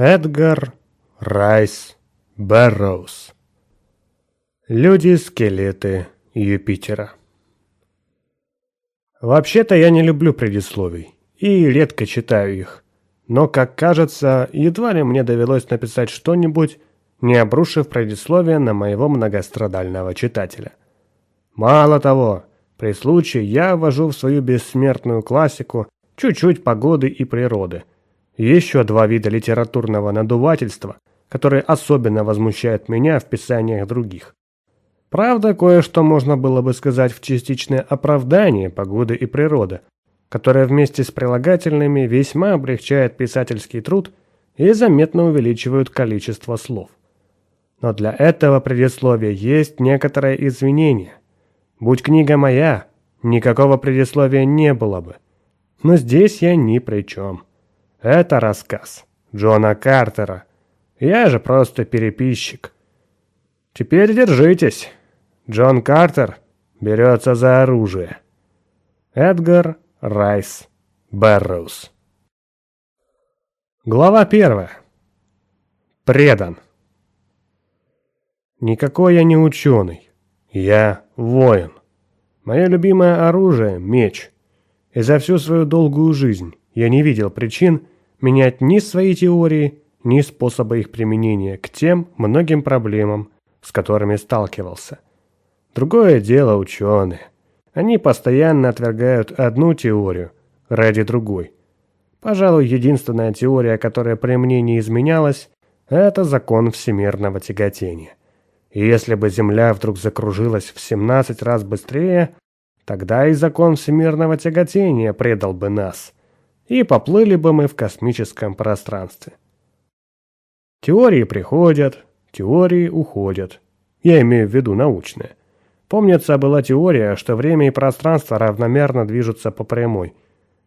Эдгар Райс Бэрроуз. Люди-скелеты Юпитера. Вообще-то я не люблю предисловий и редко читаю их. Но, как кажется, едва ли мне довелось написать что-нибудь, не обрушив предисловие на моего многострадального читателя. Мало того, при случае я ввожу в свою бессмертную классику чуть-чуть погоды и природы – еще два вида литературного надувательства, которые особенно возмущают меня в писаниях других. Правда, кое-что можно было бы сказать в частичное оправдание погоды и природы, которое вместе с прилагательными весьма облегчает писательский труд и заметно увеличивают количество слов. Но для этого предисловия есть некоторое извинение. Будь книга моя, никакого предисловия не было бы. Но здесь я ни при чем. Это рассказ Джона Картера. Я же просто переписчик. Теперь держитесь. Джон Картер берется за оружие. Эдгар Райс Бэрроуз. Глава первая. Предан. Никакой я не ученый. Я воин. Мое любимое оружие – меч. И за всю свою долгую жизнь я не видел причин менять ни свои теории, ни способы их применения к тем многим проблемам, с которыми сталкивался. Другое дело ученые. Они постоянно отвергают одну теорию ради другой. Пожалуй, единственная теория, которая при мне не изменялась, это закон всемирного тяготения. И если бы Земля вдруг закружилась в 17 раз быстрее, тогда и закон всемирного тяготения предал бы нас – и поплыли бы мы в космическом пространстве. Теории приходят, теории уходят. Я имею в виду научные. Помнится, была теория, что время и пространство равномерно движутся по прямой.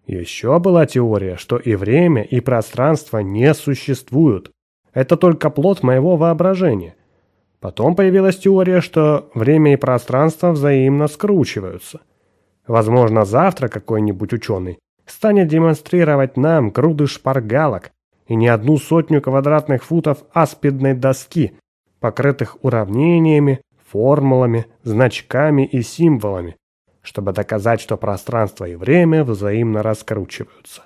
Еще была теория, что и время, и пространство не существуют. Это только плод моего воображения. Потом появилась теория, что время и пространство взаимно скручиваются. Возможно, завтра какой-нибудь ученый станет демонстрировать нам груды шпаргалок и не одну сотню квадратных футов аспидной доски, покрытых уравнениями, формулами, значками и символами, чтобы доказать, что пространство и время взаимно раскручиваются.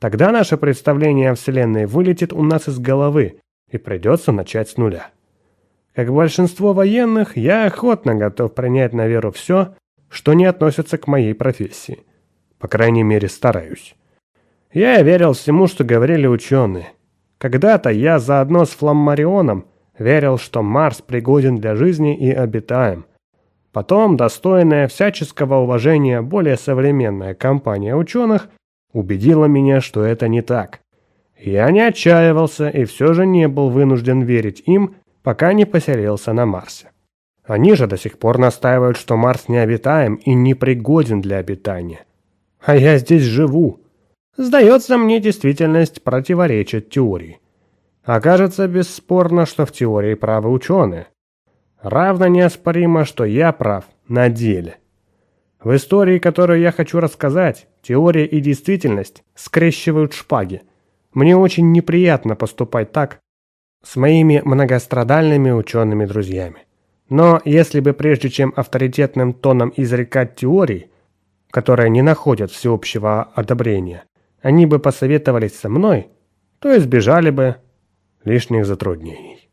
Тогда наше представление о Вселенной вылетит у нас из головы, и придется начать с нуля. Как большинство военных, я охотно готов принять на веру все, что не относится к моей профессии – по крайней мере, стараюсь. Я верил всему, что говорили ученые. Когда-то я заодно с Фламмарионом верил, что Марс пригоден для жизни и обитаем. Потом достойная всяческого уважения более современная компания ученых убедила меня, что это не так. Я не отчаивался и все же не был вынужден верить им, пока не поселился на Марсе. Они же до сих пор настаивают, что Марс необитаем и непригоден для обитания а я здесь живу. Сдается мне, действительность противоречит теории. Окажется бесспорно, что в теории правы ученые. Равно неоспоримо, что я прав на деле. В истории, которую я хочу рассказать, теория и действительность скрещивают шпаги. Мне очень неприятно поступать так с моими многострадальными учеными друзьями. Но если бы прежде чем авторитетным тоном изрекать теории, которые не находят всеобщего одобрения, они бы посоветовались со мной, то избежали бы лишних затруднений.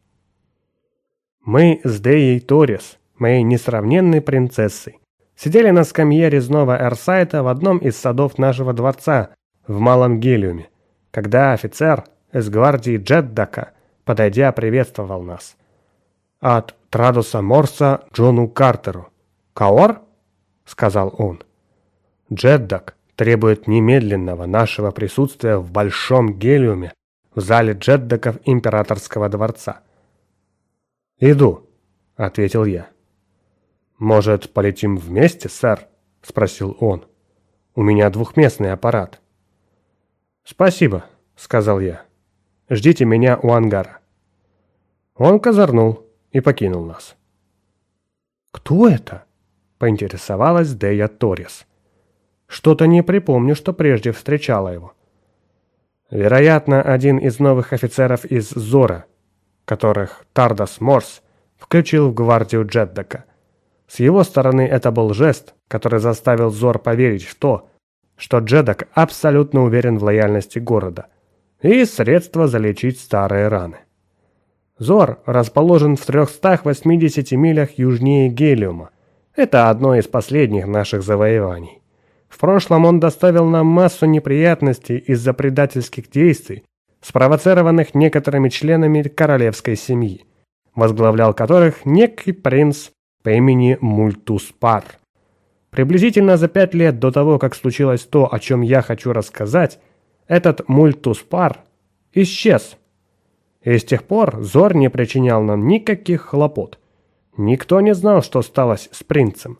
Мы с Деей Торис, моей несравненной принцессой, сидели на скамье резного Эрсайта в одном из садов нашего дворца в Малом Гелиуме, когда офицер из гвардии Джеддака, подойдя, приветствовал нас. От Традуса Морса Джону Картеру. «Каор?» — сказал он. Джеддак требует немедленного нашего присутствия в Большом Гелиуме в зале Джеддаков Императорского дворца. «Иду», — ответил я. «Может, полетим вместе, сэр?» — спросил он. «У меня двухместный аппарат». «Спасибо», — сказал я. «Ждите меня у ангара». Он козырнул и покинул нас. «Кто это?» — поинтересовалась Дея Торрес. Что-то не припомню, что прежде встречала его. Вероятно, один из новых офицеров из Зора, которых Тардас Морс включил в гвардию Джеддака. С его стороны это был жест, который заставил Зор поверить в то, что Джеддак абсолютно уверен в лояльности города, и средство залечить старые раны. Зор расположен в 380 милях южнее Гелиума. Это одно из последних наших завоеваний. В прошлом он доставил нам массу неприятностей из-за предательских действий, спровоцированных некоторыми членами королевской семьи, возглавлял которых некий принц по имени Мультуспар. Приблизительно за пять лет до того, как случилось то, о чем я хочу рассказать, этот Мультуспар исчез. И с тех пор Зор не причинял нам никаких хлопот. Никто не знал, что сталось с принцем.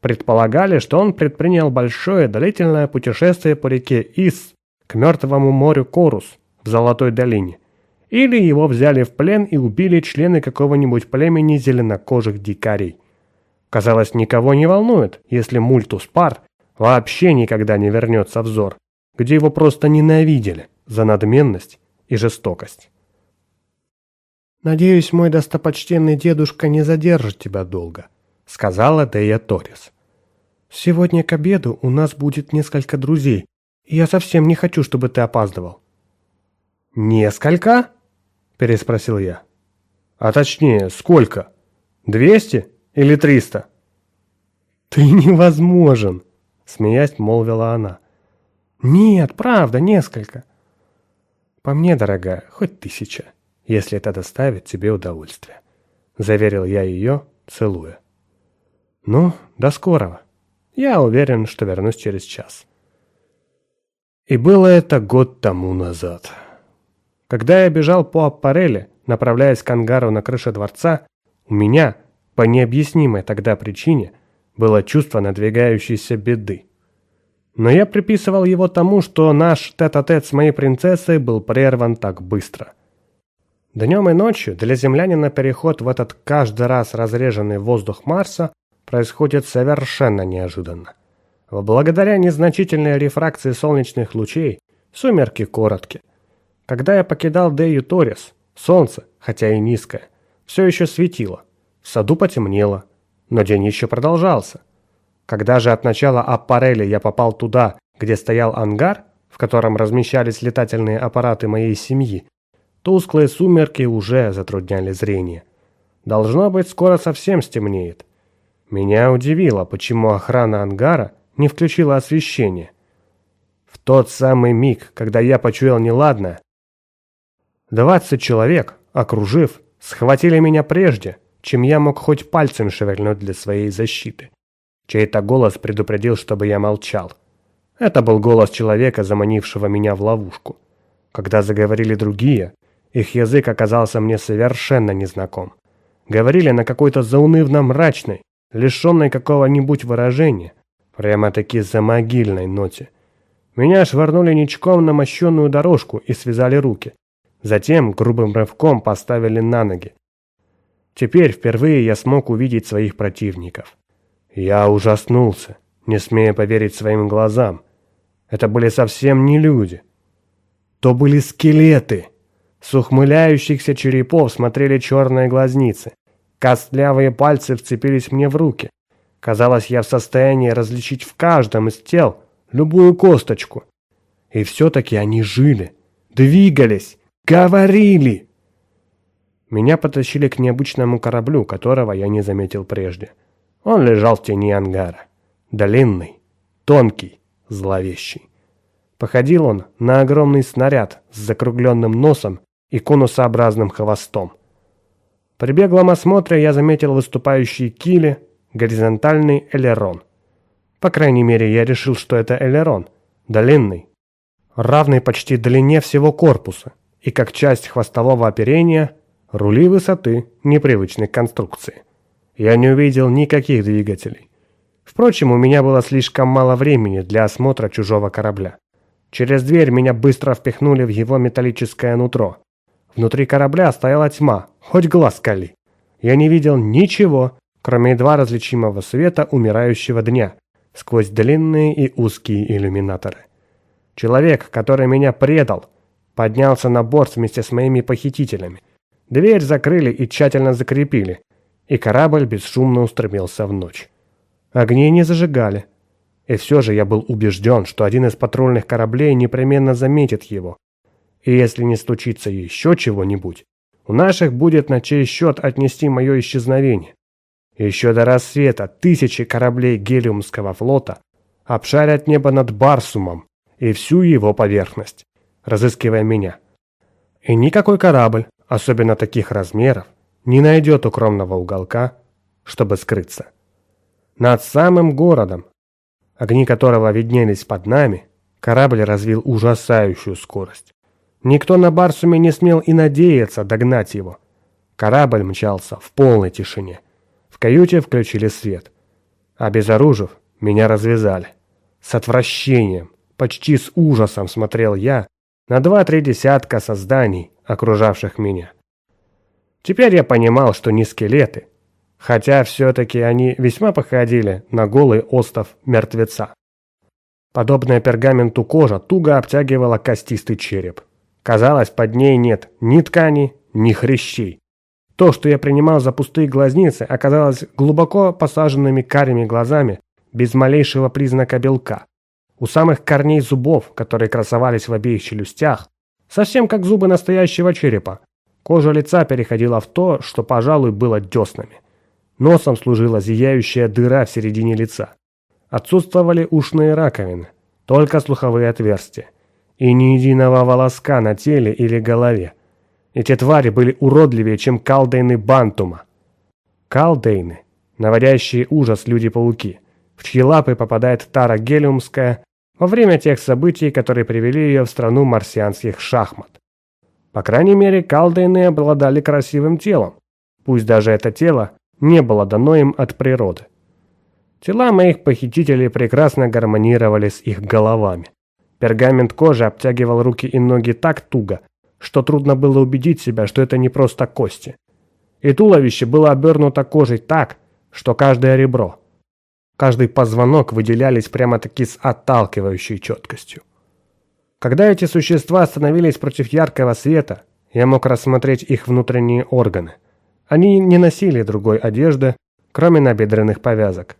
Предполагали, что он предпринял большое длительное путешествие по реке Ис к мертвому морю Корус в Золотой долине. Или его взяли в плен и убили члены какого-нибудь племени зеленокожих дикарей. Казалось, никого не волнует, если Мультус Пар вообще никогда не вернется в Зор, где его просто ненавидели за надменность и жестокость. «Надеюсь, мой достопочтенный дедушка не задержит тебя долго», сказала Дея Торис. «Сегодня к обеду у нас будет несколько друзей, и я совсем не хочу, чтобы ты опаздывал». «Несколько?» – переспросил я. «А точнее, сколько? Двести или триста?» «Ты невозможен!» – смеясь молвила она. «Нет, правда, несколько». «По мне, дорогая, хоть тысяча, если это доставит тебе удовольствие», – заверил я ее, целуя. Ну, до скорого. Я уверен, что вернусь через час. И было это год тому назад. Когда я бежал по аппареле, направляясь к ангару на крыше дворца, у меня, по необъяснимой тогда причине, было чувство надвигающейся беды. Но я приписывал его тому, что наш тет-а-тет -тет с моей принцессой был прерван так быстро. Днем и ночью для землянина переход в этот каждый раз разреженный воздух Марса происходит совершенно неожиданно. Благодаря незначительной рефракции солнечных лучей, сумерки коротки. Когда я покидал Дею Торис, солнце, хотя и низкое, все еще светило. В саду потемнело, но день еще продолжался. Когда же от начала аппарели я попал туда, где стоял ангар, в котором размещались летательные аппараты моей семьи, тусклые сумерки уже затрудняли зрение. Должно быть, скоро совсем стемнеет. Меня удивило, почему охрана ангара не включила освещение. В тот самый миг, когда я почуял неладное, двадцать человек, окружив, схватили меня прежде, чем я мог хоть пальцем шевельнуть для своей защиты. Чей-то голос предупредил, чтобы я молчал. Это был голос человека, заманившего меня в ловушку. Когда заговорили другие, их язык оказался мне совершенно незнаком. Говорили на какой-то заунывно-мрачной, лишенной какого-нибудь выражения, прямо-таки за могильной ноте. Меня швырнули ничком на мощенную дорожку и связали руки. Затем грубым рывком поставили на ноги. Теперь впервые я смог увидеть своих противников. Я ужаснулся, не смея поверить своим глазам. Это были совсем не люди. То были скелеты. С ухмыляющихся черепов смотрели черные глазницы. Костлявые пальцы вцепились мне в руки. Казалось, я в состоянии различить в каждом из тел любую косточку. И все-таки они жили, двигались, говорили. Меня потащили к необычному кораблю, которого я не заметил прежде. Он лежал в тени ангара. Длинный, тонкий, зловещий. Походил он на огромный снаряд с закругленным носом и конусообразным хвостом. При беглом осмотре я заметил выступающие кили, горизонтальный элерон. По крайней мере, я решил, что это элерон, длинный, равный почти длине всего корпуса, и как часть хвостового оперения рули высоты непривычной конструкции. Я не увидел никаких двигателей. Впрочем, у меня было слишком мало времени для осмотра чужого корабля. Через дверь меня быстро впихнули в его металлическое нутро. Внутри корабля стояла тьма, хоть глаз кали. Я не видел ничего, кроме едва различимого света умирающего дня, сквозь длинные и узкие иллюминаторы. Человек, который меня предал, поднялся на борт вместе с моими похитителями. Дверь закрыли и тщательно закрепили, и корабль бесшумно устремился в ночь. Огней не зажигали. И все же я был убежден, что один из патрульных кораблей непременно заметит его. И если не случится еще чего-нибудь, у наших будет на чей счет отнести мое исчезновение. Еще до рассвета тысячи кораблей Гелиумского флота обшарят небо над Барсумом и всю его поверхность, разыскивая меня. И никакой корабль, особенно таких размеров, не найдет укромного уголка, чтобы скрыться. Над самым городом, огни которого виднелись под нами, корабль развил ужасающую скорость. Никто на Барсуме не смел и надеяться догнать его. Корабль мчался в полной тишине. В каюте включили свет. Обезоружив, меня развязали. С отвращением, почти с ужасом смотрел я на два-три десятка созданий, окружавших меня. Теперь я понимал, что не скелеты, хотя все-таки они весьма походили на голый остов мертвеца. Подобная пергаменту кожа туго обтягивала костистый череп. Казалось, под ней нет ни ткани, ни хрящей. То, что я принимал за пустые глазницы, оказалось глубоко посаженными карими глазами, без малейшего признака белка. У самых корней зубов, которые красовались в обеих челюстях, совсем как зубы настоящего черепа. Кожа лица переходила в то, что, пожалуй, было деснами. Носом служила зияющая дыра в середине лица. Отсутствовали ушные раковины, только слуховые отверстия. И ни единого волоска на теле или голове. Эти твари были уродливее, чем калдейны Бантума. Калдейны, наводящие ужас люди-пауки, в чьи лапы попадает Тара Гелиумская во время тех событий, которые привели ее в страну марсианских шахмат. По крайней мере, калдейны обладали красивым телом, пусть даже это тело не было дано им от природы. Тела моих похитителей прекрасно гармонировали с их головами. Пергамент кожи обтягивал руки и ноги так туго, что трудно было убедить себя, что это не просто кости. И туловище было обернуто кожей так, что каждое ребро, каждый позвонок выделялись прямо-таки с отталкивающей четкостью. Когда эти существа становились против яркого света, я мог рассмотреть их внутренние органы. Они не носили другой одежды, кроме набедренных повязок.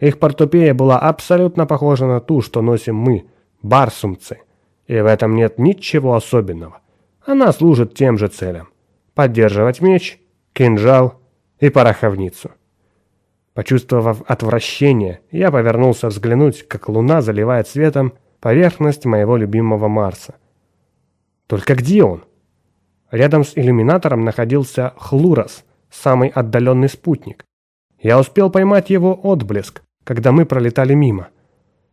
Их портупея была абсолютно похожа на ту, что носим мы, барсумцы, и в этом нет ничего особенного. Она служит тем же целям – поддерживать меч, кинжал и пороховницу. Почувствовав отвращение, я повернулся взглянуть, как луна заливает светом поверхность моего любимого Марса. Только где он? Рядом с иллюминатором находился Хлурос, самый отдаленный спутник. Я успел поймать его отблеск, когда мы пролетали мимо.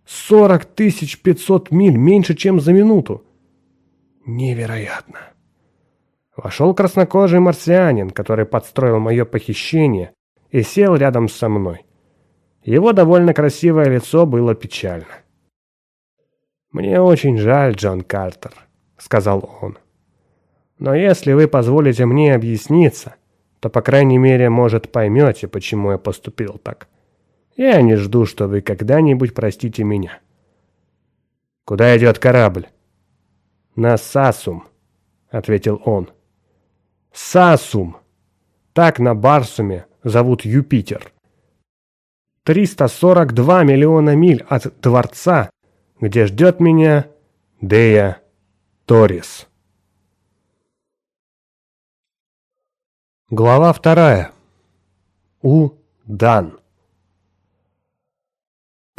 40 тысяч 500 миль меньше, чем за минуту. Невероятно. Вошел краснокожий марсианин, который подстроил мое похищение и сел рядом со мной. Его довольно красивое лицо было печально. «Мне очень жаль, Джон Картер», — сказал он. «Но если вы позволите мне объясниться, то, по крайней мере, может, поймете, почему я поступил так. Я не жду, что вы когда-нибудь простите меня». «Куда идет корабль?» «На Сасум», — ответил он. «Сасум! Так на Барсуме зовут Юпитер. 342 миллиона миль от дворца, где ждет меня Дея Торис. Глава вторая. У Дан.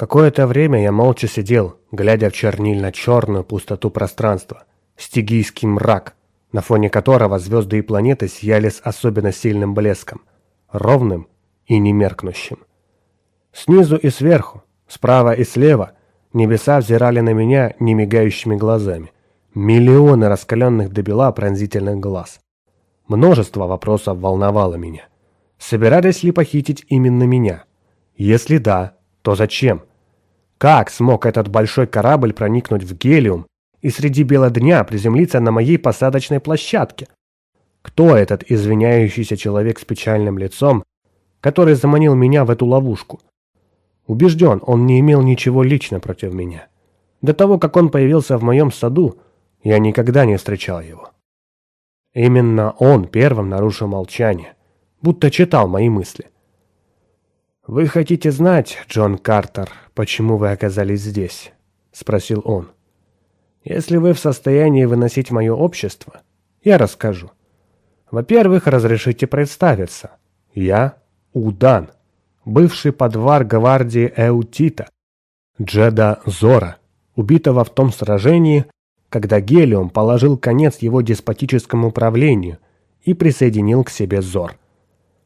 Какое-то время я молча сидел, глядя в чернильно-черную пустоту пространства, стигийский мрак, на фоне которого звезды и планеты сияли с особенно сильным блеском ровным и немеркнущим. Снизу и сверху, справа и слева небеса взирали на меня немигающими глазами. Миллионы раскаленных до бела пронзительных глаз. Множество вопросов волновало меня. Собирались ли похитить именно меня? Если да, то зачем? Как смог этот большой корабль проникнуть в Гелиум и среди бела дня приземлиться на моей посадочной площадке? Кто этот извиняющийся человек с печальным лицом, который заманил меня в эту ловушку? Убежден, он не имел ничего лично против меня. До того, как он появился в моем саду, Я никогда не встречал его. Именно он первым нарушил молчание, будто читал мои мысли. «Вы хотите знать, Джон Картер, почему вы оказались здесь?» — спросил он. «Если вы в состоянии выносить мое общество, я расскажу. Во-первых, разрешите представиться. Я Удан, бывший подвар гвардии Эутита, Джеда Зора, убитого в том сражении, когда Гелиум положил конец его деспотическому правлению и присоединил к себе Зор.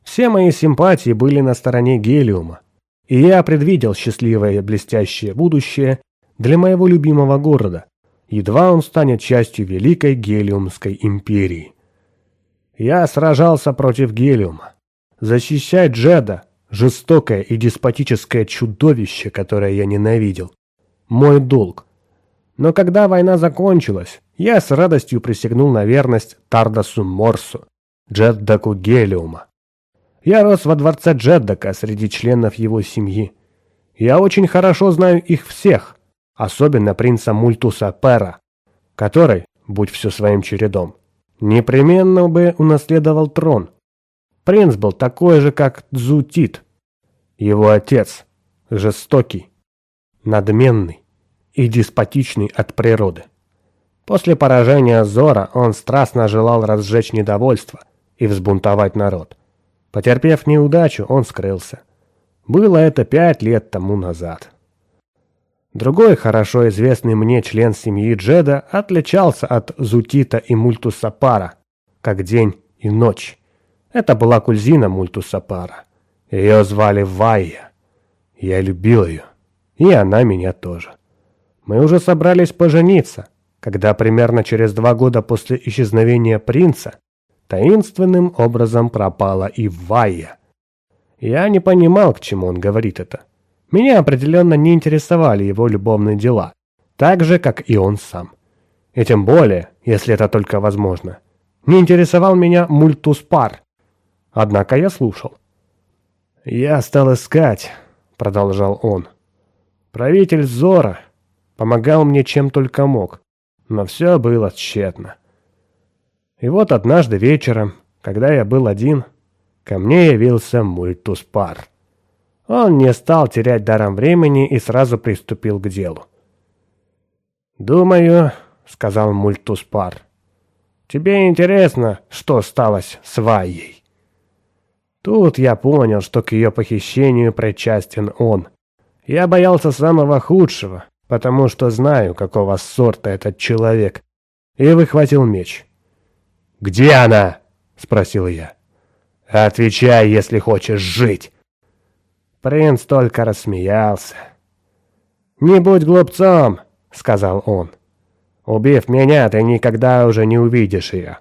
Все мои симпатии были на стороне Гелиума, и я предвидел счастливое блестящее будущее для моего любимого города, едва он станет частью Великой Гелиумской империи. Я сражался против Гелиума. Защищать Джеда, жестокое и деспотическое чудовище, которое я ненавидел. Мой долг. Но когда война закончилась, я с радостью присягнул на верность Тардасу Морсу, Джеддаку Гелиума. Я рос во дворце Джеддака среди членов его семьи. Я очень хорошо знаю их всех, особенно принца Мультуса Пера, который, будь все своим чередом, непременно бы унаследовал трон. Принц был такой же, как Дзутит, его отец, жестокий, надменный и деспотичный от природы. После поражения Зора он страстно желал разжечь недовольство и взбунтовать народ. Потерпев неудачу, он скрылся. Было это пять лет тому назад. Другой хорошо известный мне член семьи Джеда отличался от Зутита и Мультусапара, как день и ночь. Это была кузина Мультусапара. Ее звали Вайя. Я любил ее, и она меня тоже. Мы уже собрались пожениться, когда примерно через два года после исчезновения принца таинственным образом пропала и Вайя. Я не понимал, к чему он говорит это. Меня определенно не интересовали его любовные дела, так же, как и он сам. И тем более, если это только возможно, не интересовал меня мультуспар. Однако я слушал. «Я стал искать», — продолжал он. «Правитель Зора помогал мне чем только мог, но все было тщетно. И вот однажды вечером, когда я был один, ко мне явился мультуспар». Он не стал терять даром времени и сразу приступил к делу. «Думаю», — сказал Мультуспар, — «тебе интересно, что сталось с Вайей?» Тут я понял, что к ее похищению причастен он. Я боялся самого худшего, потому что знаю, какого сорта этот человек, и выхватил меч. «Где она?» — спросил я. «Отвечай, если хочешь жить!» Принц только рассмеялся. «Не будь глупцом», — сказал он. «Убив меня, ты никогда уже не увидишь ее.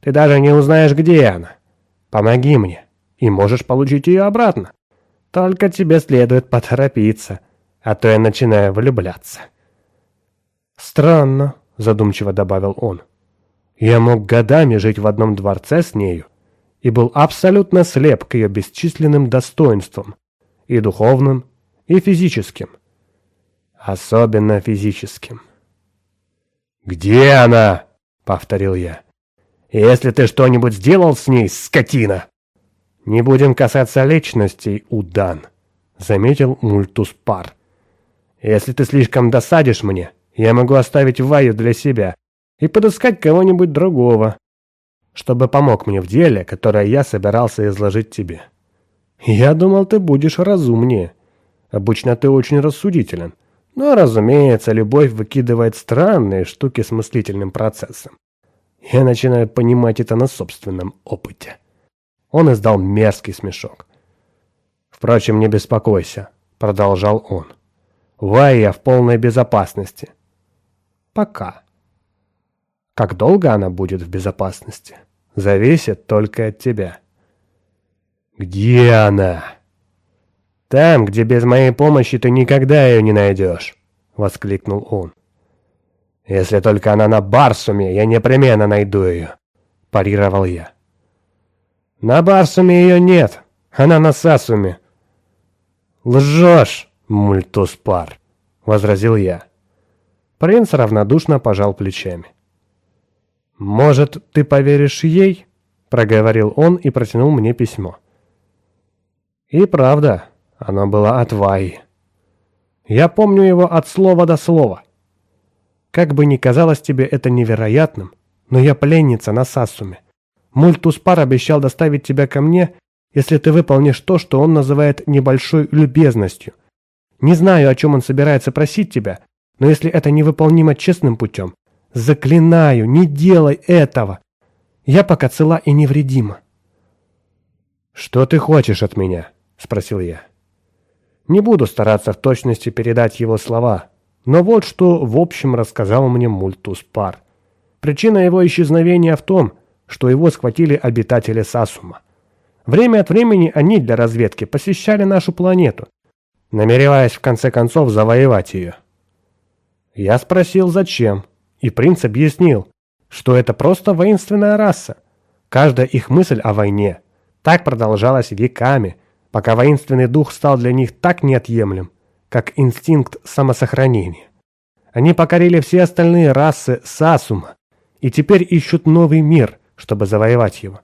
Ты даже не узнаешь, где она. Помоги мне, и можешь получить ее обратно. Только тебе следует поторопиться, а то я начинаю влюбляться». «Странно», — задумчиво добавил он. «Я мог годами жить в одном дворце с нею и был абсолютно слеп к ее бесчисленным достоинствам, и духовным, и физическим. Особенно физическим. «Где она?» — повторил я. «Если ты что-нибудь сделал с ней, скотина!» «Не будем касаться личностей, Удан», — заметил Мультуспар. «Если ты слишком досадишь мне, я могу оставить Ваю для себя и подыскать кого-нибудь другого, чтобы помог мне в деле, которое я собирался изложить тебе». «Я думал, ты будешь разумнее. Обычно ты очень рассудителен. Но, разумеется, любовь выкидывает странные штуки с мыслительным процессом. Я начинаю понимать это на собственном опыте». Он издал мерзкий смешок. «Впрочем, не беспокойся», — продолжал он. «Вайя в полной безопасности. Пока. Как долго она будет в безопасности, зависит только от тебя». «Где она?» «Там, где без моей помощи ты никогда ее не найдешь», — воскликнул он. «Если только она на Барсуме, я непременно найду ее», — парировал я. «На Барсуме ее нет, она на Сасуме». «Лжешь, мультуспар», — возразил я. Принц равнодушно пожал плечами. «Может, ты поверишь ей?» – проговорил он и протянул мне письмо. И правда, оно было от Ваи. Я помню его от слова до слова. Как бы ни казалось тебе это невероятным, но я пленница на Сассуме. Мультуспар обещал доставить тебя ко мне, если ты выполнишь то, что он называет небольшой любезностью. Не знаю, о чем он собирается просить тебя, но если это невыполнимо честным путем, заклинаю, не делай этого. Я пока цела и невредима. «Что ты хочешь от меня?» – спросил я. Не буду стараться в точности передать его слова, но вот что в общем рассказал мне Мультус Пар. Причина его исчезновения в том, что его схватили обитатели Сасума. Время от времени они для разведки посещали нашу планету, намереваясь в конце концов завоевать ее. Я спросил, зачем, и принц объяснил, что это просто воинственная раса. Каждая их мысль о войне. Так продолжалось веками, пока воинственный дух стал для них так неотъемлем, как инстинкт самосохранения. Они покорили все остальные расы Сасума и теперь ищут новый мир, чтобы завоевать его.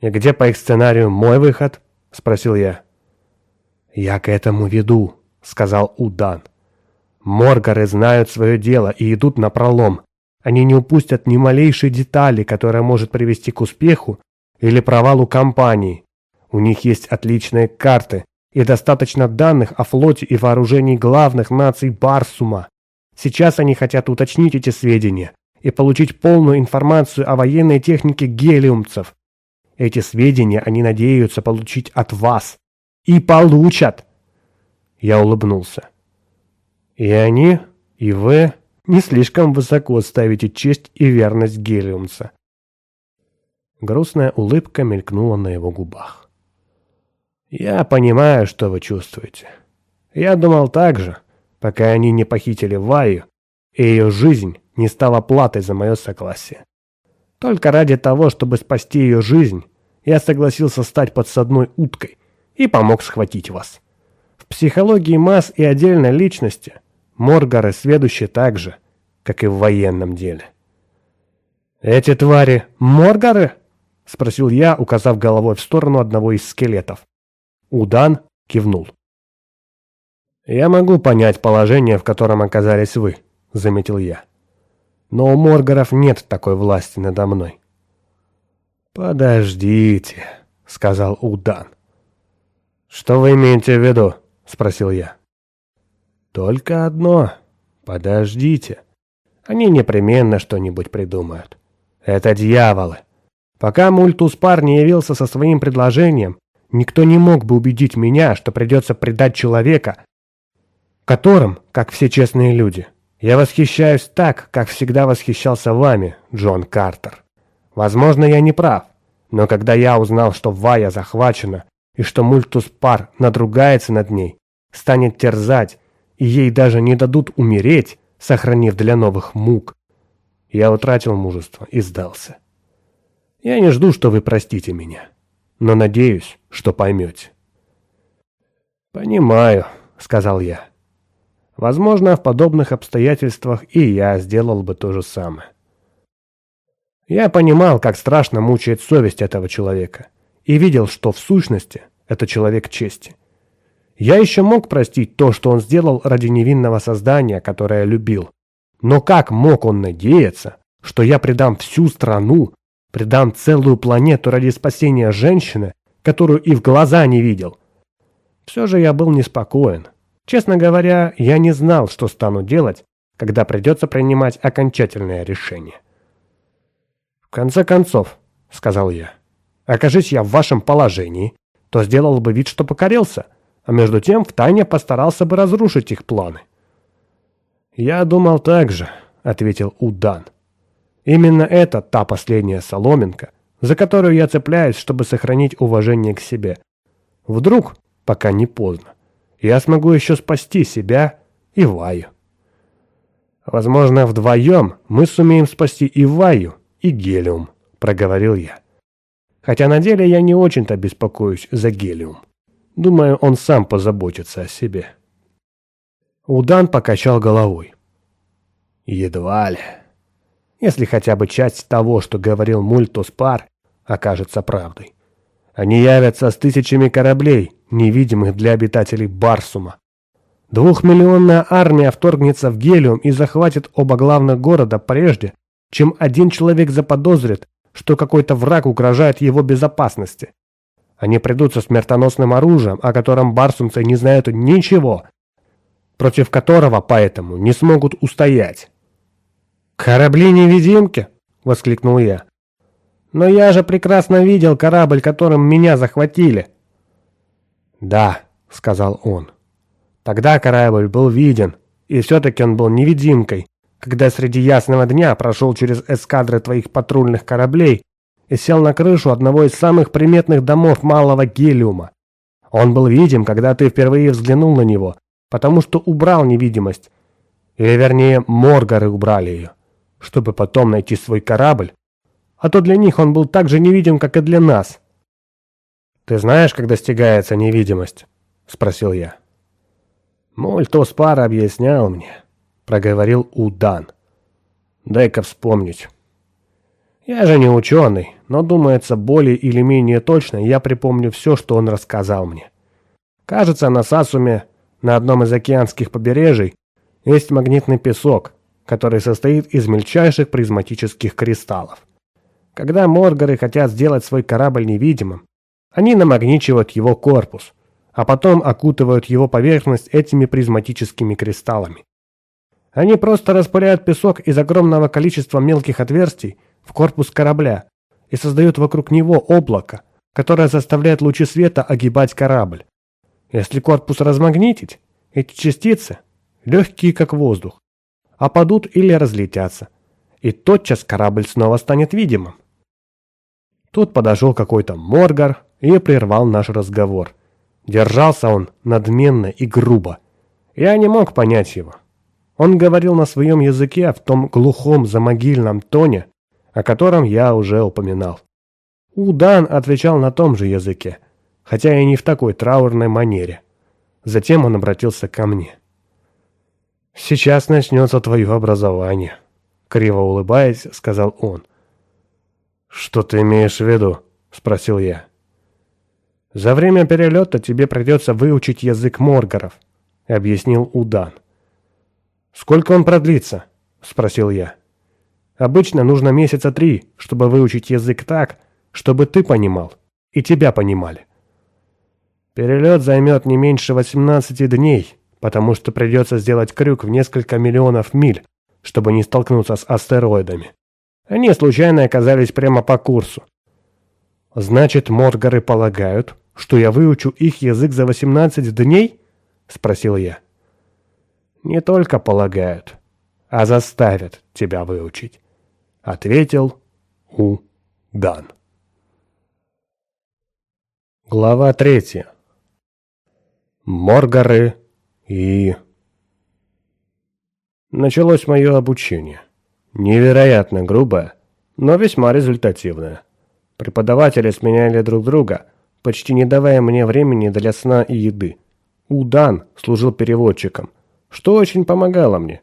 «И где по их сценарию мой выход?» – спросил я. «Я к этому веду», – сказал Удан. «Моргары знают свое дело и идут на пролом. Они не упустят ни малейшей детали, которая может привести к успеху или провалу кампании. У них есть отличные карты и достаточно данных о флоте и вооружении главных наций Барсума. Сейчас они хотят уточнить эти сведения и получить полную информацию о военной технике гелиумцев. Эти сведения они надеются получить от вас. И получат!» Я улыбнулся. «И они, и вы не слишком высоко ставите честь и верность гелиумца». Грустная улыбка мелькнула на его губах. «Я понимаю, что вы чувствуете. Я думал так же, пока они не похитили Ваю, и ее жизнь не стала платой за мое согласие. Только ради того, чтобы спасти ее жизнь, я согласился стать подсадной уткой и помог схватить вас. В психологии масс и отдельной личности Моргары сведущие так же, как и в военном деле. «Эти твари Моргары?» — спросил я, указав головой в сторону одного из скелетов. Удан кивнул. «Я могу понять положение, в котором оказались вы», — заметил я. Но у Моргаров нет такой власти надо мной. «Подождите», — сказал Удан. «Что вы имеете в виду?» — спросил я. «Только одно. Подождите. Они непременно что-нибудь придумают. Это дьяволы. Пока Мультуспар не явился со своим предложением, никто не мог бы убедить меня, что придется предать человека, которым, как все честные люди, я восхищаюсь так, как всегда восхищался вами, Джон Картер. Возможно, я не прав, но когда я узнал, что Вая захвачена и что Мультус Пар надругается над ней, станет терзать, и ей даже не дадут умереть, сохранив для новых мук, я утратил мужество и сдался. Я не жду, что вы простите меня, но надеюсь, что поймете. «Понимаю», — сказал я. Возможно, в подобных обстоятельствах и я сделал бы то же самое. Я понимал, как страшно мучает совесть этого человека, и видел, что в сущности это человек чести. Я еще мог простить то, что он сделал ради невинного создания, которое любил. Но как мог он надеяться, что я предам всю страну, предам целую планету ради спасения женщины, которую и в глаза не видел? Все же я был неспокоен. Честно говоря, я не знал, что стану делать, когда придется принимать окончательное решение. «В конце концов», — сказал я, — «окажись я в вашем положении, то сделал бы вид, что покорился, а между тем втайне постарался бы разрушить их планы». «Я думал так же», — ответил Удан. «Именно это та последняя соломинка, за которую я цепляюсь, чтобы сохранить уважение к себе. Вдруг, пока не поздно, я смогу еще спасти себя и Ваю. Возможно, вдвоем мы сумеем спасти и Ваю, и Гелиум, проговорил я. Хотя на деле я не очень-то беспокоюсь за Гелиум. Думаю, он сам позаботится о себе. Удан покачал головой. Едва ли. если хотя бы часть того, что говорил Мультус Пар, окажется правдой. Они явятся с тысячами кораблей, невидимых для обитателей Барсума. Двухмиллионная армия вторгнется в Гелиум и захватит оба главных города прежде, чем один человек заподозрит, что какой-то враг угрожает его безопасности. Они придут со смертоносным оружием, о котором барсумцы не знают ничего, против которого поэтому не смогут устоять. «Корабли-невидимки?» — воскликнул я. «Но я же прекрасно видел корабль, которым меня захватили». «Да», — сказал он. «Тогда корабль был виден, и все-таки он был невидимкой, когда среди ясного дня прошел через эскадры твоих патрульных кораблей и сел на крышу одного из самых приметных домов малого гелиума. Он был видим, когда ты впервые взглянул на него, потому что убрал невидимость. Или вернее, моргары убрали ее, чтобы потом найти свой корабль. А то для них он был так же невидим, как и для нас. «Ты знаешь, как достигается невидимость?» – спросил я. Мультос пара объяснял мне, проговорил Удан. Дай-ка вспомнить. Я же не ученый, но, думается, более или менее точно я припомню все, что он рассказал мне. Кажется, на Сасуме, на одном из океанских побережий, есть магнитный песок, который состоит из мельчайших призматических кристаллов. Когда моргары хотят сделать свой корабль невидимым, они намагничивают его корпус, а потом окутывают его поверхность этими призматическими кристаллами. Они просто распыляют песок из огромного количества мелких отверстий, в корпус корабля и создают вокруг него облако, которое заставляет лучи света огибать корабль. Если корпус размагнитить, эти частицы, легкие как воздух, опадут или разлетятся, и тотчас корабль снова станет видимым. Тут подошел какой-то Моргар и прервал наш разговор. Держался он надменно и грубо. Я не мог понять его. Он говорил на своем языке в том глухом замогильном тоне, о котором я уже упоминал. Удан отвечал на том же языке, хотя и не в такой траурной манере. Затем он обратился ко мне. «Сейчас начнется твое образование», — криво улыбаясь, сказал он. «Что ты имеешь в виду?» — спросил я. «За время перелета тебе придется выучить язык моргаров», — объяснил Удан. «Сколько он продлится?» — спросил я. Обычно нужно месяца три, чтобы выучить язык так, чтобы ты понимал и тебя понимали. Перелет займет не меньше 18 дней, потому что придется сделать крюк в несколько миллионов миль, чтобы не столкнуться с астероидами. Они случайно оказались прямо по курсу. Значит, моргары полагают, что я выучу их язык за 18 дней? Спросил я. Не только полагают, а заставят тебя выучить ответил У. Дан. Глава третья. Моргары и... Началось мое обучение. Невероятно грубое, но весьма результативное. Преподаватели сменяли друг друга, почти не давая мне времени для сна и еды. Удан служил переводчиком, что очень помогало мне,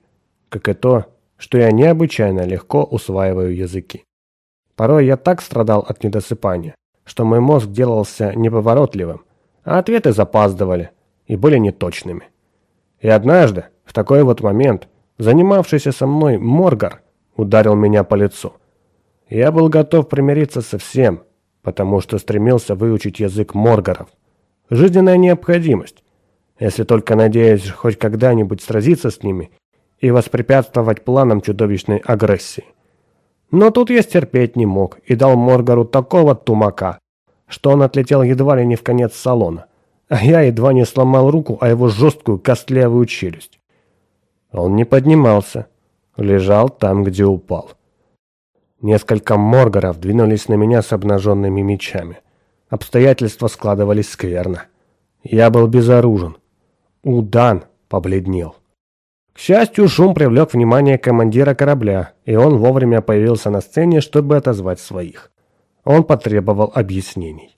как и то, что я необычайно легко усваиваю языки. Порой я так страдал от недосыпания, что мой мозг делался неповоротливым, а ответы запаздывали и были неточными. И однажды, в такой вот момент, занимавшийся со мной Моргар ударил меня по лицу. Я был готов примириться со всем, потому что стремился выучить язык Моргаров. Жизненная необходимость, если только надеюсь хоть когда-нибудь сразиться с ними и воспрепятствовать планам чудовищной агрессии. Но тут я стерпеть не мог и дал Моргару такого тумака, что он отлетел едва ли не в конец салона, а я едва не сломал руку о его жесткую костлявую челюсть. Он не поднимался, лежал там, где упал. Несколько Моргаров двинулись на меня с обнаженными мечами. Обстоятельства складывались скверно. Я был безоружен. Удан побледнел. К счастью, шум привлек внимание командира корабля, и он вовремя появился на сцене, чтобы отозвать своих. Он потребовал объяснений.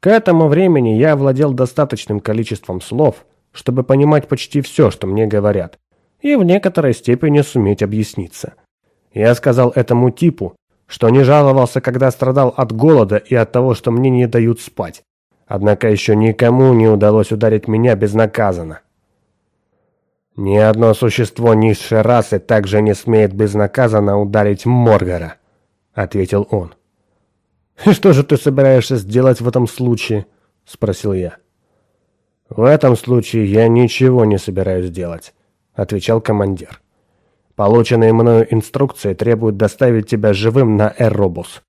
К этому времени я владел достаточным количеством слов, чтобы понимать почти все, что мне говорят, и в некоторой степени суметь объясниться. Я сказал этому типу, что не жаловался, когда страдал от голода и от того, что мне не дают спать. Однако еще никому не удалось ударить меня безнаказанно. Ни одно существо низшей расы также не смеет безнаказанно ударить Моргара, ответил он. «И что же ты собираешься сделать в этом случае?» – спросил я. «В этом случае я ничего не собираюсь делать», – отвечал командир. «Полученные мною инструкции требуют доставить тебя живым на Эробус.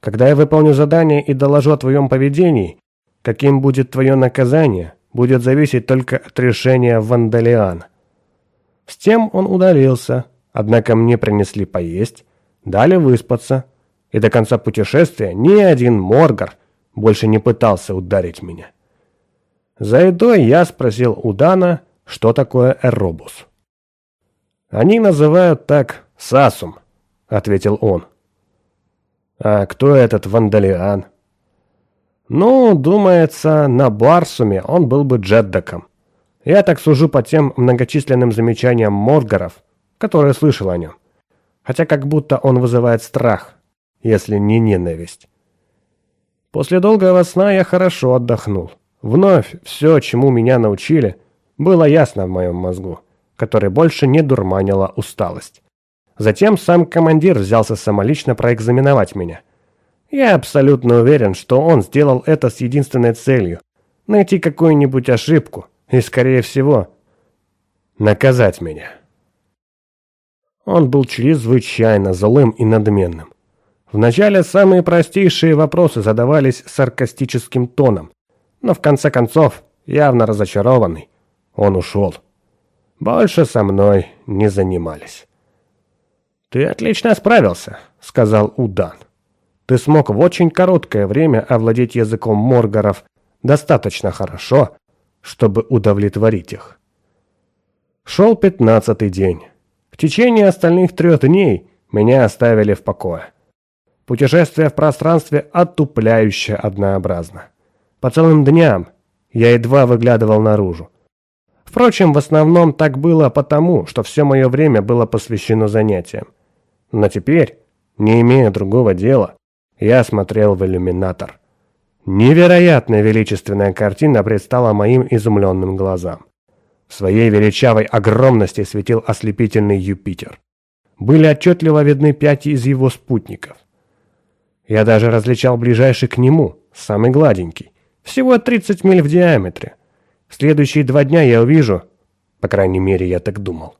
Когда я выполню задание и доложу о твоем поведении, каким будет твое наказание, будет зависеть только от решения Вандалиана». С тем он удалился, однако мне принесли поесть, дали выспаться – и до конца путешествия ни один Моргар больше не пытался ударить меня. За едой я спросил у Дана, что такое эробус. «Они называют так Сасум», — ответил он. «А кто этот Вандалиан?» «Ну, думается, на Барсуме он был бы Джеддаком. Я так сужу по тем многочисленным замечаниям Моргаров, которые слышал о нем. Хотя как будто он вызывает страх если не ненависть. После долгого сна я хорошо отдохнул. Вновь все, чему меня научили, было ясно в моем мозгу, который больше не дурманила усталость. Затем сам командир взялся самолично проэкзаменовать меня. Я абсолютно уверен, что он сделал это с единственной целью – найти какую-нибудь ошибку и, скорее всего, наказать меня. Он был чрезвычайно злым и надменным. Вначале самые простейшие вопросы задавались саркастическим тоном, но в конце концов, явно разочарованный, он ушел. Больше со мной не занимались. «Ты отлично справился», — сказал Удан. «Ты смог в очень короткое время овладеть языком моргаров достаточно хорошо, чтобы удовлетворить их». Шел пятнадцатый день. В течение остальных трех дней меня оставили в покое. Путешествие в пространстве отупляюще однообразно. По целым дням я едва выглядывал наружу. Впрочем, в основном так было потому, что все мое время было посвящено занятиям. Но теперь, не имея другого дела, я смотрел в иллюминатор. Невероятная величественная картина предстала моим изумленным глазам. В своей величавой огромности светил ослепительный Юпитер. Были отчетливо видны пять из его спутников. Я даже различал ближайший к нему, самый гладенький. Всего 30 миль в диаметре. В следующие два дня я увижу, по крайней мере, я так думал,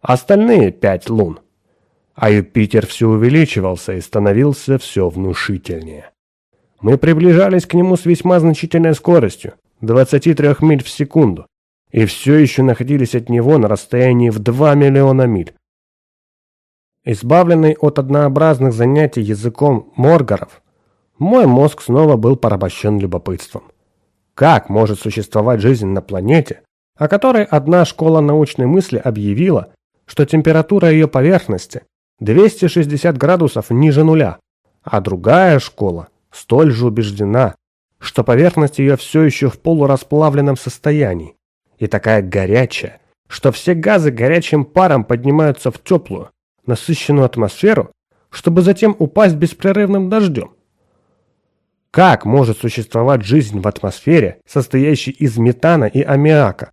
остальные пять лун. А Юпитер все увеличивался и становился все внушительнее. Мы приближались к нему с весьма значительной скоростью, 23 миль в секунду, и все еще находились от него на расстоянии в 2 миллиона миль. Избавленный от однообразных занятий языком моргаров, мой мозг снова был порабощен любопытством. Как может существовать жизнь на планете, о которой одна школа научной мысли объявила, что температура ее поверхности 260 градусов ниже нуля, а другая школа столь же убеждена, что поверхность ее все еще в полурасплавленном состоянии и такая горячая, что все газы горячим паром поднимаются в теплую, насыщенную атмосферу, чтобы затем упасть беспрерывным дождем. Как может существовать жизнь в атмосфере, состоящей из метана и аммиака?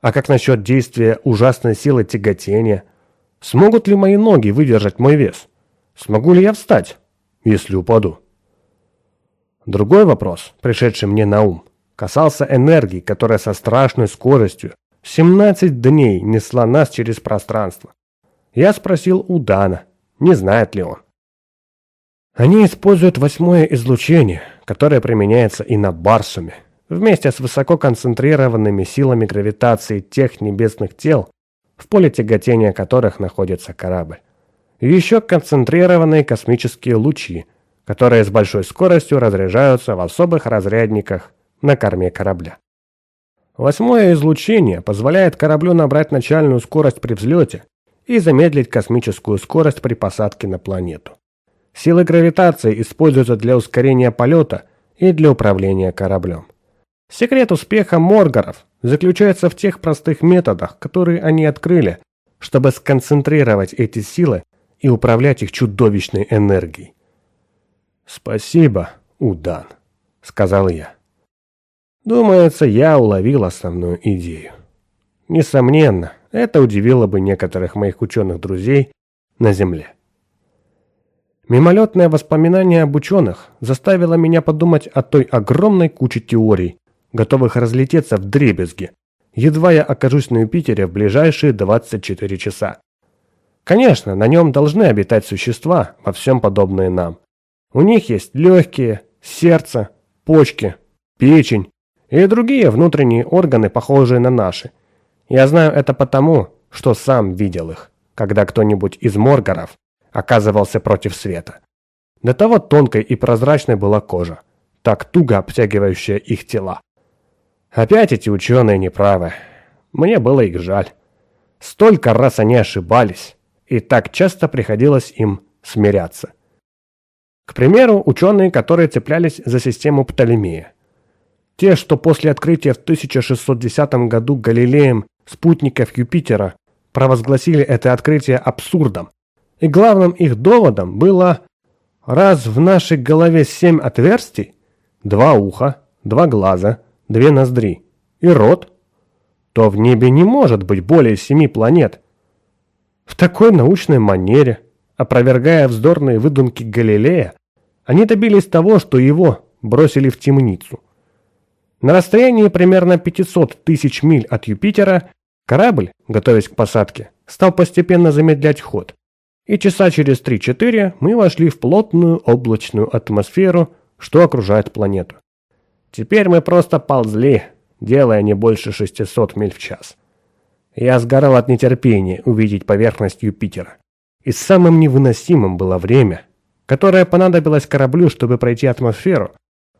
А как насчет действия ужасной силы тяготения? Смогут ли мои ноги выдержать мой вес? Смогу ли я встать, если упаду? Другой вопрос, пришедший мне на ум, касался энергии, которая со страшной скоростью 17 дней несла нас через пространство. Я спросил у Дана, не знает ли он. Они используют восьмое излучение, которое применяется и на Барсуме, вместе с высококонцентрированными силами гравитации тех небесных тел, в поле тяготения которых находится корабль. Еще концентрированные космические лучи, которые с большой скоростью разряжаются в особых разрядниках на корме корабля. Восьмое излучение позволяет кораблю набрать начальную скорость при взлете и замедлить космическую скорость при посадке на планету. Силы гравитации используются для ускорения полета и для управления кораблем. Секрет успеха Моргаров заключается в тех простых методах, которые они открыли, чтобы сконцентрировать эти силы и управлять их чудовищной энергией. «Спасибо, Удан», — сказал я. Думается, я уловил основную идею. Несомненно, это удивило бы некоторых моих ученых-друзей на Земле. Мимолетное воспоминание об ученых заставило меня подумать о той огромной куче теорий, готовых разлететься в дребезги, едва я окажусь на Юпитере в ближайшие 24 часа. Конечно, на нем должны обитать существа, во всем подобные нам. У них есть легкие, сердце, почки, печень и другие внутренние органы, похожие на наши. Я знаю это потому, что сам видел их, когда кто-нибудь из моргаров оказывался против света. До того тонкой и прозрачной была кожа, так туго обтягивающая их тела. Опять эти ученые неправы. Мне было их жаль. Столько раз они ошибались, и так часто приходилось им смиряться. К примеру, ученые, которые цеплялись за систему Птолемея. Те, что после открытия в 1610 году Галилеем спутников Юпитера провозгласили это открытие абсурдом. И главным их доводом было «раз в нашей голове семь отверстий, два уха, два глаза, две ноздри и рот, то в небе не может быть более семи планет». В такой научной манере, опровергая вздорные выдумки Галилея, они добились того, что его бросили в темницу. На расстоянии примерно 500 тысяч миль от Юпитера корабль, готовясь к посадке, стал постепенно замедлять ход. И часа через 3-4 мы вошли в плотную облачную атмосферу, что окружает планету. Теперь мы просто ползли, делая не больше 600 миль в час. Я сгорал от нетерпения увидеть поверхность Юпитера. И самым невыносимым было время, которое понадобилось кораблю, чтобы пройти атмосферу,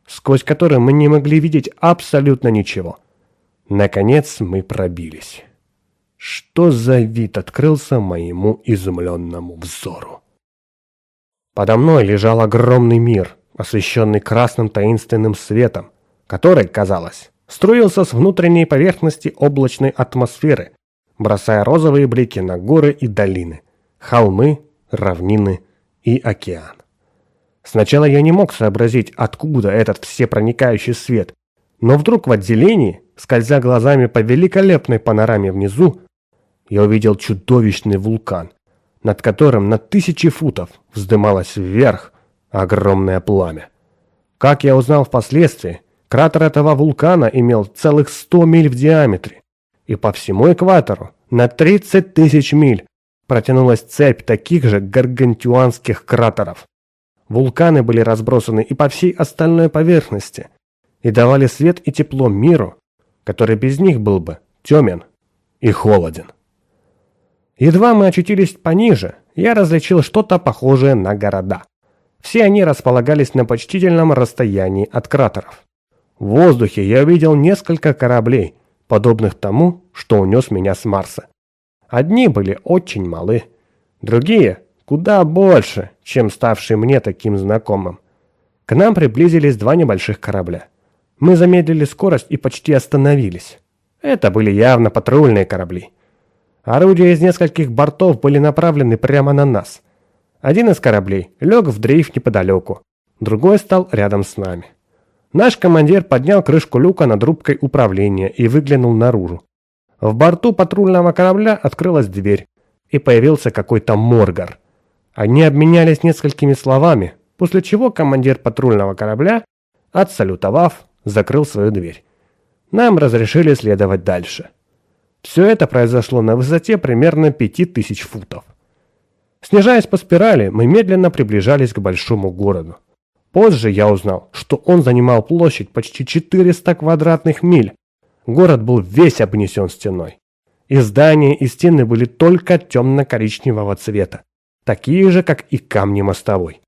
сквозь которую мы не могли видеть абсолютно ничего. Наконец мы пробились. Что за вид открылся моему изумленному взору? Подо мной лежал огромный мир, освещенный красным таинственным светом, который, казалось, струился с внутренней поверхности облачной атмосферы, бросая розовые блики на горы и долины, холмы, равнины и океан. Сначала я не мог сообразить, откуда этот всепроникающий свет, но вдруг в отделении, скользя глазами по великолепной панораме внизу, я увидел чудовищный вулкан, над которым на тысячи футов вздымалось вверх огромное пламя. Как я узнал впоследствии, кратер этого вулкана имел целых 100 миль в диаметре, и по всему экватору на 30 тысяч миль протянулась цепь таких же гаргантюанских кратеров. Вулканы были разбросаны и по всей остальной поверхности, и давали свет и тепло миру, который без них был бы темен и холоден. Едва мы очутились пониже, я различил что-то похожее на города. Все они располагались на почтительном расстоянии от кратеров. В воздухе я видел несколько кораблей, подобных тому, что унес меня с Марса. Одни были очень малы, другие куда больше, чем ставший мне таким знакомым. К нам приблизились два небольших корабля. Мы замедлили скорость и почти остановились. Это были явно патрульные корабли. Орудия из нескольких бортов были направлены прямо на нас. Один из кораблей лег в дрейф неподалеку, другой стал рядом с нами. Наш командир поднял крышку люка над рубкой управления и выглянул наружу. В борту патрульного корабля открылась дверь, и появился какой-то моргар. Они обменялись несколькими словами, после чего командир патрульного корабля, отсалютовав, закрыл свою дверь. Нам разрешили следовать дальше. Все это произошло на высоте примерно 5000 футов. Снижаясь по спирали, мы медленно приближались к большому городу. Позже я узнал, что он занимал площадь почти 400 квадратных миль. Город был весь обнесен стеной. И здания и стены были только темно-коричневого цвета такие же, как и камни мостовой.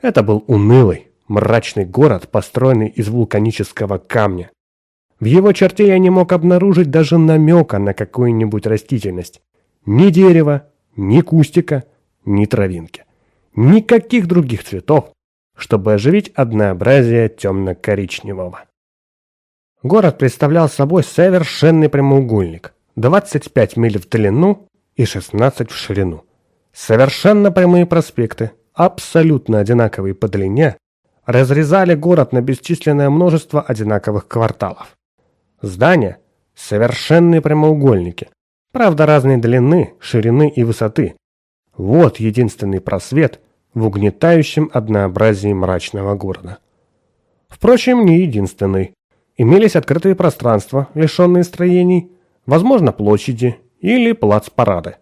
Это был унылый, мрачный город, построенный из вулканического камня. В его черте я не мог обнаружить даже намека на какую-нибудь растительность. Ни дерева, ни кустика, ни травинки. Никаких других цветов, чтобы оживить однообразие темно-коричневого. Город представлял собой совершенный прямоугольник, 25 миль в длину и 16 в ширину. Совершенно прямые проспекты, абсолютно одинаковые по длине, разрезали город на бесчисленное множество одинаковых кварталов. Здания – совершенные прямоугольники, правда разной длины, ширины и высоты. Вот единственный просвет в угнетающем однообразии мрачного города. Впрочем, не единственный. Имелись открытые пространства, лишенные строений, возможно, площади или плац-парады.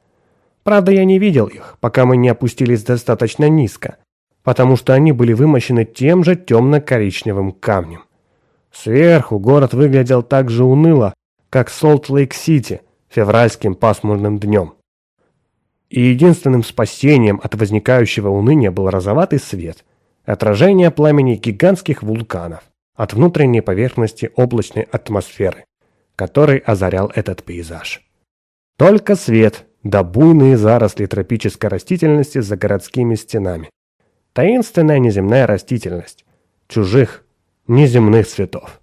Правда, я не видел их, пока мы не опустились достаточно низко, потому что они были вымощены тем же темно-коричневым камнем. Сверху город выглядел так же уныло, как Солт-Лейк-Сити февральским пасмурным днем. И единственным спасением от возникающего уныния был розоватый свет, отражение пламени гигантских вулканов от внутренней поверхности облачной атмосферы, который озарял этот пейзаж. Только свет, да буйные заросли тропической растительности за городскими стенами. Таинственная неземная растительность. Чужих, неземных цветов.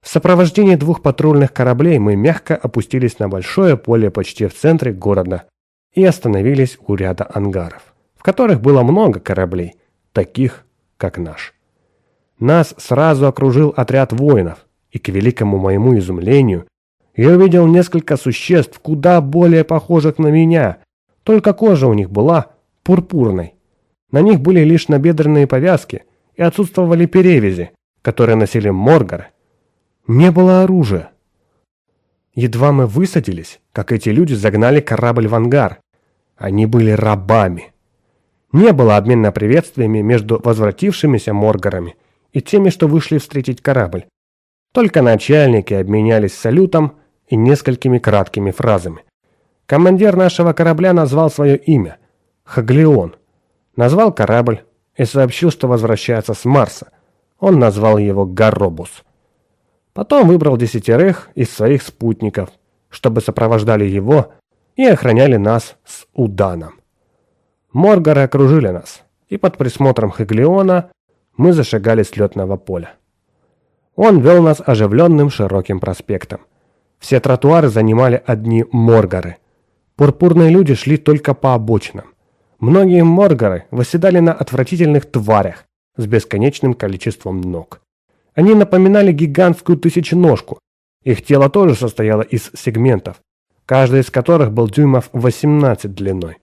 В сопровождении двух патрульных кораблей мы мягко опустились на большое поле почти в центре города и остановились у ряда ангаров, в которых было много кораблей, таких, как наш. Нас сразу окружил отряд воинов, и к великому моему изумлению я увидел несколько существ, куда более похожих на меня, только кожа у них была пурпурной. На них были лишь набедренные повязки и отсутствовали перевязи, которые носили моргары. Не было оружия. Едва мы высадились, как эти люди загнали корабль в ангар. Они были рабами. Не было обмена приветствиями между возвратившимися моргарами и теми, что вышли встретить корабль. Только начальники обменялись салютом и несколькими краткими фразами. Командир нашего корабля назвал свое имя – Хаглион. Назвал корабль и сообщил, что возвращается с Марса. Он назвал его Гарробус. Потом выбрал десятерых из своих спутников, чтобы сопровождали его и охраняли нас с Уданом. Моргары окружили нас, и под присмотром Хаглиона мы зашагали с летного поля. Он вел нас оживленным широким проспектом. Все тротуары занимали одни моргары. Пурпурные люди шли только по обочинам. Многие моргары восседали на отвратительных тварях с бесконечным количеством ног. Они напоминали гигантскую тысяченожку. Их тело тоже состояло из сегментов, каждый из которых был дюймов 18 длиной.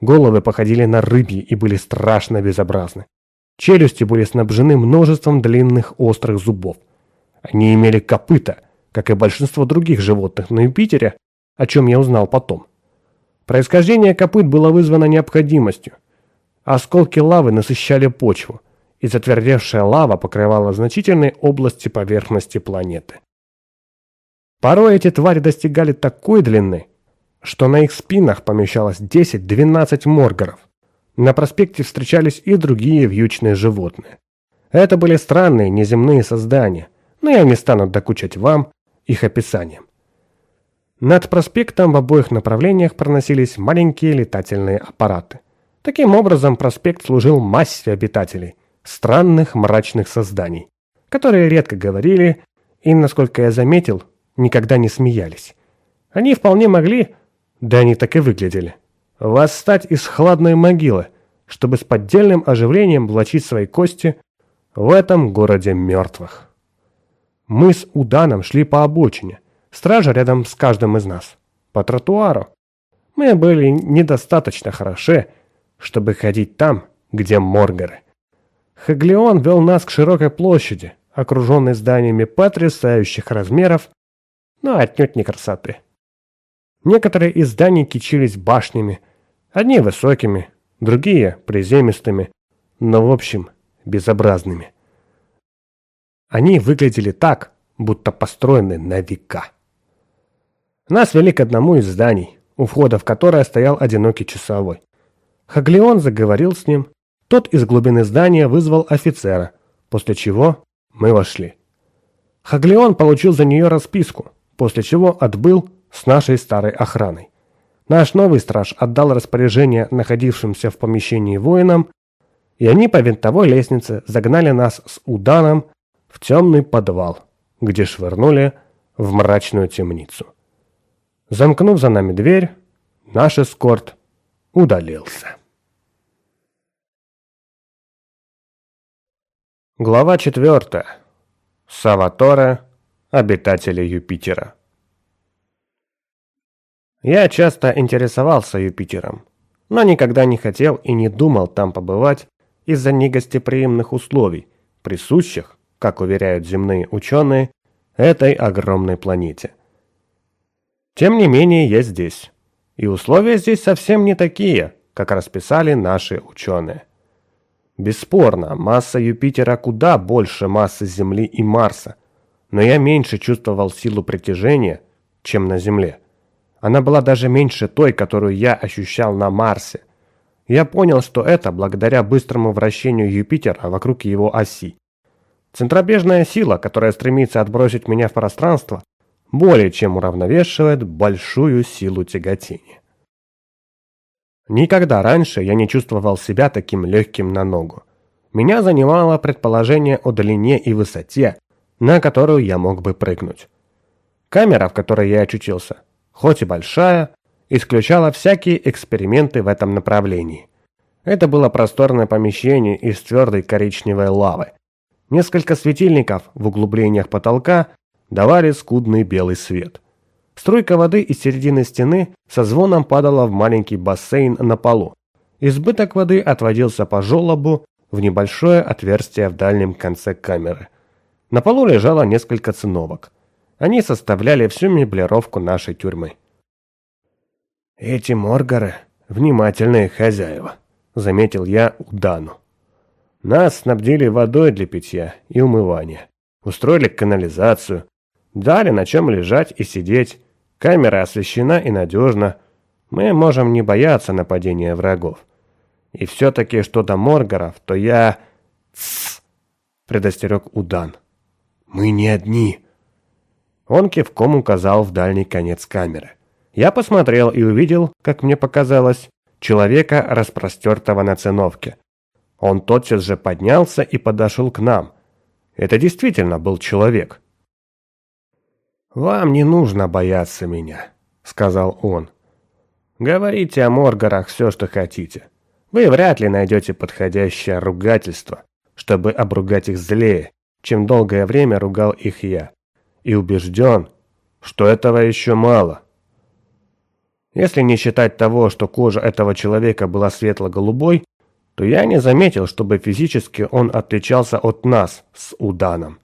Головы походили на рыбьи и были страшно безобразны. Челюсти были снабжены множеством длинных острых зубов. Они имели копыта, как и большинство других животных на Юпитере, о чем я узнал потом. Происхождение копыт было вызвано необходимостью. Осколки лавы насыщали почву, и затвердевшая лава покрывала значительные области поверхности планеты. Порой эти твари достигали такой длины, что на их спинах помещалось 10-12 моргаров. На проспекте встречались и другие вьючные животные. Это были странные неземные создания, но я не стану докучать вам их описанием. Над проспектом в обоих направлениях проносились маленькие летательные аппараты. Таким образом, проспект служил массе обитателей, странных мрачных созданий, которые редко говорили и, насколько я заметил, никогда не смеялись. Они вполне могли, да они так и выглядели, восстать из хладной могилы, чтобы с поддельным оживлением влачить свои кости в этом городе мертвых. Мы с Уданом шли по обочине – Стража рядом с каждым из нас. По тротуару. Мы были недостаточно хороши, чтобы ходить там, где моргары. Хаглион вел нас к широкой площади, окруженной зданиями потрясающих размеров, но отнюдь не красоты. Некоторые из зданий кичились башнями, одни высокими, другие приземистыми, но в общем безобразными. Они выглядели так, будто построены на века. Нас вели к одному из зданий, у входа в которое стоял одинокий часовой. Хаглион заговорил с ним. Тот из глубины здания вызвал офицера, после чего мы вошли. Хаглион получил за нее расписку, после чего отбыл с нашей старой охраной. Наш новый страж отдал распоряжение находившимся в помещении воинам, и они по винтовой лестнице загнали нас с Уданом в темный подвал, где швырнули в мрачную темницу. Замкнув за нами дверь, наш эскорт удалился. Глава 4. Саваторе, обитатели Юпитера. Я часто интересовался Юпитером, но никогда не хотел и не думал там побывать из-за негостеприимных условий, присущих, как уверяют земные ученые, этой огромной планете. Тем не менее, я здесь. И условия здесь совсем не такие, как расписали наши ученые. Бесспорно, масса Юпитера куда больше массы Земли и Марса, но я меньше чувствовал силу притяжения, чем на Земле. Она была даже меньше той, которую я ощущал на Марсе. Я понял, что это благодаря быстрому вращению Юпитера вокруг его оси. Центробежная сила, которая стремится отбросить меня в пространство, более чем уравновешивает большую силу тяготения. Никогда раньше я не чувствовал себя таким легким на ногу. Меня занимало предположение о длине и высоте, на которую я мог бы прыгнуть. Камера, в которой я очутился, хоть и большая, исключала всякие эксперименты в этом направлении. Это было просторное помещение из твердой коричневой лавы. Несколько светильников в углублениях потолка давали скудный белый свет – Струйка воды из середины стены со звоном падала в маленький бассейн на полу. Избыток воды отводился по желобу в небольшое отверстие в дальнем конце камеры. На полу лежало несколько циновок. Они составляли всю меблировку нашей тюрьмы. «Эти моргары – внимательные хозяева», – заметил я Удану. «Нас снабдили водой для питья и умывания, устроили канализацию, дали на чем лежать и сидеть, Камера освещена и надежна. Мы можем не бояться нападения врагов. И все-таки что до Моргаров, то я... Тссс! предостерег Удан. Мы не одни. Он кивком указал в дальний конец камеры. Я посмотрел и увидел, как мне показалось, человека, распростертого на циновке. Он тотчас же поднялся и подошел к нам. Это действительно был человек. «Вам не нужно бояться меня», — сказал он. «Говорите о Моргарах все, что хотите. Вы вряд ли найдете подходящее ругательство, чтобы обругать их злее, чем долгое время ругал их я. И убежден, что этого еще мало». Если не считать того, что кожа этого человека была светло-голубой, то я не заметил, чтобы физически он отличался от нас с Уданом.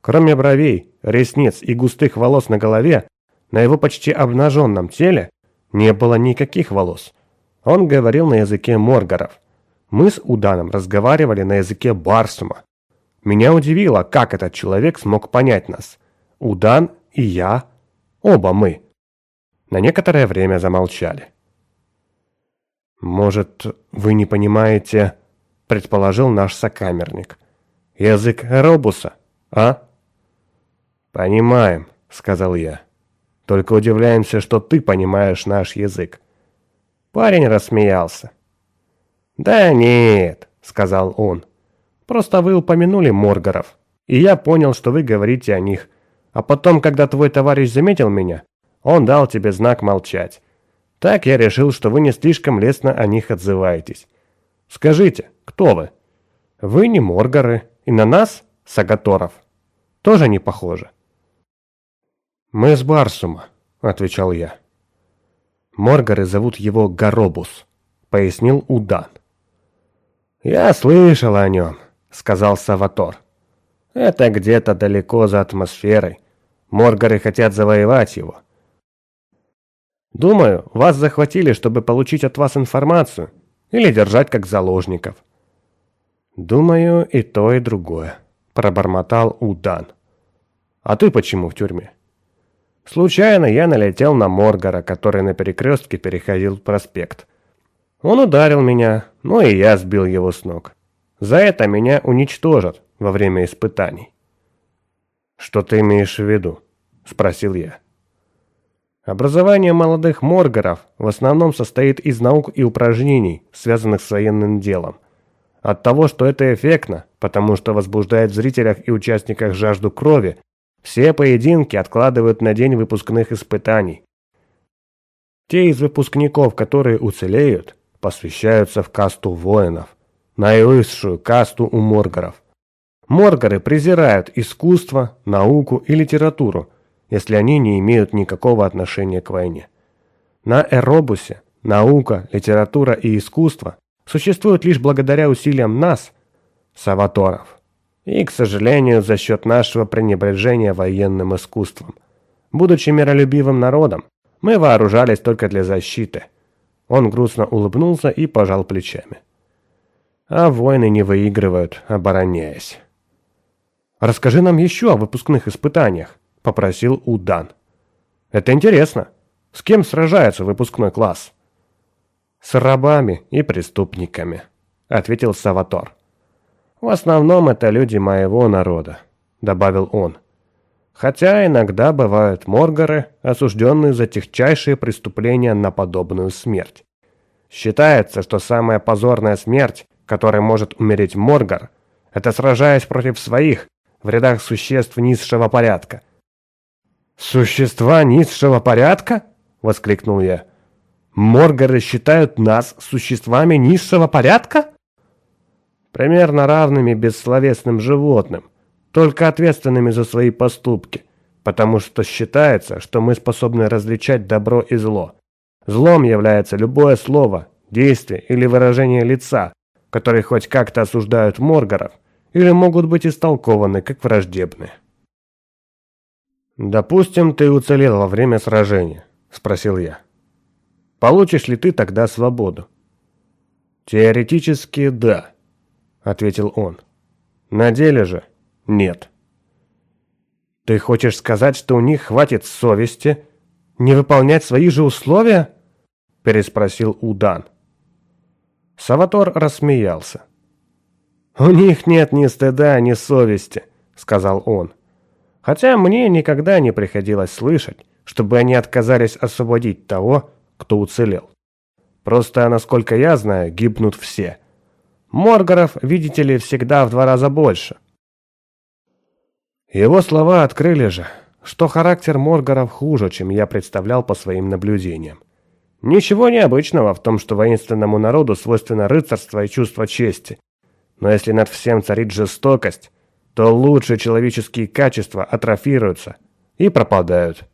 Кроме бровей, ресниц и густых волос на голове, на его почти обнаженном теле не было никаких волос. Он говорил на языке моргаров. Мы с Уданом разговаривали на языке Барсума. Меня удивило, как этот человек смог понять нас. Удан и я, оба мы. На некоторое время замолчали. «Может, вы не понимаете...» – предположил наш сокамерник. «Язык Робуса, а?» «Понимаем», — сказал я. «Только удивляемся, что ты понимаешь наш язык». Парень рассмеялся. «Да нет», — сказал он. «Просто вы упомянули Моргаров, и я понял, что вы говорите о них. А потом, когда твой товарищ заметил меня, он дал тебе знак молчать. Так я решил, что вы не слишком лестно о них отзываетесь. Скажите, кто вы? Вы не Моргары, и на нас, Сагаторов, тоже не похожи. «Мы с Барсума», — отвечал я. «Моргары зовут его Горобус», — пояснил Удан. «Я слышал о нем», — сказал Саватор. «Это где-то далеко за атмосферой. Моргары хотят завоевать его». «Думаю, вас захватили, чтобы получить от вас информацию или держать как заложников». «Думаю, и то, и другое», — пробормотал Удан. «А ты почему в тюрьме?» Случайно я налетел на Моргара, который на перекрестке переходил проспект. Он ударил меня, ну и я сбил его с ног. За это меня уничтожат во время испытаний. «Что ты имеешь в виду?» – спросил я. Образование молодых Моргаров в основном состоит из наук и упражнений, связанных с военным делом. От того, что это эффектно, потому что возбуждает в зрителях и участниках жажду крови, все поединки откладывают на день выпускных испытаний. Те из выпускников, которые уцелеют, посвящаются в касту воинов, наивысшую касту у моргаров. Моргары презирают искусство, науку и литературу, если они не имеют никакого отношения к войне. На Эробусе наука, литература и искусство существуют лишь благодаря усилиям нас, саваторов, и, к сожалению, за счет нашего пренебрежения военным искусством. Будучи миролюбивым народом, мы вооружались только для защиты. Он грустно улыбнулся и пожал плечами. А войны не выигрывают, обороняясь. «Расскажи нам еще о выпускных испытаниях», — попросил Удан. «Это интересно. С кем сражается выпускной класс?» «С рабами и преступниками», — ответил Саватор. «В основном это люди моего народа», — добавил он. «Хотя иногда бывают моргары, осужденные за техчайшие преступления на подобную смерть. Считается, что самая позорная смерть, которой может умереть моргар, это сражаясь против своих, в рядах существ низшего порядка. «Существа низшего порядка?» — воскликнул я. «Моргары считают нас существами низшего порядка?» «Примерно равными бессловесным животным, только ответственными за свои поступки, потому что считается, что мы способны различать добро и зло. Злом является любое слово, действие или выражение лица, которые хоть как-то осуждают моргаров – или могут быть истолкованы как враждебны. «Допустим, ты уцелел во время сражения», — спросил я. «Получишь ли ты тогда свободу?» «Теоретически, да», — ответил он. «На деле же нет». «Ты хочешь сказать, что у них хватит совести не выполнять свои же условия?» — переспросил Удан. Саватор рассмеялся. «У них нет ни стыда, ни совести», — сказал он. «Хотя мне никогда не приходилось слышать, чтобы они отказались освободить того, кто уцелел. Просто, насколько я знаю, гибнут все. Моргаров, видите ли, всегда в два раза больше». Его слова открыли же, что характер Моргаров хуже, чем я представлял по своим наблюдениям. Ничего необычного в том, что воинственному народу свойственно рыцарство и чувство чести. Но если над всем царит жестокость, то лучшие человеческие качества атрофируются и пропадают.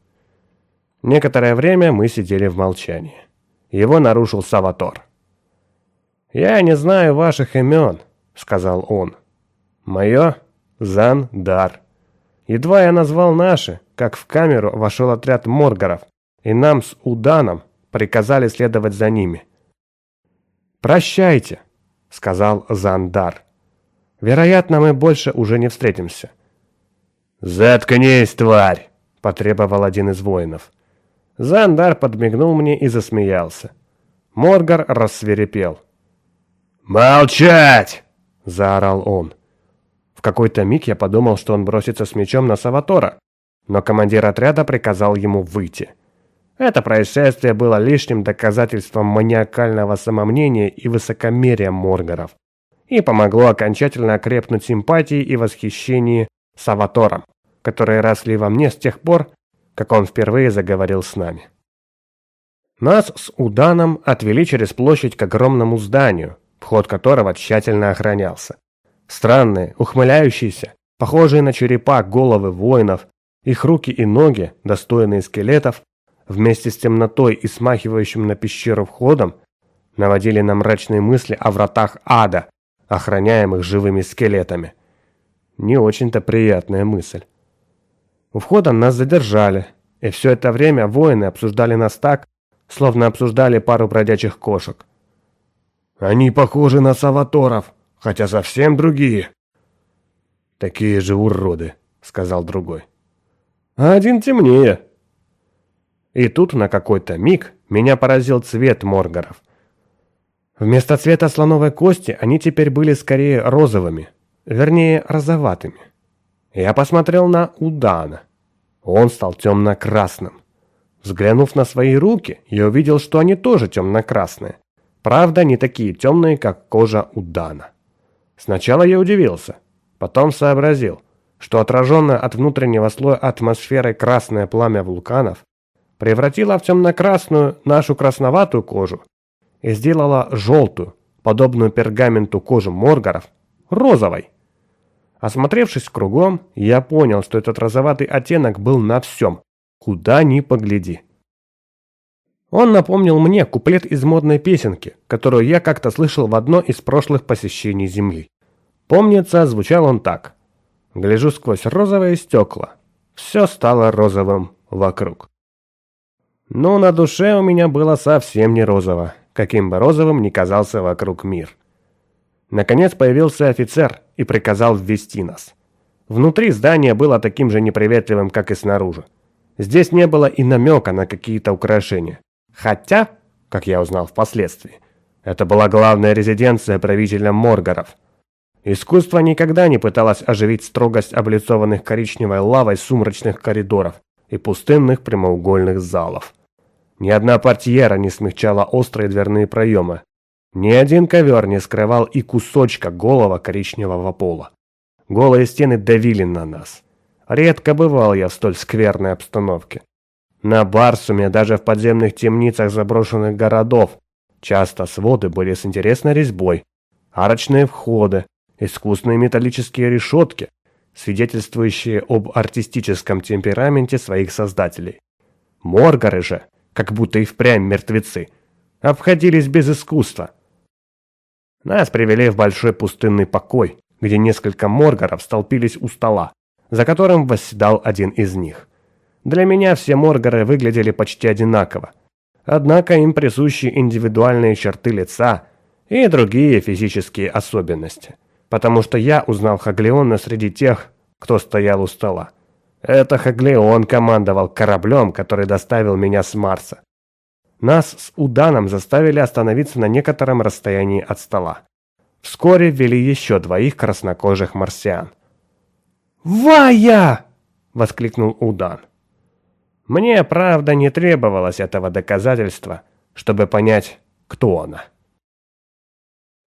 Некоторое время мы сидели в молчании. Его нарушил Саватор. «Я не знаю ваших имен», — сказал он. «Мое — Зан-Дар. Едва я назвал наши, как в камеру вошел отряд моргаров, и нам с Уданом приказали следовать за ними. «Прощайте», сказал Зандар. «Вероятно, мы больше уже не встретимся». «Заткнись, тварь!» – потребовал один из воинов. Зандар подмигнул мне и засмеялся. Моргар рассверепел. «Молчать!» – заорал он. В какой-то миг я подумал, что он бросится с мечом на Саватора, но командир отряда приказал ему выйти. Это происшествие было лишним доказательством маниакального самомнения и высокомерия Моргаров и помогло окончательно окрепнуть симпатии и восхищении Саватором, которые росли во мне с тех пор, как он впервые заговорил с нами. Нас с Уданом отвели через площадь к огромному зданию, вход которого тщательно охранялся. Странные, ухмыляющиеся, похожие на черепа головы воинов, их руки и ноги, достойные скелетов, вместе с темнотой и смахивающим на пещеру входом, наводили на мрачные мысли о вратах ада, охраняемых живыми скелетами. Не очень-то приятная мысль. У входа нас задержали, и все это время воины обсуждали нас так, словно обсуждали пару бродячих кошек. «Они похожи на саваторов, хотя совсем другие». «Такие же уроды», — сказал другой. «А один темнее», и тут на какой-то миг меня поразил цвет моргаров. Вместо цвета слоновой кости они теперь были скорее розовыми, вернее розоватыми. Я посмотрел на Удана. Он стал темно-красным. Взглянув на свои руки, я увидел, что они тоже темно-красные. Правда, не такие темные, как кожа Удана. Сначала я удивился, потом сообразил, что отраженное от внутреннего слоя атмосферы красное пламя вулканов превратила в темно-красную нашу красноватую кожу и сделала желтую, подобную пергаменту кожу Моргаров, розовой. Осмотревшись кругом, я понял, что этот розоватый оттенок был на всем, куда ни погляди. Он напомнил мне куплет из модной песенки, которую я как-то слышал в одно из прошлых посещений Земли. Помнится, звучал он так. Гляжу сквозь розовые стекла. Все стало розовым вокруг. Но на душе у меня было совсем не розово, каким бы розовым ни казался вокруг мир. Наконец появился офицер и приказал ввести нас. Внутри здание было таким же неприветливым, как и снаружи. Здесь не было и намека на какие-то украшения. Хотя, как я узнал впоследствии, это была главная резиденция правителя Моргаров. Искусство никогда не пыталось оживить строгость облицованных коричневой лавой сумрачных коридоров и пустынных прямоугольных залов. Ни одна портьера не смягчала острые дверные проемы. Ни один ковер не скрывал и кусочка голого коричневого пола. Голые стены давили на нас. Редко бывал я в столь скверной обстановке. На Барсуме, даже в подземных темницах заброшенных городов, часто своды были с интересной резьбой, арочные входы, искусные металлические решетки, свидетельствующие об артистическом темпераменте своих создателей. Моргары же, как будто и впрямь мертвецы, обходились без искусства. Нас привели в большой пустынный покой, где несколько моргаров столпились у стола, за которым восседал один из них. Для меня все Моргары выглядели почти одинаково. Однако им присущи индивидуальные черты лица и другие физические особенности. Потому что я узнал Хаглеона среди тех, кто стоял у стола. Это Хаглеон командовал кораблем, который доставил меня с Марса. Нас с Уданом заставили остановиться на некотором расстоянии от стола. Вскоре ввели еще двоих краснокожих марсиан. «Вая!» — воскликнул Удан. Мне, правда, не требовалось этого доказательства, чтобы понять, кто она.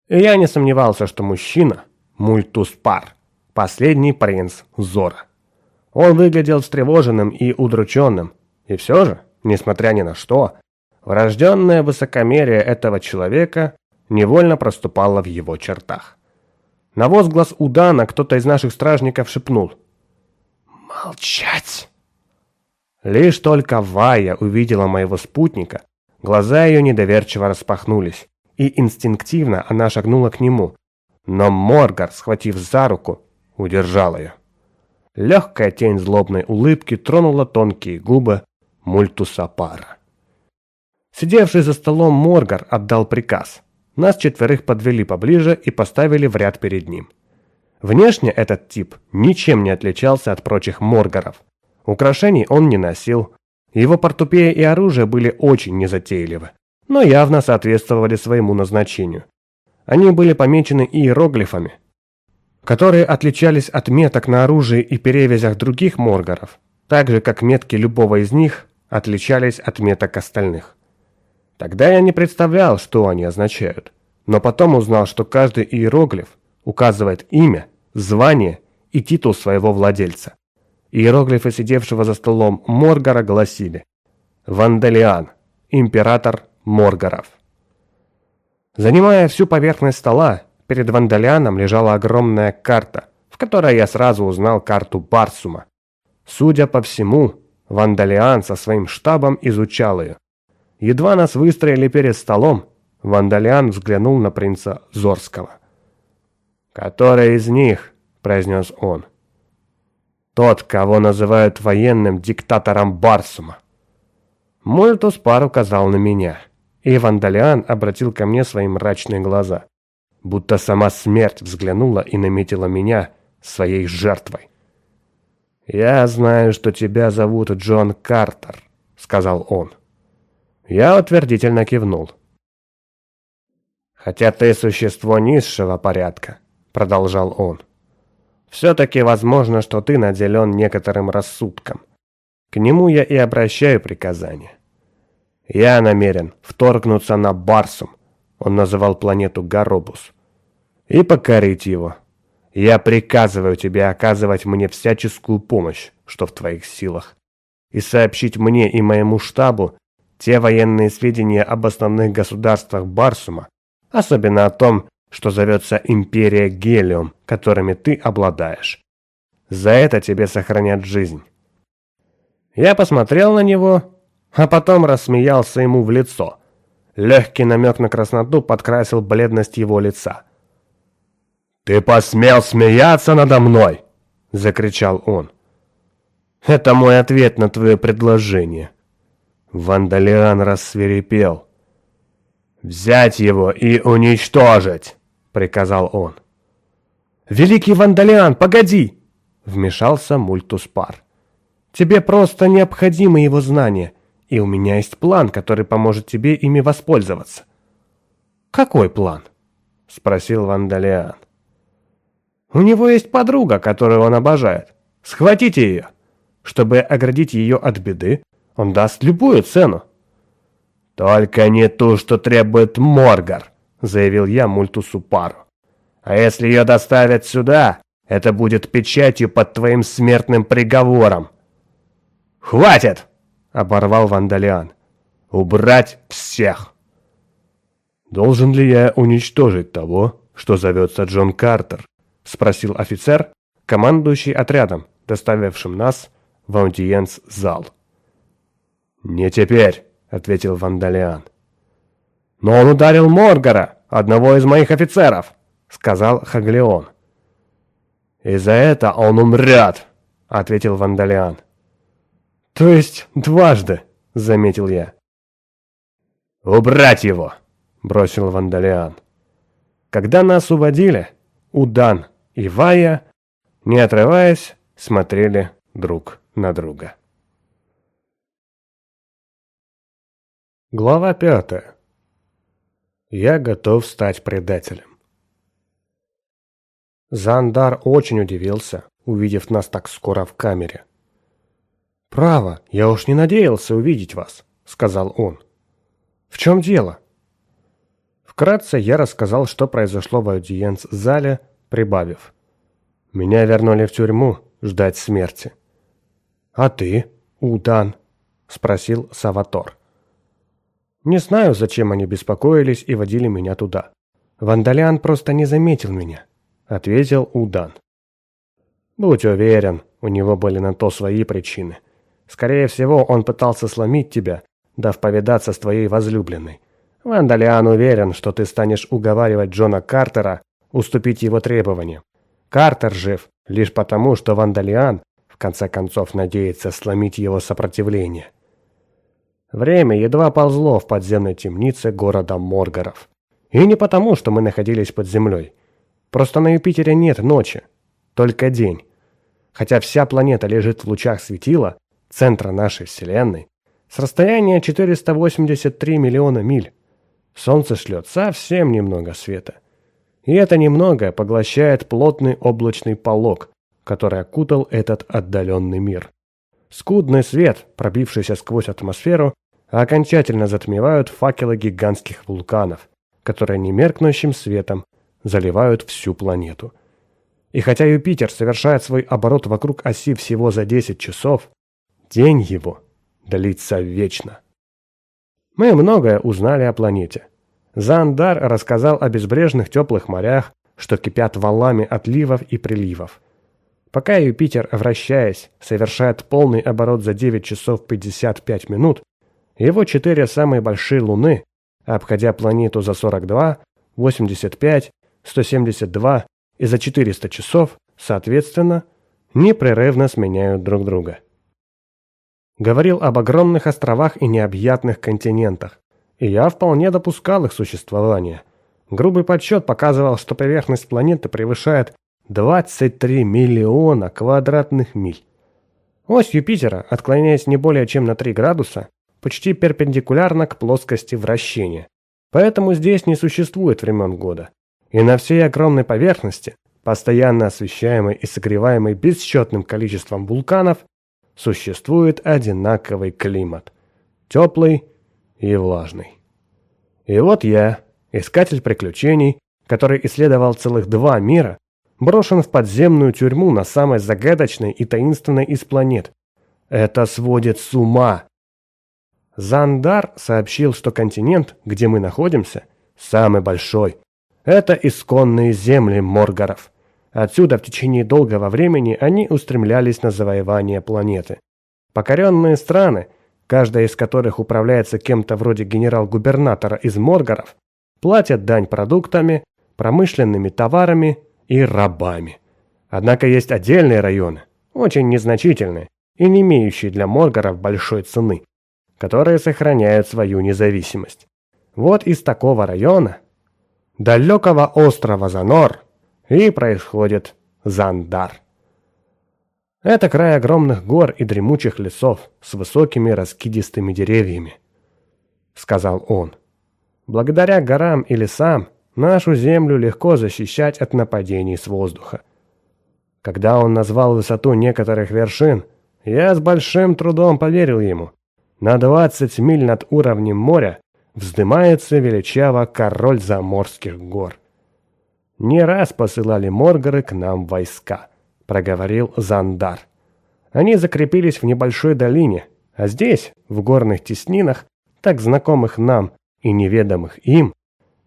Я не сомневался, что мужчина – Мультуспар, последний принц Зора. Он выглядел встревоженным и удрученным, и все же, несмотря ни на что, врожденное высокомерие этого человека невольно проступало в его чертах. На возглас Удана кто-то из наших стражников шепнул «Молчать!» Лишь только Вая увидела моего спутника, глаза ее недоверчиво распахнулись, и инстинктивно она шагнула к нему. Но Моргар, схватив за руку, удержал ее. Легкая тень злобной улыбки тронула тонкие губы Мультуса Пара. Сидевший за столом Моргар отдал приказ. Нас четверых подвели поближе и поставили в ряд перед ним. Внешне этот тип ничем не отличался от прочих Моргаров. Украшений он не носил. Его портупея и оружие были очень незатейливы, но явно соответствовали своему назначению. Они были помечены иероглифами, которые отличались от меток на оружии и перевязях других моргаров, так же как метки любого из них отличались от меток остальных. Тогда я не представлял, что они означают, но потом узнал, что каждый иероглиф указывает имя, звание и титул своего владельца. Иероглифы сидевшего за столом Моргара гласили «Вандалиан, император Моргаров». Занимая всю поверхность стола, перед Вандалианом лежала огромная карта, в которой я сразу узнал карту Барсума. Судя по всему, Вандалиан со своим штабом изучал ее. Едва нас выстроили перед столом, Вандалиан взглянул на принца Зорского. «Который из них?» – произнес он. Тот, кого называют военным диктатором Барсума. Мультус пар указал на меня, и Вандалиан обратил ко мне свои мрачные глаза, будто сама смерть взглянула и наметила меня своей жертвой. «Я знаю, что тебя зовут Джон Картер», — сказал он. Я утвердительно кивнул. «Хотя ты существо низшего порядка», — продолжал он. Все-таки возможно, что ты наделен некоторым рассудком. К нему я и обращаю приказание. Я намерен вторгнуться на Барсум, он называл планету Гаробус, и покорить его. Я приказываю тебе оказывать мне всяческую помощь, что в твоих силах, и сообщить мне и моему штабу те военные сведения об основных государствах Барсума, особенно о том, что зовется Империя Гелиум, которыми ты обладаешь. За это тебе сохранят жизнь. Я посмотрел на него, а потом рассмеялся ему в лицо. Легкий намек на красноту подкрасил бледность его лица. «Ты посмел смеяться надо мной!» — закричал он. «Это мой ответ на твое предложение». Вандалиан рассверепел. «Взять его и уничтожить!» — приказал он. «Великий Вандалиан, погоди!» — вмешался Мультуспар. «Тебе просто необходимы его знания, и у меня есть план, который поможет тебе ими воспользоваться». «Какой план?» — спросил Вандалиан. «У него есть подруга, которую он обожает. Схватите ее. Чтобы оградить ее от беды, он даст любую цену». «Только не ту, что требует Моргар», — заявил я Мультусу Пару. «А если ее доставят сюда, это будет печатью под твоим смертным приговором». «Хватит!» — оборвал Вандалиан. «Убрать всех!» «Должен ли я уничтожить того, что зовется Джон Картер?» — спросил офицер, командующий отрядом, доставившим нас в аудиенц-зал. «Не теперь», — ответил Вандалиан. «Но он ударил Моргара, одного из моих офицеров», — сказал Хаглеон. «И за это он умрет», — ответил Вандалиан. «То есть дважды», — заметил я. «Убрать его!» — бросил Вандалиан. Когда нас уводили, Удан и Вая, не отрываясь, смотрели друг на друга. Глава пятая. Я готов стать предателем. Зандар очень удивился, увидев нас так скоро в камере. «Право, я уж не надеялся увидеть вас», — сказал он. «В чем дело?» Вкратце я рассказал, что произошло в аудиенц-зале, прибавив. «Меня вернули в тюрьму ждать смерти». «А ты, Удан?» — спросил Саватор. «Не знаю, зачем они беспокоились и водили меня туда. Вандалиан просто не заметил меня», — ответил Удан. «Будь уверен, у него были на то свои причины». Скорее всего, он пытался сломить тебя, дав повидаться с твоей возлюбленной. Вандалиан уверен, что ты станешь уговаривать Джона Картера уступить его требованиям. Картер жив лишь потому, что Вандалиан в конце концов надеется сломить его сопротивление. Время едва ползло в подземной темнице города Моргаров. И не потому, что мы находились под землей. Просто на Юпитере нет ночи, только день. Хотя вся планета лежит в лучах светила, центра нашей Вселенной, с расстояния 483 миллиона миль. Солнце шлет совсем немного света. И это немного поглощает плотный облачный полог, который окутал этот отдаленный мир. Скудный свет, пробившийся сквозь атмосферу, окончательно затмевают факелы гигантских вулканов, которые немеркнущим светом заливают всю планету. И хотя Юпитер совершает свой оборот вокруг оси всего за 10 часов, День его длится вечно. Мы многое узнали о планете. Зандар рассказал о безбрежных теплых морях, что кипят валами отливов и приливов. Пока Юпитер, вращаясь, совершает полный оборот за 9 часов 55 минут, его четыре самые большие луны, обходя планету за 42, 85, 172 и за 400 часов, соответственно, непрерывно сменяют друг друга говорил об огромных островах и необъятных континентах, и я вполне допускал их существование. Грубый подсчет показывал, что поверхность планеты превышает 23 миллиона квадратных миль. Ось Юпитера, отклоняясь не более чем на 3 градуса, почти перпендикулярна к плоскости вращения. Поэтому здесь не существует времен года. И на всей огромной поверхности, постоянно освещаемой и согреваемой бесчетным количеством вулканов, существует одинаковый климат. Теплый и влажный. И вот я, искатель приключений, который исследовал целых два мира, брошен в подземную тюрьму на самой загадочной и таинственной из планет. Это сводит с ума. Зандар сообщил, что континент, где мы находимся, самый большой. Это исконные земли Моргаров. Отсюда в течение долгого времени они устремлялись на завоевание планеты. Покоренные страны, каждая из которых управляется кем-то вроде генерал-губернатора из Моргаров, платят дань продуктами, промышленными товарами и рабами. Однако есть отдельные районы, очень незначительные и не имеющие для Моргаров большой цены, которые сохраняют свою независимость. Вот из такого района, далекого острова Занор, и происходит Зандар. Это край огромных гор и дремучих лесов с высокими раскидистыми деревьями, сказал он. Благодаря горам и лесам нашу землю легко защищать от нападений с воздуха. Когда он назвал высоту некоторых вершин, я с большим трудом поверил ему. На 20 миль над уровнем моря вздымается величаво король заморских гор. Не раз посылали моргары к нам войска, проговорил Зандар. Они закрепились в небольшой долине, а здесь, в горных теснинах, так знакомых нам и неведомых им,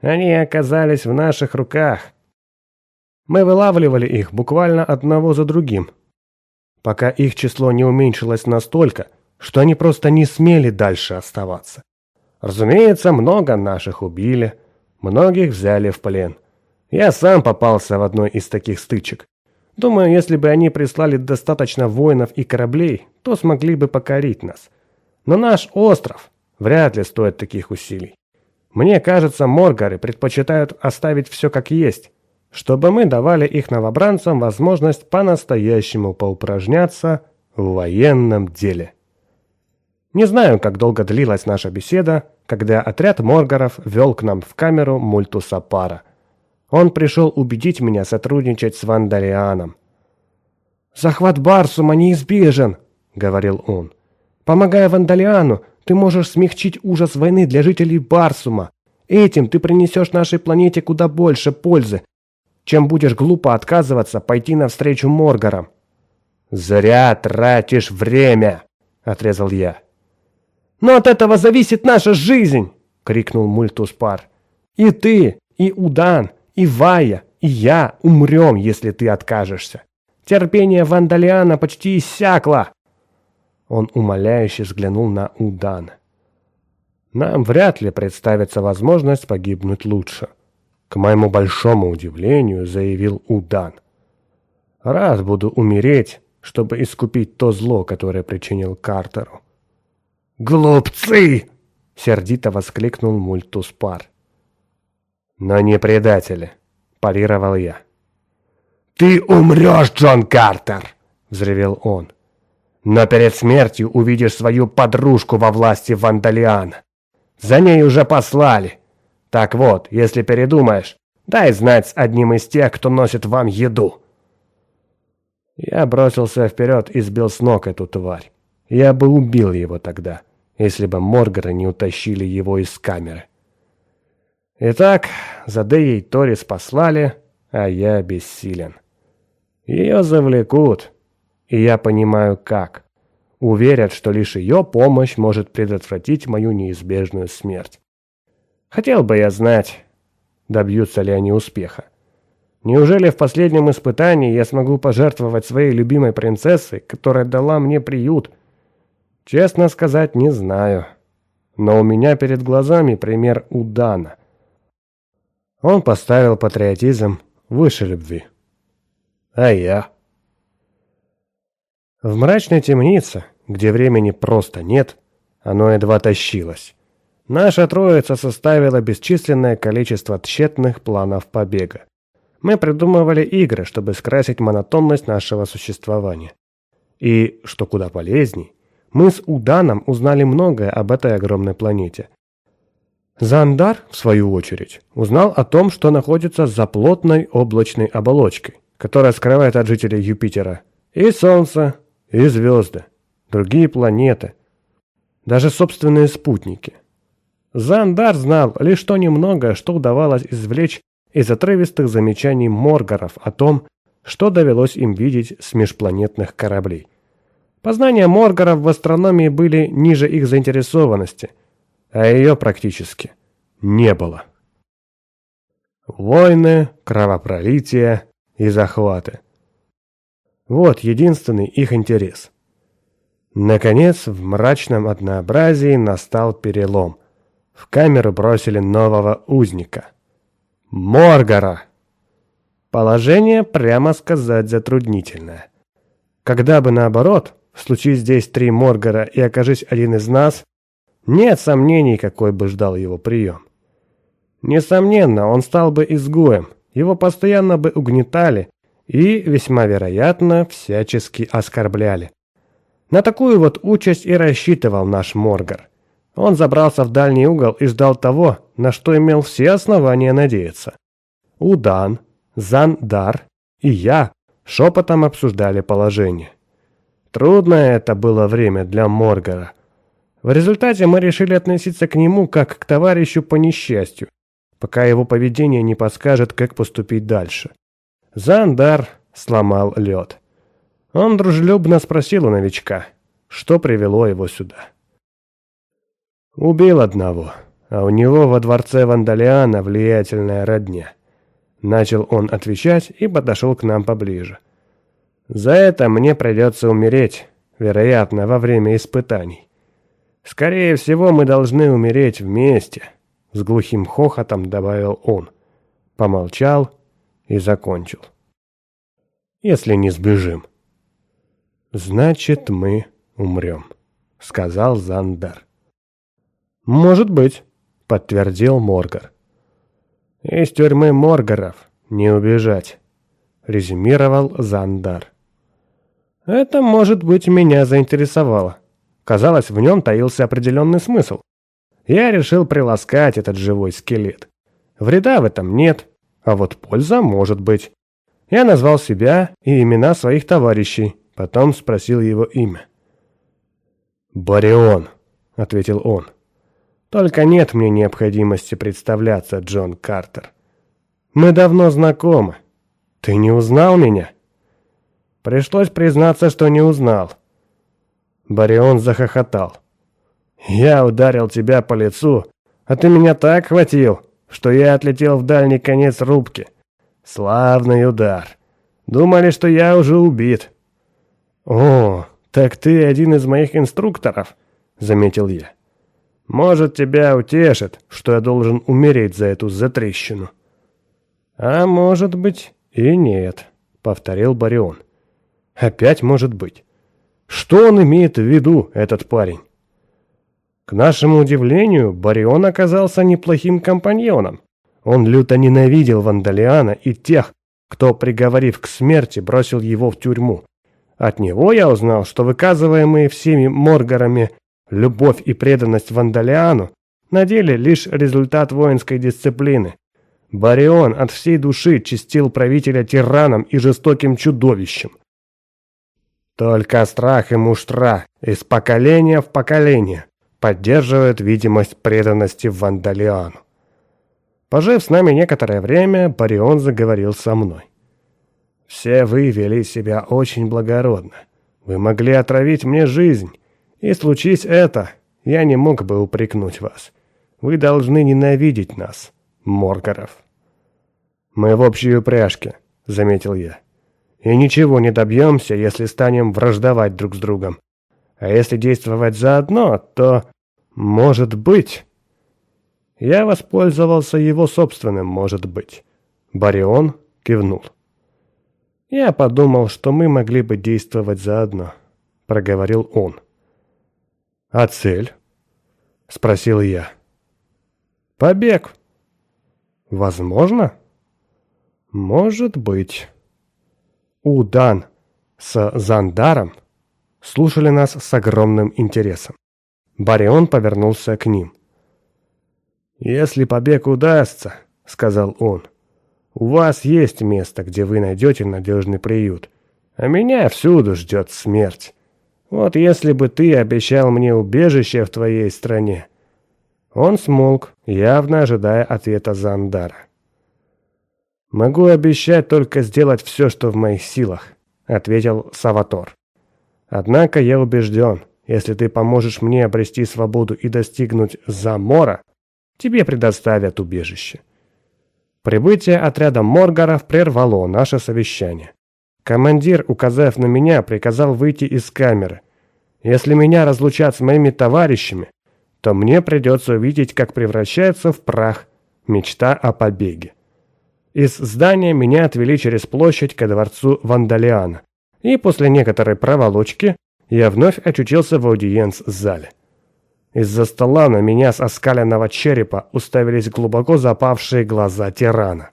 они оказались в наших руках. Мы вылавливали их буквально одного за другим, пока их число не уменьшилось настолько, что они просто не смели дальше оставаться. Разумеется, много наших убили, многих взяли в плен. Я сам попался в одной из таких стычек. Думаю, если бы они прислали достаточно воинов и кораблей, то смогли бы покорить нас. Но наш остров вряд ли стоит таких усилий. Мне кажется, моргары предпочитают оставить все как есть, чтобы мы давали их новобранцам возможность по-настоящему поупражняться в военном деле. Не знаю, как долго длилась наша беседа, когда отряд моргаров вел к нам в камеру Мультуса Пара. Он пришел убедить меня сотрудничать с Вандарианом. «Захват Барсума неизбежен», — говорил он. «Помогая Вандалиану, ты можешь смягчить ужас войны для жителей Барсума. Этим ты принесешь нашей планете куда больше пользы, чем будешь глупо отказываться пойти навстречу Моргарам. «Зря тратишь время!» — отрезал я. «Но от этого зависит наша жизнь!» — крикнул Мультуспар. «И ты, и Удан, и Вая, и я умрем, если ты откажешься. Терпение Вандалиана почти иссякло!» Он умоляюще взглянул на Удана. «Нам вряд ли представится возможность погибнуть лучше». К моему большому удивлению, заявил Удан. Раз буду умереть, чтобы искупить то зло, которое причинил Картеру. «Глупцы!» — сердито воскликнул Мультуспар. «Но не предатели», — парировал я. «Ты умрешь, Джон Картер!» — взревел он. «Но перед смертью увидишь свою подружку во власти Вандалиана. За ней уже послали. Так вот, если передумаешь, дай знать с одним из тех, кто носит вам еду. Я бросился вперед и сбил с ног эту тварь. Я бы убил его тогда, если бы Моргары не утащили его из камеры. Итак, за Деей Торис послали, а я бессилен. Ее завлекут, и я понимаю как. Уверят, что лишь ее помощь может предотвратить мою неизбежную смерть. Хотел бы я знать, добьются ли они успеха. Неужели в последнем испытании я смогу пожертвовать своей любимой принцессой, которая дала мне приют? Честно сказать, не знаю. Но у меня перед глазами пример Удана. Он поставил патриотизм выше любви. А я? В мрачной темнице, где времени просто нет, оно едва тащилось. Наша троица составила бесчисленное количество тщетных планов побега. Мы придумывали игры, чтобы скрасить монотонность нашего существования. И, что куда полезней, мы с Уданом узнали многое об этой огромной планете. Зандар, в свою очередь, узнал о том, что находится за плотной облачной оболочкой, которая скрывает от жителей Юпитера и Солнце, и звезды, другие планеты, даже собственные спутники – Зандар знал лишь то немного, что удавалось извлечь из отрывистых замечаний Моргаров о том, что довелось им видеть с межпланетных кораблей. Познания Моргаров в астрономии были ниже их заинтересованности, а ее практически не было. Войны, кровопролитие и захваты. Вот единственный их интерес. Наконец, в мрачном однообразии настал перелом. В камеру бросили нового узника. Моргара! Положение, прямо сказать, затруднительное. Когда бы наоборот, случись здесь три Моргара и окажись один из нас, нет сомнений, какой бы ждал его прием. Несомненно, он стал бы изгоем, его постоянно бы угнетали и, весьма вероятно, всячески оскорбляли. На такую вот участь и рассчитывал наш Моргар. Он забрался в дальний угол и ждал того, на что имел все основания надеяться. Удан, Зандар и я шепотом обсуждали положение. Трудное это было время для Моргара. В результате мы решили относиться к нему как к товарищу по несчастью, пока его поведение не подскажет, как поступить дальше. Зандар сломал лед. Он дружелюбно спросил у новичка, что привело его сюда. Убил одного, а у него во дворце Вандалиана влиятельная родня. Начал он отвечать и подошел к нам поближе. За это мне придется умереть, вероятно, во время испытаний. Скорее всего, мы должны умереть вместе, с глухим хохотом добавил он. Помолчал и закончил. Если не сбежим. Значит, мы умрем, сказал Зандар. Может быть, подтвердил Моргар. Из тюрьмы Моргаров не убежать, резюмировал Зандар. Это, может быть, меня заинтересовало. Казалось, в нем таился определенный смысл. Я решил приласкать этот живой скелет. Вреда в этом нет, а вот польза может быть. Я назвал себя и имена своих товарищей, потом спросил его имя. «Барион», — ответил он. «Только нет мне необходимости представляться, Джон Картер. Мы давно знакомы. Ты не узнал меня?» Пришлось признаться, что не узнал. Барион захохотал. «Я ударил тебя по лицу, а ты меня так хватил, что я отлетел в дальний конец рубки. Славный удар. Думали, что я уже убит». «О, так ты один из моих инструкторов», — заметил я. «Может, тебя утешит, что я должен умереть за эту затрещину». «А может быть и нет», — повторил Барион. «Опять может быть. Что он имеет в виду, этот парень?» К нашему удивлению, Барион оказался неплохим компаньоном. Он люто ненавидел Вандалиана и тех, кто, приговорив к смерти, бросил его в тюрьму. От него я узнал, что выказываемые всеми Моргарами любовь и преданность Вандалиану на деле лишь результат воинской дисциплины. Барион от всей души чистил правителя тираном и жестоким чудовищем. Только страх и муштра из поколения в поколение поддерживают видимость преданности Вандалиану. Пожив с нами некоторое время, Барион заговорил со мной. «Все вы вели себя очень благородно. Вы могли отравить мне жизнь, и случись это, я не мог бы упрекнуть вас. Вы должны ненавидеть нас, Моргаров». «Мы в общей упряжке», — заметил я. «И ничего не добьемся, если станем враждовать друг с другом. А если действовать заодно, то «Может быть». Я воспользовался его собственным «может быть». Барион кивнул. «Я подумал, что мы могли бы действовать заодно», — проговорил он. «А цель?» — спросил я. «Побег». «Возможно?» «Может быть». Удан с Зандаром слушали нас с огромным интересом. Барион повернулся к ним. «Если побег удастся», — сказал он, — «у вас есть место, где вы найдете надежный приют, а меня всюду ждет смерть. Вот если бы ты обещал мне убежище в твоей стране». Он смолк, явно ожидая ответа Зандара. «Могу обещать только сделать все, что в моих силах», — ответил Саватор. Однако я убежден, если ты поможешь мне обрести свободу и достигнуть Замора, тебе предоставят убежище. Прибытие отряда Моргаров прервало наше совещание. Командир, указав на меня, приказал выйти из камеры. Если меня разлучат с моими товарищами, то мне придется увидеть, как превращается в прах мечта о побеге. Из здания меня отвели через площадь ко дворцу Вандалиана, и после некоторой проволочки я вновь очутился в аудиенц-зале. Из-за стола на меня с оскаленного черепа уставились глубоко запавшие глаза тирана.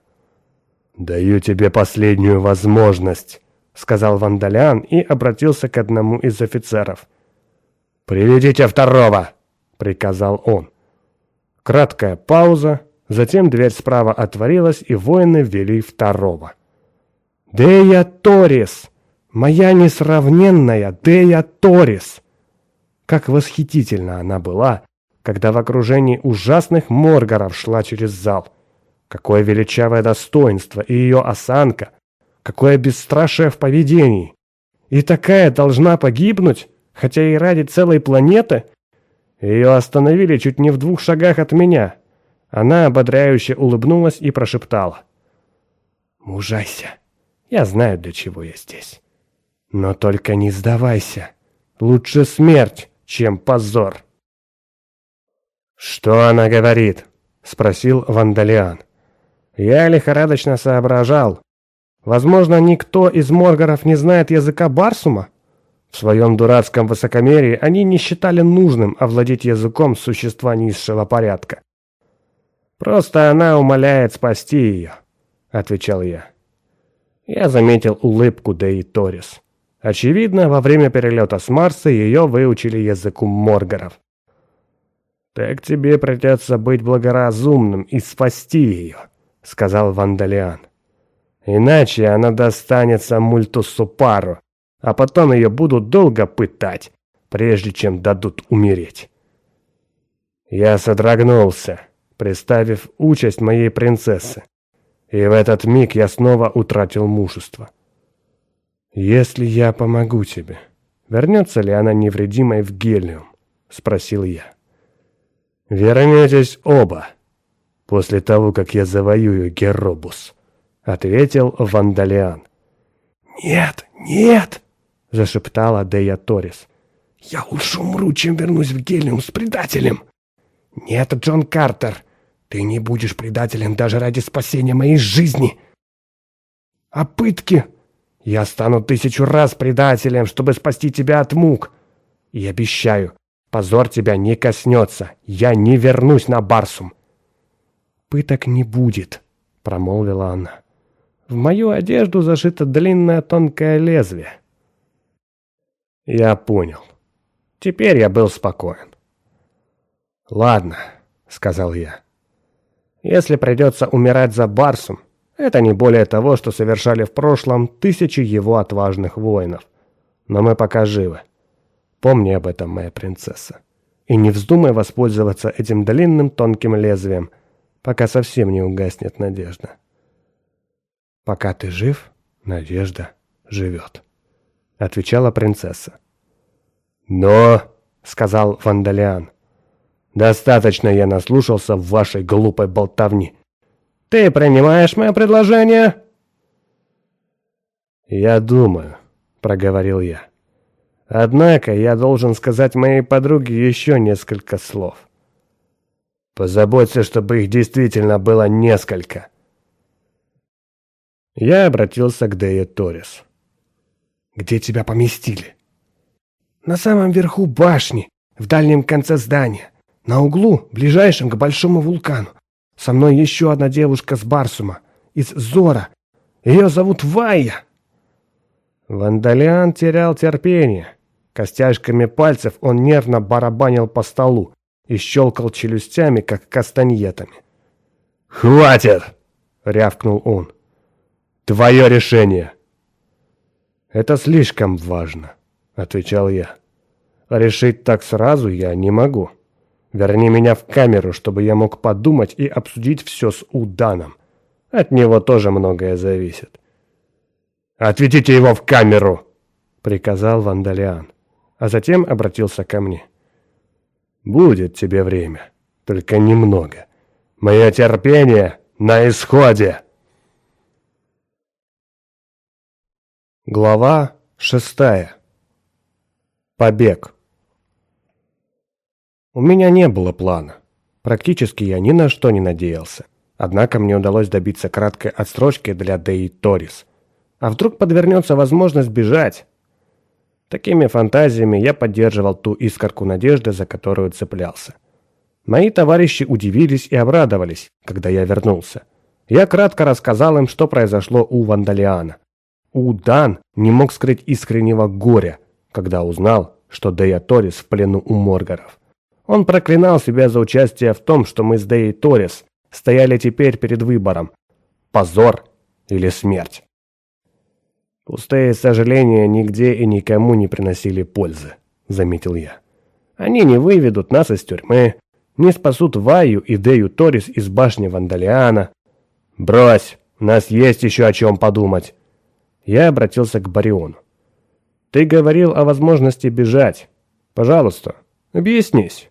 «Даю тебе последнюю возможность», — сказал Вандалиан и обратился к одному из офицеров. «Приведите второго!» — приказал он. Краткая пауза, затем дверь справа отворилась, и воины ввели второго. «Дея Торис! Моя несравненная Дея Торис!» Как восхитительна она была, когда в окружении ужасных моргаров шла через зал. Какое величавое достоинство и ее осанка, какое бесстрашие в поведении. И такая должна погибнуть, хотя и ради целой планеты. Ее остановили чуть не в двух шагах от меня. Она ободряюще улыбнулась и прошептала. «Мужайся, я знаю, для чего я здесь. Но только не сдавайся. Лучше смерть, чем позор». «Что она говорит?» — спросил Вандалиан. Я лихорадочно соображал. Возможно, никто из Моргаров не знает языка Барсума? В своем дурацком высокомерии они не считали нужным овладеть языком существа низшего порядка. «Просто она умоляет спасти ее», — отвечал я. Я заметил улыбку Деи Торис. Очевидно, во время перелета с Марса ее выучили языку Моргаров. «Так тебе придется быть благоразумным и спасти ее», — сказал Вандалиан. «Иначе она достанется Мультусупару, а потом ее будут долго пытать, прежде чем дадут умереть». Я содрогнулся, представив участь моей принцессы, и в этот миг я снова утратил мужество. «Если я помогу тебе, вернется ли она невредимой в Гелиум?» — спросил я. «Вернетесь оба, после того, как я завоюю Геробус», — ответил Вандалиан. «Нет, нет!» зашептала Дея Торис. «Я лучше умру, чем вернусь в Гелиум с предателем!» «Нет, Джон Картер, ты не будешь предателем даже ради спасения моей жизни!» «А пытки? Я стану тысячу раз предателем, чтобы спасти тебя от мук!» «И обещаю, позор тебя не коснется, я не вернусь на Барсум!» «Пыток не будет», — промолвила она. «В мою одежду зашито длинное тонкое лезвие». Я понял. Теперь я был спокоен. «Ладно», — сказал я. «Если придется умирать за Барсом, это не более того, что совершали в прошлом тысячи его отважных воинов. Но мы пока живы. Помни об этом, моя принцесса. И не вздумай воспользоваться этим длинным тонким лезвием, пока совсем не угаснет надежда. Пока ты жив, надежда живет» отвечала принцесса. «Но», — сказал Вандалиан, — «достаточно я наслушался в вашей глупой болтовни. Ты принимаешь мое предложение?» «Я думаю», — проговорил я. «Однако я должен сказать моей подруге еще несколько слов. Позаботься, чтобы их действительно было несколько». Я обратился к Дее Торис. Где тебя поместили? На самом верху башни, в дальнем конце здания. На углу, ближайшем к большому вулкану. Со мной еще одна девушка с Барсума, из Зора. Ее зовут Вайя. Вандалиан терял терпение. Костяшками пальцев он нервно барабанил по столу и щелкал челюстями, как кастаньетами. «Хватит!» — рявкнул он. «Твое решение!» «Это слишком важно», — отвечал я. «Решить так сразу я не могу. Верни меня в камеру, чтобы я мог подумать и обсудить все с Уданом. От него тоже многое зависит». «Отведите его в камеру!» — приказал Вандалиан, а затем обратился ко мне. «Будет тебе время, только немного. Мое терпение на исходе!» Глава шестая. Побег. У меня не было плана. Практически я ни на что не надеялся. Однако мне удалось добиться краткой отсрочки для Деи Торис. А вдруг подвернется возможность бежать? Такими фантазиями я поддерживал ту искорку надежды, за которую цеплялся. Мои товарищи удивились и обрадовались, когда я вернулся. Я кратко рассказал им, что произошло у Вандалиана. Удан не мог скрыть искреннего горя, когда узнал, что Дея Торис в плену у Моргаров. Он проклинал себя за участие в том, что мы с Деей Торис стояли теперь перед выбором – позор или смерть. «Пустые сожаления нигде и никому не приносили пользы», – заметил я. «Они не выведут нас из тюрьмы, не спасут Ваю и Дею Торис из башни Вандалиана. Брось, у нас есть еще о чем подумать». Я обратился к Бариону. «Ты говорил о возможности бежать. Пожалуйста, объяснись».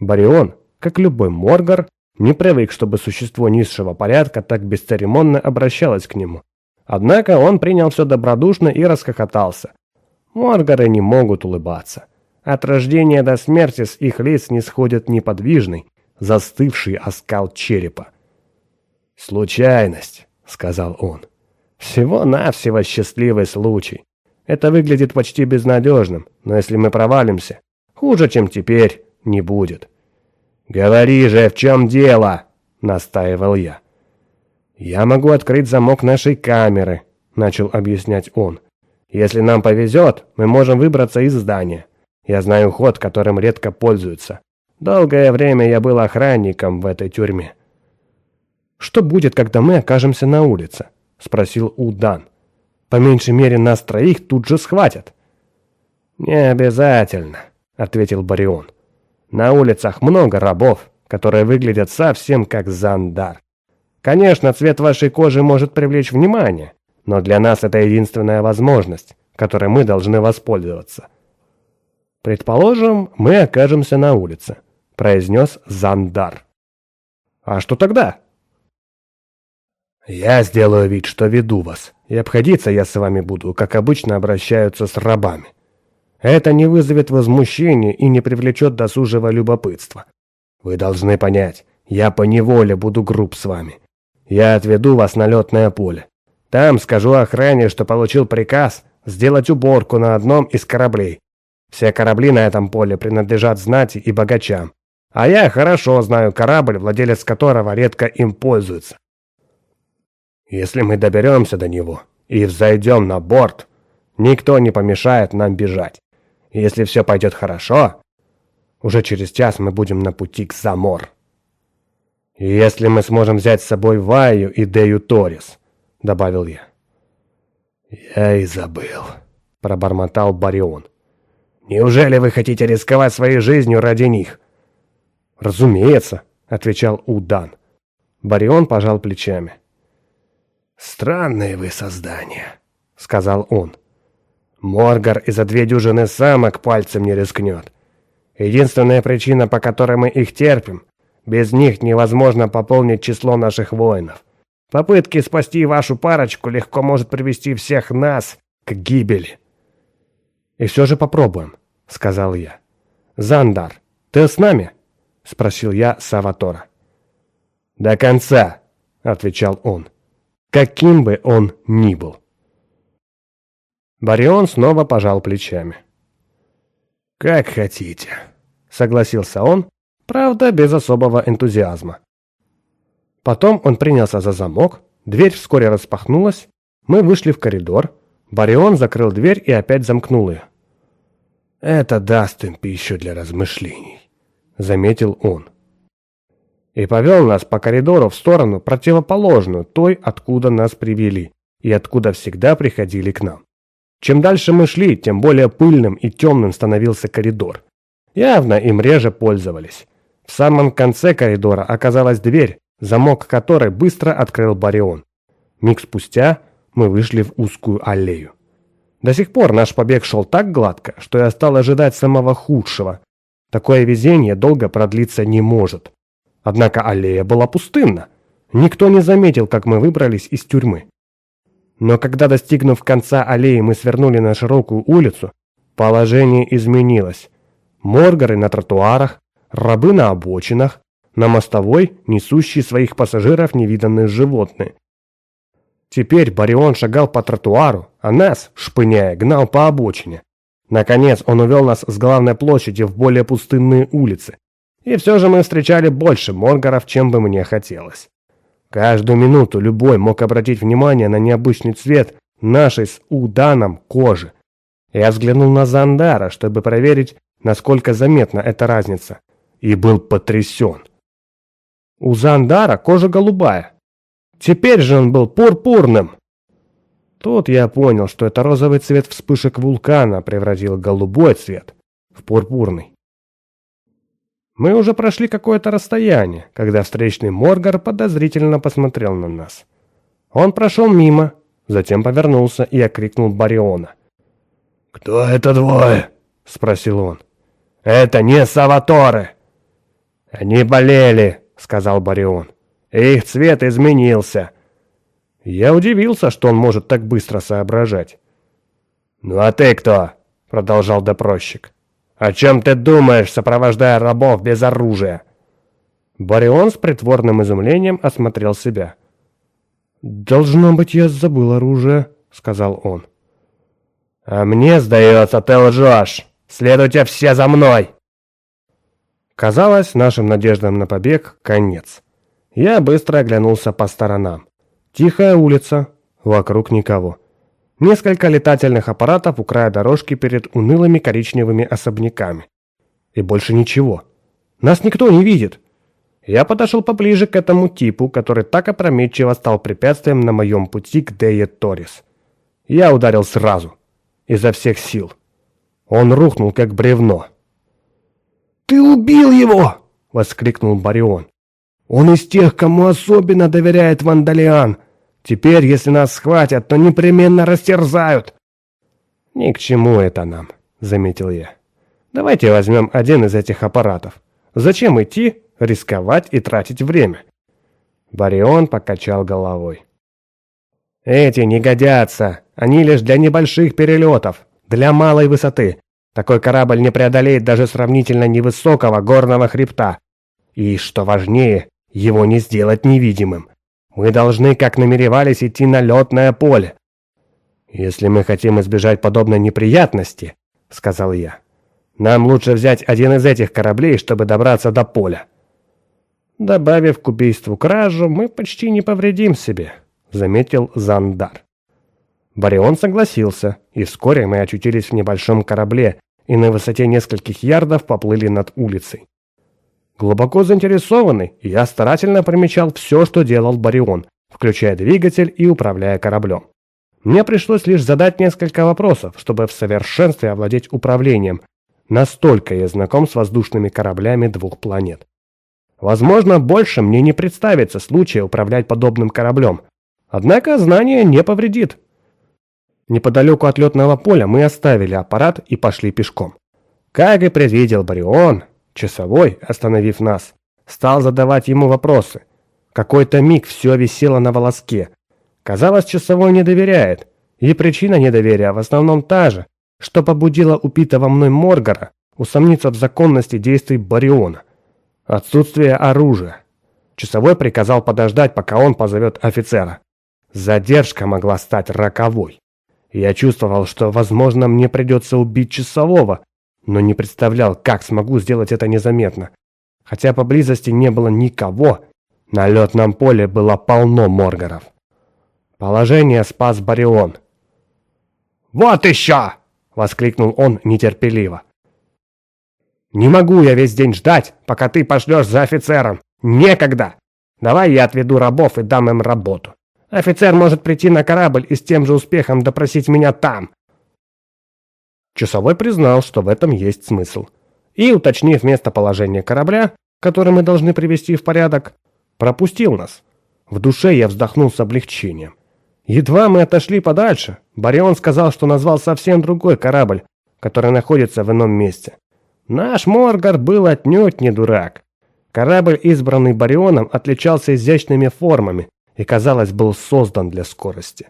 Барион, как любой Моргар, не привык, чтобы существо низшего порядка так бесцеремонно обращалось к нему. Однако он принял все добродушно и расхохотался. Моргары не могут улыбаться. От рождения до смерти с их лиц не сходит неподвижный, застывший оскал черепа. «Случайность», — сказал он. «Всего-навсего счастливый случай. Это выглядит почти безнадежным, но если мы провалимся, хуже, чем теперь, не будет. «Говори же, в чем дело?» – настаивал я. «Я могу открыть замок нашей камеры», – начал объяснять он. «Если нам повезет, мы можем выбраться из здания. Я знаю ход, которым редко пользуются. Долгое время я был охранником в этой тюрьме». «Что будет, когда мы окажемся на улице?» – спросил Удан. «По меньшей мере нас троих тут же схватят». «Не обязательно», – ответил Барион. На улицах много рабов, которые выглядят совсем как Зандар. Конечно, цвет вашей кожи может привлечь внимание, но для нас это единственная возможность, которой мы должны воспользоваться. Предположим, мы окажемся на улице, произнес Зандар. А что тогда? Я сделаю вид, что веду вас, и обходиться я с вами буду, как обычно обращаются с рабами. Это не вызовет возмущения и не привлечет досужего любопытства. Вы должны понять, я по неволе буду груб с вами. Я отведу вас на летное поле. Там скажу охране, что получил приказ сделать уборку на одном из кораблей. Все корабли на этом поле принадлежат знати и богачам. А я хорошо знаю корабль, владелец которого редко им пользуется. Если мы доберемся до него и взойдем на борт, никто не помешает нам бежать если все пойдет хорошо, уже через час мы будем на пути к Замор. И если мы сможем взять с собой Ваю и Дею Торис, добавил я. Я и забыл, пробормотал Барион. Неужели вы хотите рисковать своей жизнью ради них? Разумеется, отвечал Удан. Барион пожал плечами. Странные вы создания, сказал он. Моргар и за две дюжины самок пальцем не рискнет. Единственная причина, по которой мы их терпим, без них невозможно пополнить число наших воинов. Попытки спасти вашу парочку легко может привести всех нас к гибели. И все же попробуем, сказал я. Зандар, ты с нами? Спросил я Саватора. До конца, отвечал он. Каким бы он ни был. Барион снова пожал плечами. «Как хотите», — согласился он, правда, без особого энтузиазма. Потом он принялся за замок, дверь вскоре распахнулась, мы вышли в коридор, Барион закрыл дверь и опять замкнул ее. «Это даст им пищу для размышлений», — заметил он. И повел нас по коридору в сторону, противоположную той, откуда нас привели, и откуда всегда приходили к нам. Чем дальше мы шли, тем более пыльным и темным становился коридор. Явно им реже пользовались. В самом конце коридора оказалась дверь, замок которой быстро открыл Барион. Миг спустя мы вышли в узкую аллею. До сих пор наш побег шел так гладко, что я стал ожидать самого худшего. Такое везение долго продлиться не может. Однако аллея была пустынна. Никто не заметил, как мы выбрались из тюрьмы. Но когда, достигнув конца аллеи, мы свернули на широкую улицу, положение изменилось. Моргары на тротуарах, рабы на обочинах, на мостовой, несущие своих пассажиров невиданные животные. Теперь Барион шагал по тротуару, а нас, шпыняя, гнал по обочине. Наконец он увел нас с главной площади в более пустынные улицы. И все же мы встречали больше моргаров, чем бы мне хотелось. Каждую минуту любой мог обратить внимание на необычный цвет нашей с уданом кожи. Я взглянул на Зандара, чтобы проверить, насколько заметна эта разница, и был потрясен. У Зандара кожа голубая. Теперь же он был пурпурным. Тут я понял, что это розовый цвет вспышек вулкана превратил голубой цвет в пурпурный. Мы уже прошли какое-то расстояние, когда встречный Моргар подозрительно посмотрел на нас. Он прошел мимо, затем повернулся и окрикнул Бариона. «Кто это двое?» — спросил он. «Это не Саваторы!» «Они болели», — сказал Барион. «Их цвет изменился». Я удивился, что он может так быстро соображать. «Ну а ты кто?» — продолжал допросчик. «О чем ты думаешь, сопровождая рабов без оружия?» Барион с притворным изумлением осмотрел себя. «Должно быть, я забыл оружие», — сказал он. «А мне, сдается, ты лжешь! Следуйте все за мной!» Казалось, нашим надеждам на побег конец. Я быстро оглянулся по сторонам. Тихая улица, вокруг никого. Несколько летательных аппаратов у края дорожки перед унылыми коричневыми особняками. И больше ничего. Нас никто не видит. Я подошел поближе к этому типу, который так опрометчиво стал препятствием на моем пути к Дее Торис. Я ударил сразу, изо всех сил. Он рухнул, как бревно. «Ты убил его!» — воскликнул Барион. «Он из тех, кому особенно доверяет Вандалиан. Теперь, если нас схватят, то непременно растерзают. Ни к чему это нам, заметил я. Давайте возьмем один из этих аппаратов. Зачем идти, рисковать и тратить время? Барион покачал головой. Эти не годятся. Они лишь для небольших перелетов, для малой высоты. Такой корабль не преодолеет даже сравнительно невысокого горного хребта. И, что важнее, его не сделать невидимым. Мы должны, как намеревались, идти на летное поле. Если мы хотим избежать подобной неприятности, сказал я, нам лучше взять один из этих кораблей, чтобы добраться до поля. Добавив к убийству кражу, мы почти не повредим себе, заметил Зандар. Барион согласился, и вскоре мы очутились в небольшом корабле и на высоте нескольких ярдов поплыли над улицей. Глубоко заинтересованный, я старательно примечал все, что делал Барион, включая двигатель и управляя кораблем. Мне пришлось лишь задать несколько вопросов, чтобы в совершенстве овладеть управлением. Настолько я знаком с воздушными кораблями двух планет. Возможно, больше мне не представится случая управлять подобным кораблем. Однако знание не повредит. Неподалеку от летного поля мы оставили аппарат и пошли пешком. Как и предвидел Барион, Часовой, остановив нас, стал задавать ему вопросы. Какой-то миг все висело на волоске. Казалось, часовой не доверяет. И причина недоверия в основном та же, что побудила убитого мной Моргара усомниться в законности действий Бариона. Отсутствие оружия. Часовой приказал подождать, пока он позовет офицера. Задержка могла стать роковой. Я чувствовал, что, возможно, мне придется убить часового, но не представлял, как смогу сделать это незаметно. Хотя поблизости не было никого, на летном поле было полно моргаров. Положение спас Барион. «Вот еще!» — воскликнул он нетерпеливо. «Не могу я весь день ждать, пока ты пошлешь за офицером. Некогда! Давай я отведу рабов и дам им работу. Офицер может прийти на корабль и с тем же успехом допросить меня там. Часовой признал, что в этом есть смысл. И, уточнив местоположение корабля, который мы должны привести в порядок, пропустил нас. В душе я вздохнул с облегчением. Едва мы отошли подальше, Барион сказал, что назвал совсем другой корабль, который находится в ином месте. Наш Моргар был отнюдь не дурак. Корабль, избранный Барионом, отличался изящными формами и, казалось, был создан для скорости.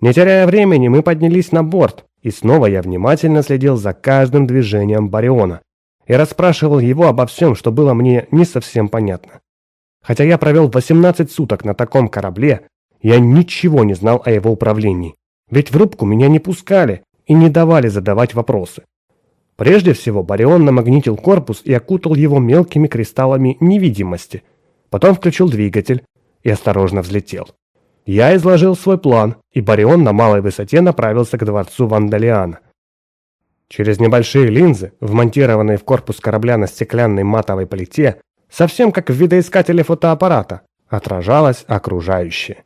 Не теряя времени, мы поднялись на борт, и снова я внимательно следил за каждым движением Бариона и расспрашивал его обо всем, что было мне не совсем понятно. Хотя я провел 18 суток на таком корабле, я ничего не знал о его управлении, ведь в рубку меня не пускали и не давали задавать вопросы. Прежде всего, Барион намагнитил корпус и окутал его мелкими кристаллами невидимости. Потом включил двигатель и осторожно взлетел. Я изложил свой план, и Барион на малой высоте направился к дворцу Вандалиана. Через небольшие линзы, вмонтированные в корпус корабля на стеклянной матовой плите, совсем как в видоискателе фотоаппарата, отражалось окружающее.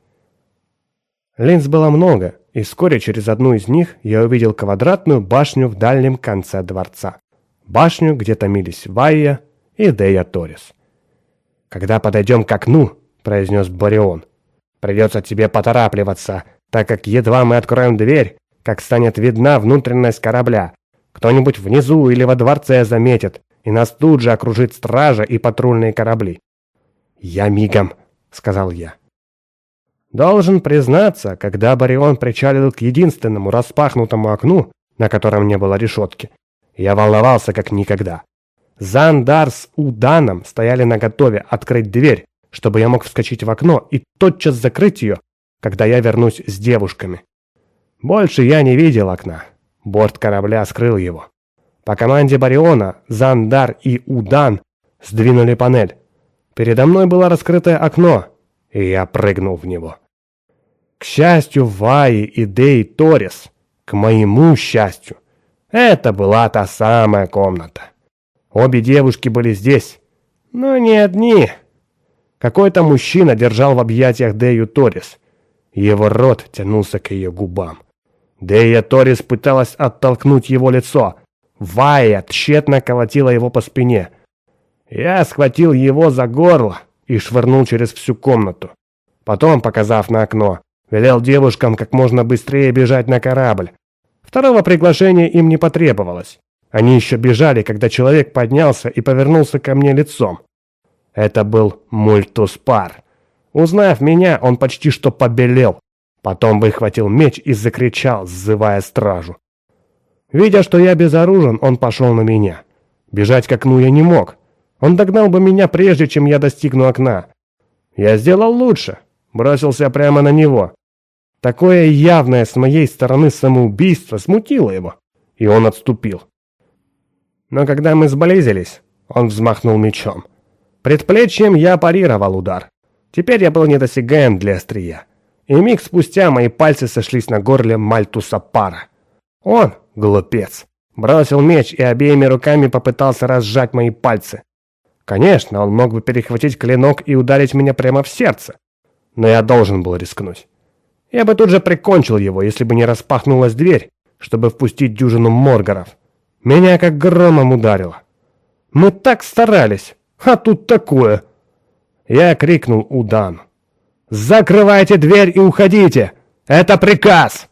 Линз было много, и вскоре через одну из них я увидел квадратную башню в дальнем конце дворца. Башню, где томились Вайя и Дея Торис. «Когда подойдем к окну», — произнес Борион, — «придется тебе поторапливаться, так как едва мы откроем дверь, как станет видна внутренность корабля. Кто-нибудь внизу или во дворце заметит, и нас тут же окружит стража и патрульные корабли». «Я мигом», — сказал я. Должен признаться, когда Барион причалил к единственному распахнутому окну, на котором не было решетки, я волновался как никогда. Зандар с Уданом стояли наготове открыть дверь, чтобы я мог вскочить в окно и тотчас закрыть ее, когда я вернусь с девушками. Больше я не видел окна. Борт корабля скрыл его. По команде Бариона Зандар и Удан сдвинули панель. Передо мной было раскрытое окно, и я прыгнул в него. К счастью, Ваи и Дей Торис, к моему счастью, это была та самая комната. Обе девушки были здесь, но не одни. Какой-то мужчина держал в объятиях Дею Торис. Его рот тянулся к ее губам. Дея Торис пыталась оттолкнуть его лицо. Вая тщетно колотила его по спине. Я схватил его за горло и швырнул через всю комнату. Потом, показав на окно, Велел девушкам как можно быстрее бежать на корабль. Второго приглашения им не потребовалось. Они еще бежали, когда человек поднялся и повернулся ко мне лицом. Это был Мультуспар. Узнав меня, он почти что побелел. Потом выхватил меч и закричал, сзывая стражу. Видя, что я безоружен, он пошел на меня. Бежать к окну я не мог. Он догнал бы меня, прежде чем я достигну окна. Я сделал лучше. Бросился прямо на него. Такое явное с моей стороны самоубийство смутило его, и он отступил. Но когда мы сблизились, он взмахнул мечом. Предплечьем я парировал удар. Теперь я был недосягаем для острия. И миг спустя мои пальцы сошлись на горле Мальтуса Пара. Он, глупец, бросил меч и обеими руками попытался разжать мои пальцы. Конечно, он мог бы перехватить клинок и ударить меня прямо в сердце. Но я должен был рискнуть. Я бы тут же прикончил его, если бы не распахнулась дверь, чтобы впустить дюжину моргаров. Меня как громом ударило. Мы так старались, а тут такое. Я крикнул Удану. «Закрывайте дверь и уходите! Это приказ!»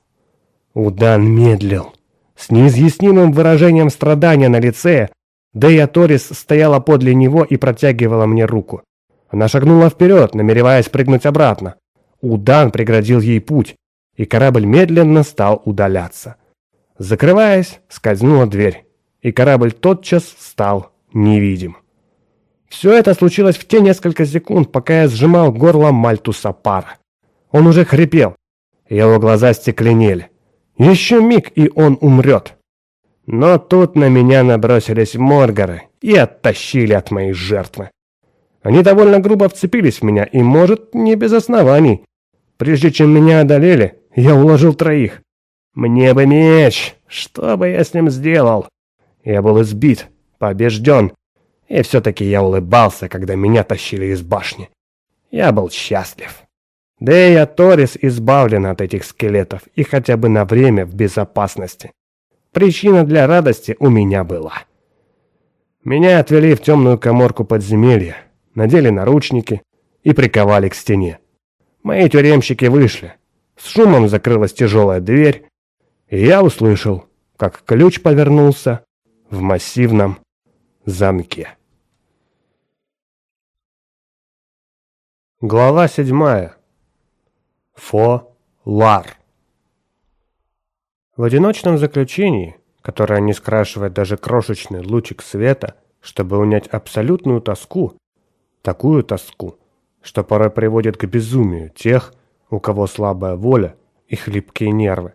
Удан медлил. С неизъяснимым выражением страдания на лице, Дея Торис стояла подле него и протягивала мне руку. Она шагнула вперед, намереваясь прыгнуть обратно. Удан преградил ей путь, и корабль медленно стал удаляться. Закрываясь, скользнула дверь, и корабль тотчас стал невидим. Все это случилось в те несколько секунд, пока я сжимал горло Мальтуса Пара. Он уже хрипел, его глаза стекленели. Еще миг, и он умрет. Но тут на меня набросились моргары и оттащили от моей жертвы. Они довольно грубо вцепились в меня, и, может, не без оснований. Прежде чем меня одолели, я уложил троих. Мне бы меч! Что бы я с ним сделал? Я был избит, побежден. И все-таки я улыбался, когда меня тащили из башни. Я был счастлив. Да и я Торис избавлен от этих скелетов и хотя бы на время в безопасности. Причина для радости у меня была. Меня отвели в темную коморку подземелья, надели наручники и приковали к стене. Мои тюремщики вышли. С шумом закрылась тяжелая дверь, и я услышал, как ключ повернулся в массивном замке. Глава седьмая. Фо-лар. В одиночном заключении, которое не скрашивает даже крошечный лучик света, чтобы унять абсолютную тоску, такую тоску, что порой приводит к безумию тех, у кого слабая воля и хлипкие нервы.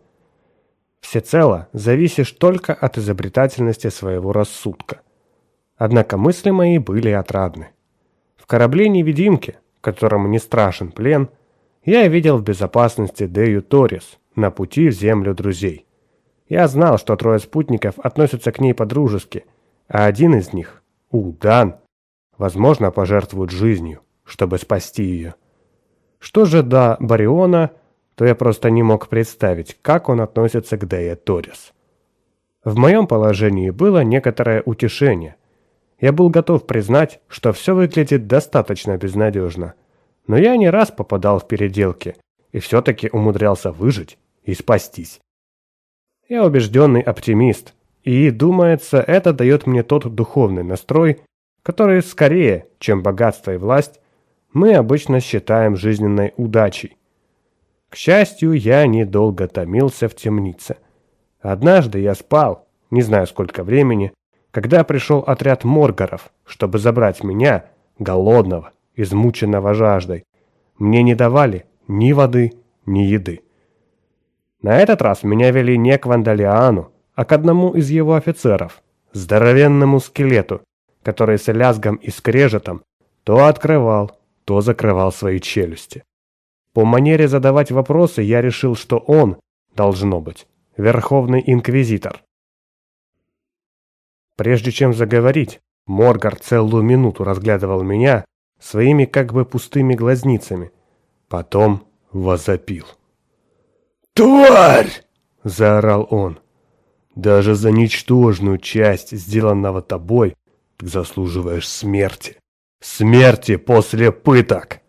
Всецело зависишь только от изобретательности своего рассудка. Однако мысли мои были отрадны. В корабле-невидимке, которому не страшен плен, я видел в безопасности Дею Торис на пути в землю друзей. Я знал, что трое спутников относятся к ней по-дружески, а один из них, Удан, возможно, пожертвует жизнью, чтобы спасти ее. Что же до Бариона, то я просто не мог представить, как он относится к Дея Торис. В моем положении было некоторое утешение. Я был готов признать, что все выглядит достаточно безнадежно. Но я не раз попадал в переделки и все-таки умудрялся выжить и спастись. Я убежденный оптимист, и, думается, это дает мне тот духовный настрой, который скорее, чем богатство и власть, мы обычно считаем жизненной удачей. К счастью, я недолго томился в темнице. Однажды я спал, не знаю сколько времени, когда пришел отряд моргаров, чтобы забрать меня, голодного, измученного жаждой. Мне не давали ни воды, ни еды. На этот раз меня вели не к Вандалиану, а к одному из его офицеров, здоровенному скелету, который с лязгом и скрежетом то открывал, то закрывал свои челюсти. По манере задавать вопросы я решил, что он, должно быть, Верховный Инквизитор. Прежде чем заговорить, Моргар целую минуту разглядывал меня своими как бы пустыми глазницами. Потом возопил. «Тварь!» – заорал он. «Даже за ничтожную часть, сделанного тобой, ты заслуживаешь смерти. Смерти после пыток!»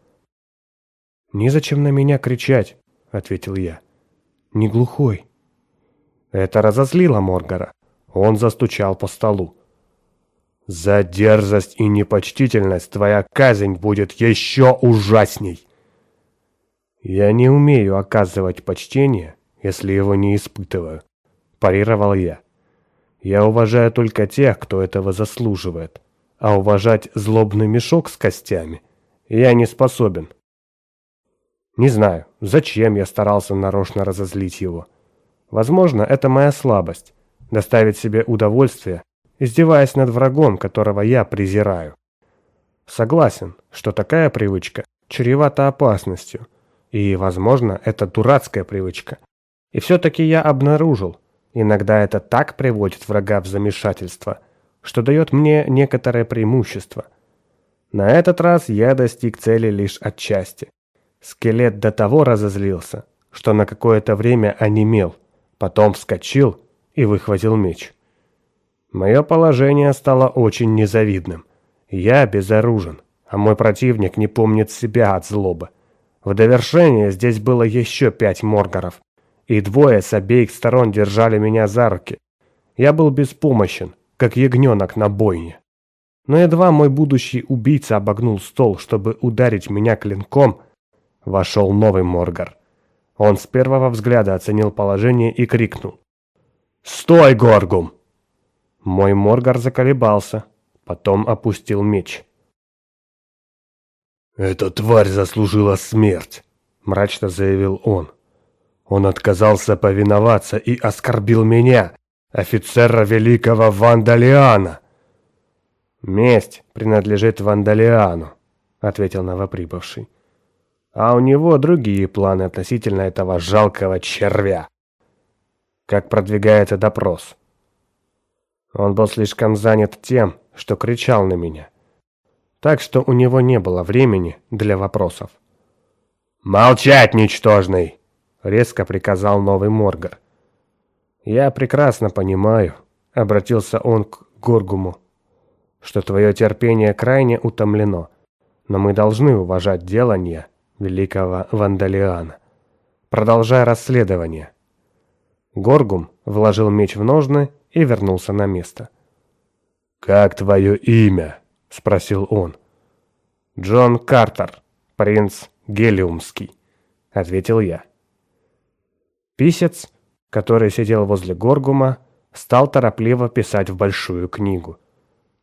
«Незачем на меня кричать», — ответил я. «Не глухой». Это разозлило Моргара. Он застучал по столу. «За дерзость и непочтительность твоя казнь будет еще ужасней!» «Я не умею оказывать почтение, если его не испытываю», – парировал я. «Я уважаю только тех, кто этого заслуживает, а уважать злобный мешок с костями я не способен». Не знаю, зачем я старался нарочно разозлить его. Возможно, это моя слабость – доставить себе удовольствие, издеваясь над врагом, которого я презираю. Согласен, что такая привычка чревата опасностью, и, возможно, это дурацкая привычка. И все-таки я обнаружил, иногда это так приводит врага в замешательство, что дает мне некоторое преимущество. На этот раз я достиг цели лишь отчасти. Скелет до того разозлился, что на какое-то время онемел, потом вскочил и выхватил меч. Мое положение стало очень незавидным. Я безоружен, а мой противник не помнит себя от злобы. В довершение здесь было еще пять моргаров, и двое с обеих сторон держали меня за руки. Я был беспомощен, как ягненок на бойне. Но едва мой будущий убийца обогнул стол, чтобы ударить меня клинком, Вошел новый Моргар. Он с первого взгляда оценил положение и крикнул. «Стой, Горгум!» Мой Моргар заколебался, потом опустил меч. «Эта тварь заслужила смерть», — мрачно заявил он. «Он отказался повиноваться и оскорбил меня, офицера великого Вандалиана». «Месть принадлежит Вандалиану», — ответил новоприбывший. А у него другие планы относительно этого жалкого червя. Как продвигается допрос? Он был слишком занят тем, что кричал на меня. Так что у него не было времени для вопросов. «Молчать, ничтожный!» — резко приказал новый Моргар. «Я прекрасно понимаю», — обратился он к Горгуму, «что твое терпение крайне утомлено, но мы должны уважать делание великого Вандалиана. Продолжай расследование». Горгум вложил меч в ножны и вернулся на место. «Как твое имя?» — спросил он. «Джон Картер, принц Гелиумский», — ответил я. Писец, который сидел возле Горгума, стал торопливо писать в большую книгу.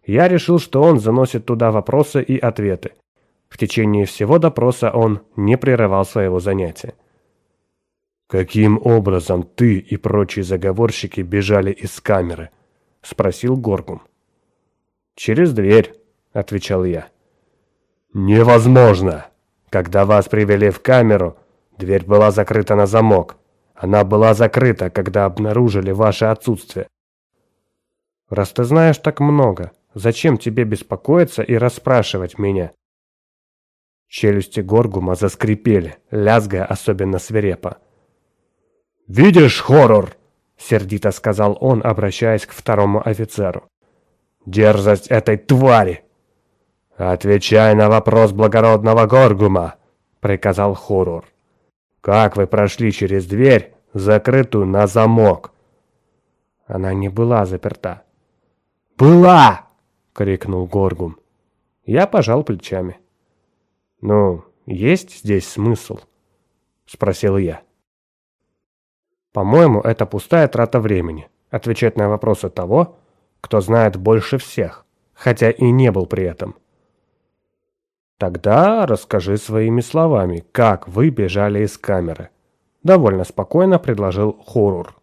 Я решил, что он заносит туда вопросы и ответы. В течение всего допроса он не прерывал своего занятия. «Каким образом ты и прочие заговорщики бежали из камеры?» — спросил Горгум. «Через дверь», — отвечал я. «Невозможно! Когда вас привели в камеру, дверь была закрыта на замок. Она была закрыта, когда обнаружили ваше отсутствие». «Раз ты знаешь так много, зачем тебе беспокоиться и расспрашивать меня?» Челюсти Горгума заскрипели, лязгая особенно свирепо. «Видишь хоррор?» — сердито сказал он, обращаясь к второму офицеру. «Дерзость этой твари!» «Отвечай на вопрос благородного Горгума!» — приказал хоррор. «Как вы прошли через дверь, закрытую на замок?» Она не была заперта. «Была!» — крикнул Горгум. Я пожал плечами. «Ну, есть здесь смысл?» — спросил я. По-моему, это пустая трата времени. Отвечать на вопросы того, кто знает больше всех, хотя и не был при этом. Тогда расскажи своими словами, как вы бежали из камеры. Довольно спокойно предложил Хорур.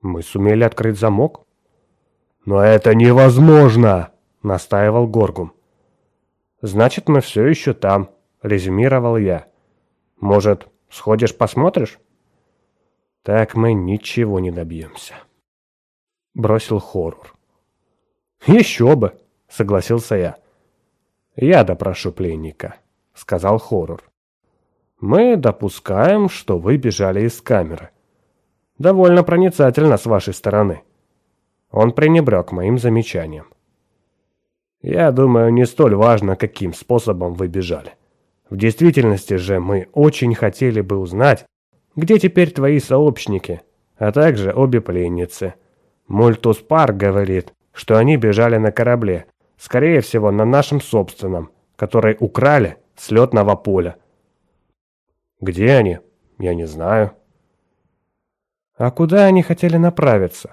Мы сумели открыть замок. Но это невозможно, настаивал Горгум. Значит, мы все еще там, резюмировал я. Может, сходишь посмотришь? Так мы ничего не добьемся. Бросил хоррор. Еще бы, согласился я. Я допрошу пленника, сказал хоррор. Мы допускаем, что вы бежали из камеры. Довольно проницательно с вашей стороны. Он пренебрег моим замечанием. Я думаю, не столь важно, каким способом вы бежали. В действительности же мы очень хотели бы узнать, где теперь твои сообщники, а также обе пленницы? Мультус Пар говорит, что они бежали на корабле, скорее всего, на нашем собственном, который украли с летного поля. Где они? Я не знаю. А куда они хотели направиться?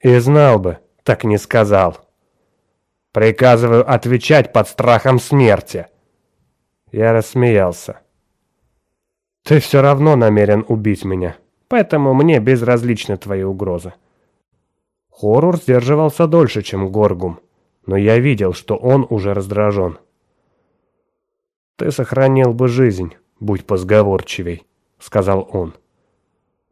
И знал бы, так не сказал. Приказываю отвечать под страхом смерти. Я рассмеялся. Ты все равно намерен убить меня, поэтому мне безразличны твои угрозы. Хоррор сдерживался дольше, чем Горгум, но я видел, что он уже раздражен. «Ты сохранил бы жизнь, будь позговорчивей», — сказал он.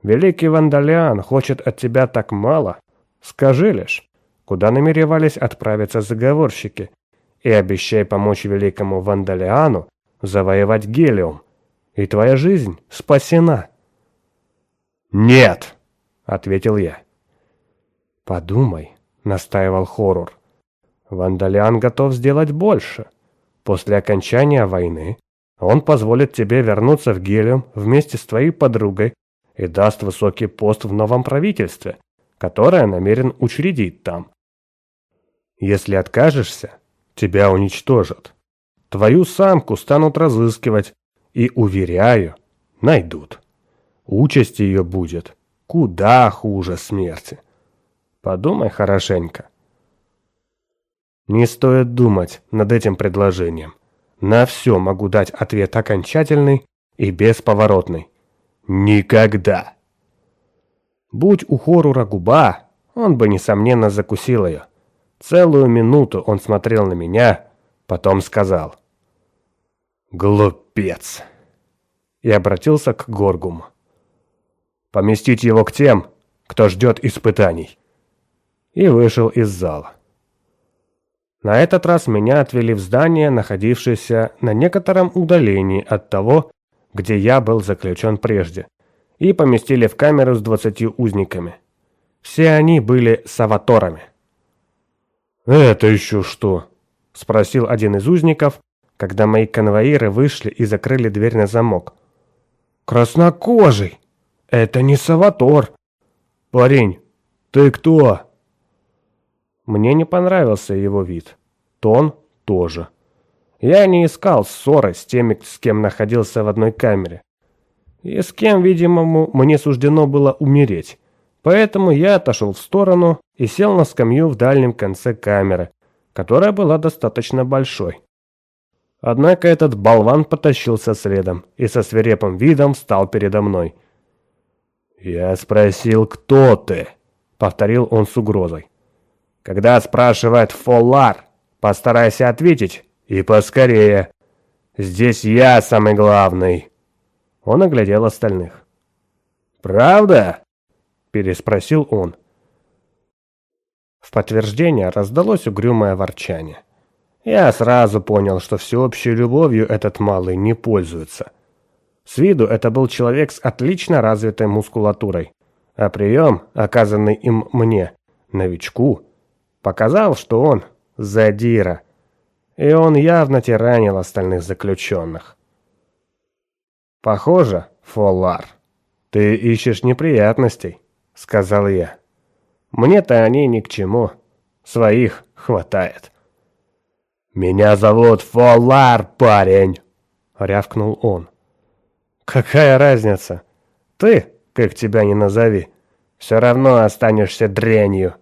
«Великий Вандалиан хочет от тебя так мало. Скажи лишь, куда намеревались отправиться заговорщики, и обещай помочь великому Вандалиану завоевать Гелиум и твоя жизнь спасена». «Нет!» — ответил я. «Подумай», — настаивал Хоррор. «Вандалиан готов сделать больше. После окончания войны он позволит тебе вернуться в Гелиум вместе с твоей подругой и даст высокий пост в новом правительстве, которое намерен учредить там. Если откажешься, тебя уничтожат. Твою самку станут разыскивать и, уверяю, найдут. Участь ее будет куда хуже смерти. Подумай хорошенько. Не стоит думать над этим предложением. На все могу дать ответ окончательный и бесповоротный. Никогда. Будь у Хорура губа, он бы, несомненно, закусил ее. Целую минуту он смотрел на меня, потом сказал. «Глупец!» И обратился к Горгуму. «Поместить его к тем, кто ждет испытаний!» И вышел из зала. На этот раз меня отвели в здание, находившееся на некотором удалении от того, где я был заключен прежде, и поместили в камеру с двадцатью узниками. Все они были саваторами. «Это еще что?» – спросил один из узников, когда мои конвоиры вышли и закрыли дверь на замок. Краснокожий! Это не Саватор! Парень, ты кто?» Мне не понравился его вид. Тон тоже. Я не искал ссоры с теми, с кем находился в одной камере. И с кем, видимому, мне суждено было умереть. Поэтому я отошел в сторону и сел на скамью в дальнем конце камеры, которая была достаточно большой. Однако этот болван потащился следом и со свирепым видом встал передо мной. «Я спросил, кто ты?» — повторил он с угрозой. «Когда спрашивает Фоллар, постарайся ответить, и поскорее. Здесь я самый главный». Он оглядел остальных. «Правда?» – переспросил он. В подтверждение раздалось угрюмое ворчание. Я сразу понял, что всеобщей любовью этот малый не пользуется. С виду это был человек с отлично развитой мускулатурой, а прием, оказанный им мне, новичку, показал, что он задира, и он явно тиранил остальных заключенных. «Похоже, Фоллар, ты ищешь неприятностей», — сказал я. «Мне-то они ни к чему, своих хватает». «Меня зовут Фоллар, парень!» — рявкнул он. «Какая разница? Ты, как тебя ни назови, все равно останешься дрянью».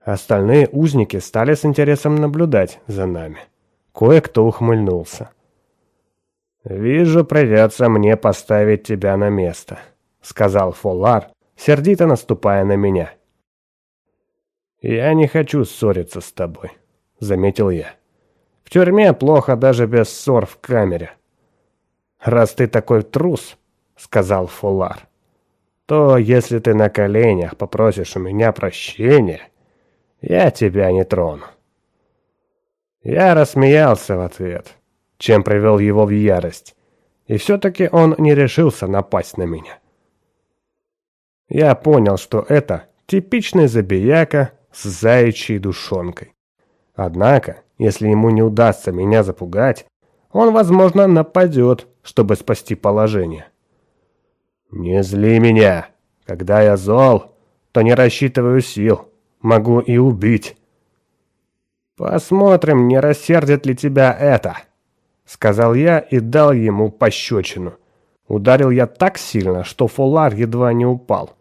Остальные узники стали с интересом наблюдать за нами. Кое-кто ухмыльнулся. «Вижу, придется мне поставить тебя на место», — сказал Фоллар, сердито наступая на меня. «Я не хочу ссориться с тобой», — заметил я. «В тюрьме плохо даже без ссор в камере». «Раз ты такой трус», — сказал Фоллар, — «то если ты на коленях попросишь у меня прощения...» я тебя не трону. Я рассмеялся в ответ, чем привел его в ярость, и все-таки он не решился напасть на меня. Я понял, что это типичный забияка с заячьей душонкой. Однако, если ему не удастся меня запугать, он, возможно, нападет, чтобы спасти положение. «Не зли меня. Когда я зол, то не рассчитываю сил. Могу и убить. Посмотрим, не рассердит ли тебя это, сказал я и дал ему пощечину. Ударил я так сильно, что Фолар едва не упал.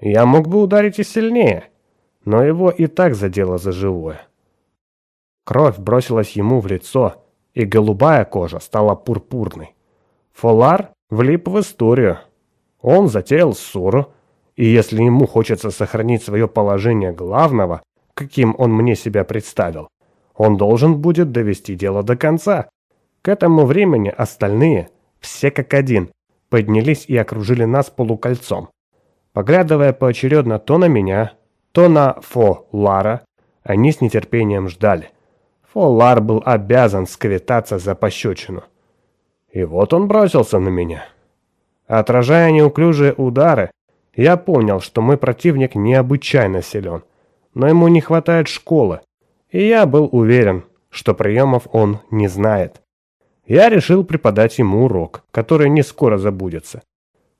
Я мог бы ударить и сильнее, но его и так задело за живое. Кровь бросилась ему в лицо, и голубая кожа стала пурпурной. Фолар влип в историю. Он затеял ссору, и если ему хочется сохранить свое положение главного, каким он мне себя представил, он должен будет довести дело до конца. К этому времени остальные, все как один, поднялись и окружили нас полукольцом. Поглядывая поочередно то на меня, то на Фо Лара, они с нетерпением ждали. Фо Лар был обязан сквитаться за пощечину. И вот он бросился на меня. Отражая неуклюжие удары, я понял, что мой противник необычайно силен, но ему не хватает школы, и я был уверен, что приемов он не знает. Я решил преподать ему урок, который не скоро забудется.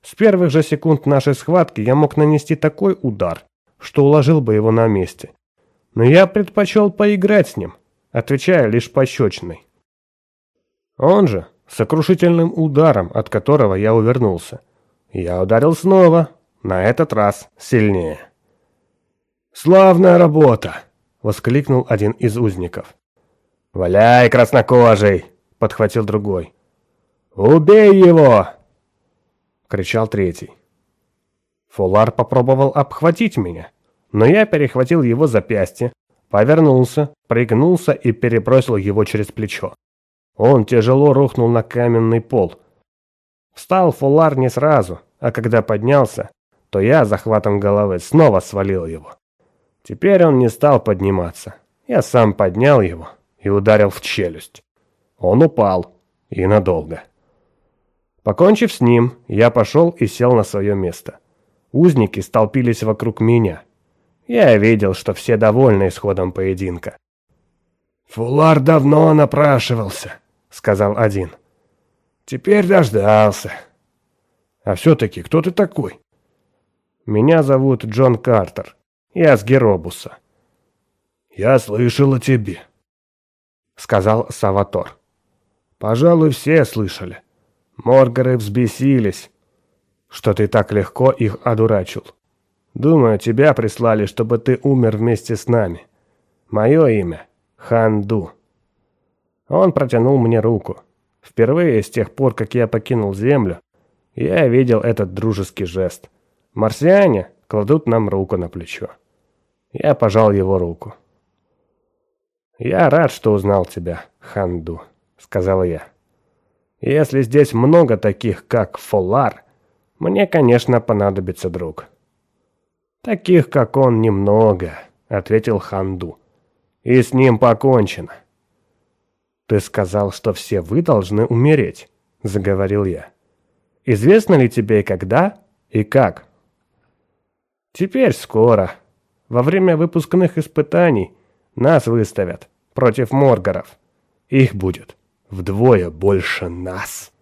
С первых же секунд нашей схватки я мог нанести такой удар, что уложил бы его на месте. Но я предпочел поиграть с ним, отвечая лишь пощечиной. Он же сокрушительным ударом, от которого я увернулся. Я ударил снова, на этот раз сильнее. «Славная работа!» — воскликнул один из узников. «Валяй, краснокожий!» — подхватил другой. «Убей его!» — кричал третий. Фулар попробовал обхватить меня, но я перехватил его запястье, повернулся, пригнулся и перебросил его через плечо. Он тяжело рухнул на каменный пол. Встал Фулар не сразу, а когда поднялся, то я захватом головы снова свалил его. Теперь он не стал подниматься. Я сам поднял его и ударил в челюсть. Он упал. И надолго. Покончив с ним, я пошел и сел на свое место. Узники столпились вокруг меня. Я видел, что все довольны исходом поединка. «Фулар давно напрашивался», — сказал один. «Теперь дождался. А все-таки кто ты такой? Меня зовут Джон Картер. Я с Геробуса. Я слышал о тебе, сказал Саватор. Пожалуй, все слышали. Моргары взбесились, что ты так легко их одурачил. Думаю, тебя прислали, чтобы ты умер вместе с нами. Мое имя — Ханду. Он протянул мне руку. Впервые с тех пор, как я покинул Землю, я видел этот дружеский жест. Марсиане кладут нам руку на плечо. Я пожал его руку. «Я рад, что узнал тебя, Ханду», — сказал я. «Если здесь много таких, как Фолар, мне, конечно, понадобится друг». «Таких, как он, немного», — ответил Ханду. «И с ним покончено». «Ты сказал, что все вы должны умереть», — заговорил я. «Известно ли тебе, когда и как?» «Теперь скоро. Во время выпускных испытаний нас выставят против моргаров. Их будет вдвое больше нас».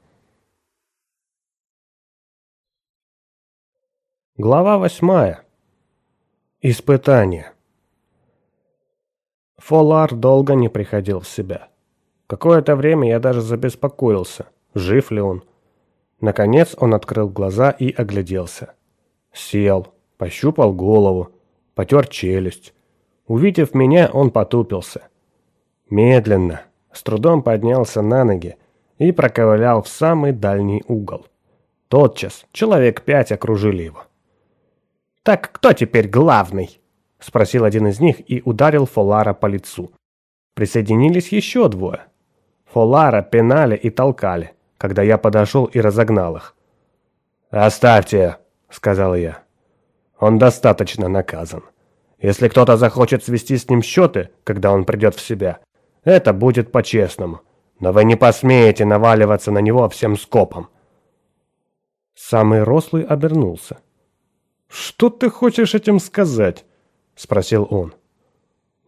Глава восьмая. Испытание. Фолар долго не приходил в себя. Какое-то время я даже забеспокоился, жив ли он. Наконец он открыл глаза и огляделся. Сел, пощупал голову, потер челюсть. Увидев меня, он потупился. Медленно, с трудом поднялся на ноги и проковылял в самый дальний угол. Тотчас человек пять окружили его. «Так кто теперь главный?» – спросил один из них и ударил Фолара по лицу. Присоединились еще двое. Фолара пинали и толкали, когда я подошел и разогнал их. «Оставьте», – сказал я. «Он достаточно наказан. Если кто-то захочет свести с ним счеты, когда он придет в себя, это будет по-честному. Но вы не посмеете наваливаться на него всем скопом». Самый рослый обернулся. «Что ты хочешь этим сказать?» — спросил он.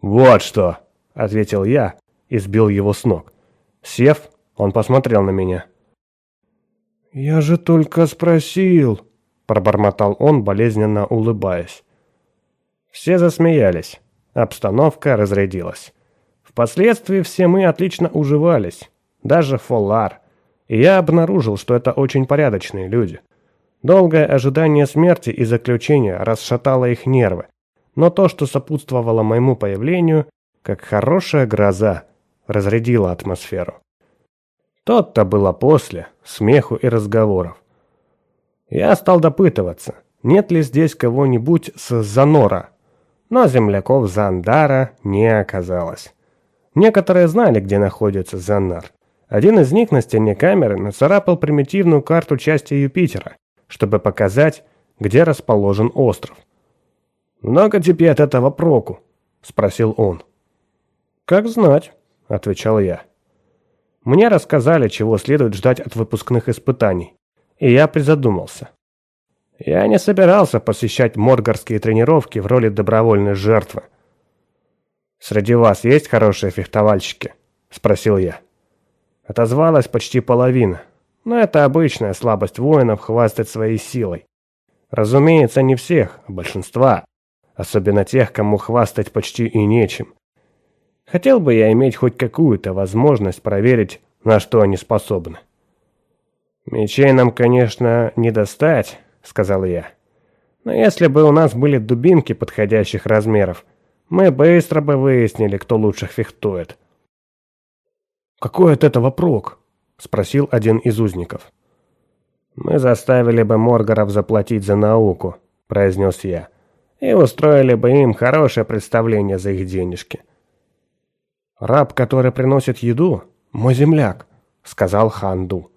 «Вот что!» — ответил я и сбил его с ног. Сев, он посмотрел на меня. «Я же только спросил!» — пробормотал он, болезненно улыбаясь. Все засмеялись. Обстановка разрядилась. Впоследствии все мы отлично уживались. Даже Фоллар. И я обнаружил, что это очень порядочные люди. Долгое ожидание смерти и заключения расшатало их нервы, но то, что сопутствовало моему появлению, как хорошая гроза, разрядило атмосферу. Тот-то было после, смеху и разговоров. Я стал допытываться, нет ли здесь кого-нибудь с Занора, но земляков Зандара не оказалось. Некоторые знали, где находится Занар. Один из них на стене камеры нацарапал примитивную карту части Юпитера, чтобы показать, где расположен остров. «Много тебе от этого проку?» – спросил он. «Как знать», – отвечал я. Мне рассказали, чего следует ждать от выпускных испытаний, и я призадумался. Я не собирался посещать моргарские тренировки в роли добровольной жертвы. «Среди вас есть хорошие фехтовальщики?» – спросил я. Отозвалась почти половина, но это обычная слабость воинов хвастать своей силой. Разумеется, не всех, а большинства. Особенно тех, кому хвастать почти и нечем. Хотел бы я иметь хоть какую-то возможность проверить, на что они способны. «Мечей нам, конечно, не достать», — сказал я. «Но если бы у нас были дубинки подходящих размеров, мы быстро бы выяснили, кто лучше фехтует». «Какой от этого прок?» — спросил один из узников. «Мы заставили бы Моргаров заплатить за науку», — произнес я, «и устроили бы им хорошее представление за их денежки». «Раб, который приносит еду, мой земляк», — сказал Ханду.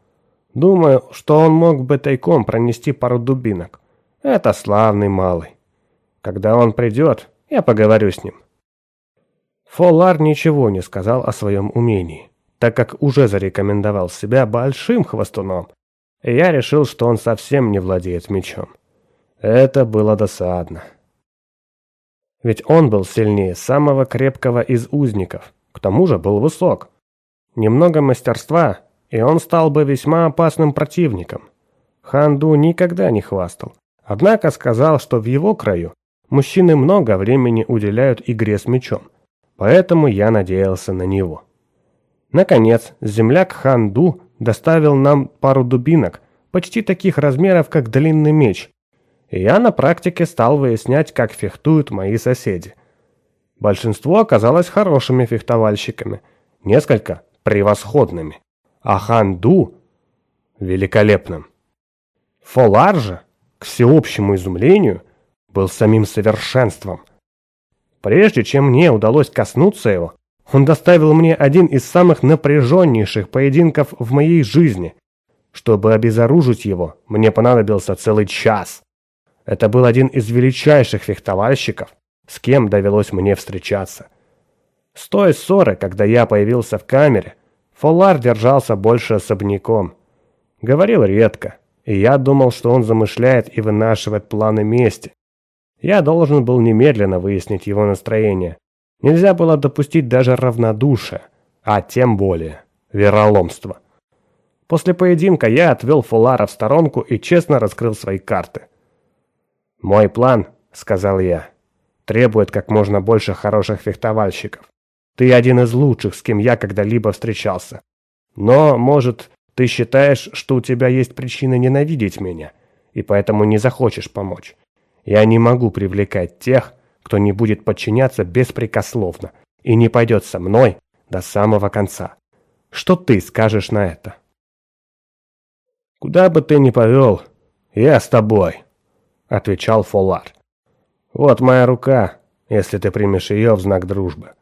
«Думаю, что он мог бы тайком пронести пару дубинок. Это славный малый. Когда он придет, я поговорю с ним». Фолар ничего не сказал о своем умении так как уже зарекомендовал себя большим хвостуном, я решил, что он совсем не владеет мечом. Это было досадно. Ведь он был сильнее самого крепкого из узников, к тому же был высок. Немного мастерства, и он стал бы весьма опасным противником. Ханду никогда не хвастал. Однако сказал, что в его краю мужчины много времени уделяют игре с мечом. Поэтому я надеялся на него. Наконец, земляк Ханду доставил нам пару дубинок, почти таких размеров, как длинный меч. И я на практике стал выяснять, как фехтуют мои соседи. Большинство оказалось хорошими фехтовальщиками, несколько превосходными, а Ханду – великолепным. Фолар же, к всеобщему изумлению, был самим совершенством. Прежде чем мне удалось коснуться его, он доставил мне один из самых напряженнейших поединков в моей жизни. Чтобы обезоружить его, мне понадобился целый час. Это был один из величайших фехтовальщиков, с кем довелось мне встречаться. С той ссоры, когда я появился в камере, Фолар держался больше особняком. Говорил редко, и я думал, что он замышляет и вынашивает планы мести. Я должен был немедленно выяснить его настроение. Нельзя было допустить даже равнодушия, а тем более вероломства. После поединка я отвел Фулара в сторонку и честно раскрыл свои карты. «Мой план», — сказал я, — «требует как можно больше хороших фехтовальщиков. Ты один из лучших, с кем я когда-либо встречался. Но, может, ты считаешь, что у тебя есть причина ненавидеть меня, и поэтому не захочешь помочь. Я не могу привлекать тех, кто не будет подчиняться беспрекословно и не пойдет со мной до самого конца. Что ты скажешь на это? «Куда бы ты ни повел, я с тобой», — отвечал Фолар. «Вот моя рука, если ты примешь ее в знак дружбы».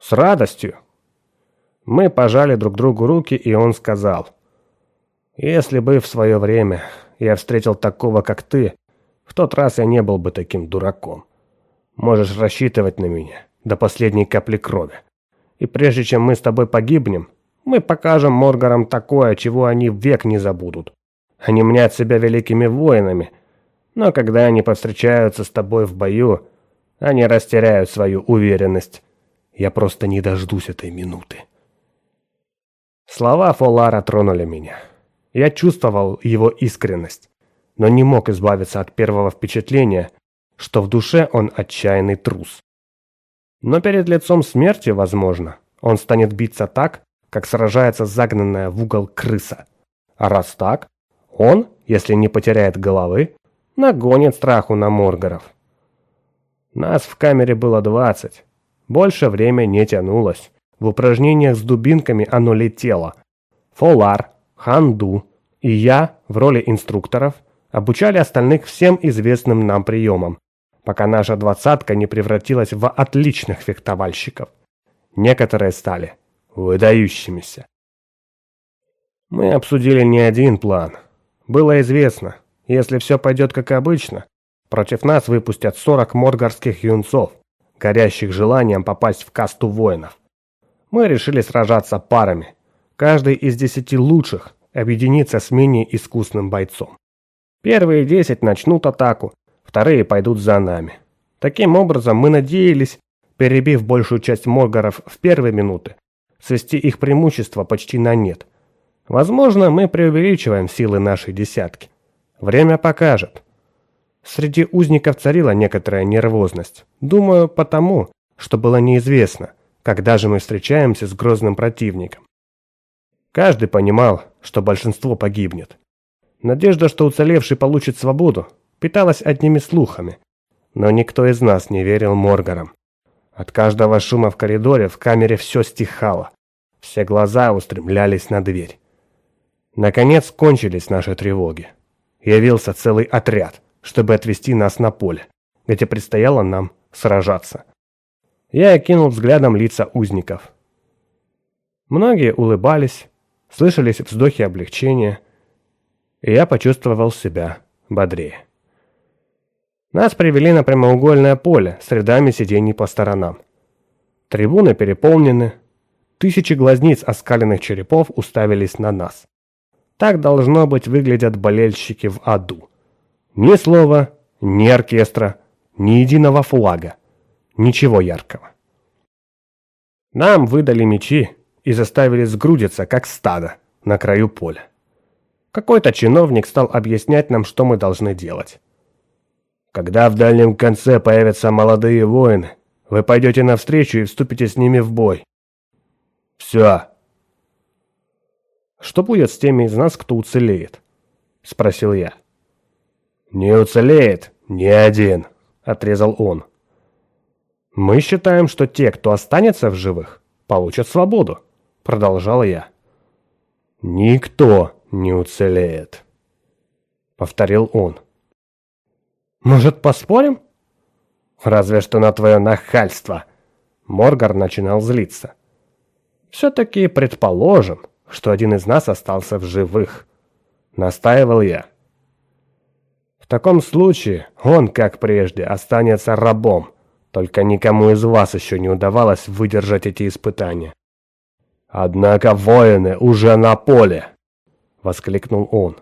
«С радостью». Мы пожали друг другу руки, и он сказал, «Если бы в свое время я встретил такого, как ты, в тот раз я не был бы таким дураком. Можешь рассчитывать на меня до последней капли крови. И прежде чем мы с тобой погибнем, мы покажем Моргарам такое, чего они век не забудут. Они мнят себя великими воинами, но когда они повстречаются с тобой в бою, они растеряют свою уверенность. Я просто не дождусь этой минуты. Слова Фолара тронули меня. Я чувствовал его искренность но не мог избавиться от первого впечатления, что в душе он отчаянный трус. Но перед лицом смерти, возможно, он станет биться так, как сражается загнанная в угол крыса. А раз так, он, если не потеряет головы, нагонит страху на Моргаров. Нас в камере было двадцать. Больше время не тянулось. В упражнениях с дубинками оно летело. Фолар, Ханду и я в роли инструкторов обучали остальных всем известным нам приемам, пока наша двадцатка не превратилась в отличных фехтовальщиков. Некоторые стали выдающимися. Мы обсудили не один план. Было известно, если все пойдет как обычно, против нас выпустят 40 моргарских юнцов, горящих желанием попасть в касту воинов. Мы решили сражаться парами. Каждый из десяти лучших объединится с менее искусным бойцом. Первые десять начнут атаку, вторые пойдут за нами. Таким образом, мы надеялись, перебив большую часть моргаров в первые минуты, свести их преимущество почти на нет. Возможно, мы преувеличиваем силы нашей десятки. Время покажет. Среди узников царила некоторая нервозность. Думаю, потому, что было неизвестно, когда же мы встречаемся с грозным противником. Каждый понимал, что большинство погибнет. Надежда, что уцелевший получит свободу, питалась одними слухами. Но никто из нас не верил Моргарам. От каждого шума в коридоре в камере все стихало. Все глаза устремлялись на дверь. Наконец кончились наши тревоги. Явился целый отряд, чтобы отвезти нас на поле, где предстояло нам сражаться. Я окинул взглядом лица узников. Многие улыбались, слышались вздохи облегчения, и я почувствовал себя бодрее. Нас привели на прямоугольное поле с рядами сидений по сторонам. Трибуны переполнены, тысячи глазниц оскаленных черепов уставились на нас. Так должно быть выглядят болельщики в аду. Ни слова, ни оркестра, ни единого флага, ничего яркого. Нам выдали мечи и заставили сгрудиться, как стадо, на краю поля. Какой-то чиновник стал объяснять нам, что мы должны делать. Когда в дальнем конце появятся молодые воины, вы пойдете навстречу и вступите с ними в бой. Все. Что будет с теми из нас, кто уцелеет? Спросил я. Не уцелеет ни один, отрезал он. Мы считаем, что те, кто останется в живых, получат свободу, продолжал я. Никто не уцелеет, повторил он. Может, поспорим? Разве что на твое нахальство. Моргар начинал злиться. Все-таки предположим, что один из нас остался в живых. Настаивал я. В таком случае он, как прежде, останется рабом. Только никому из вас еще не удавалось выдержать эти испытания. «Однако воины уже на поле!» — воскликнул он.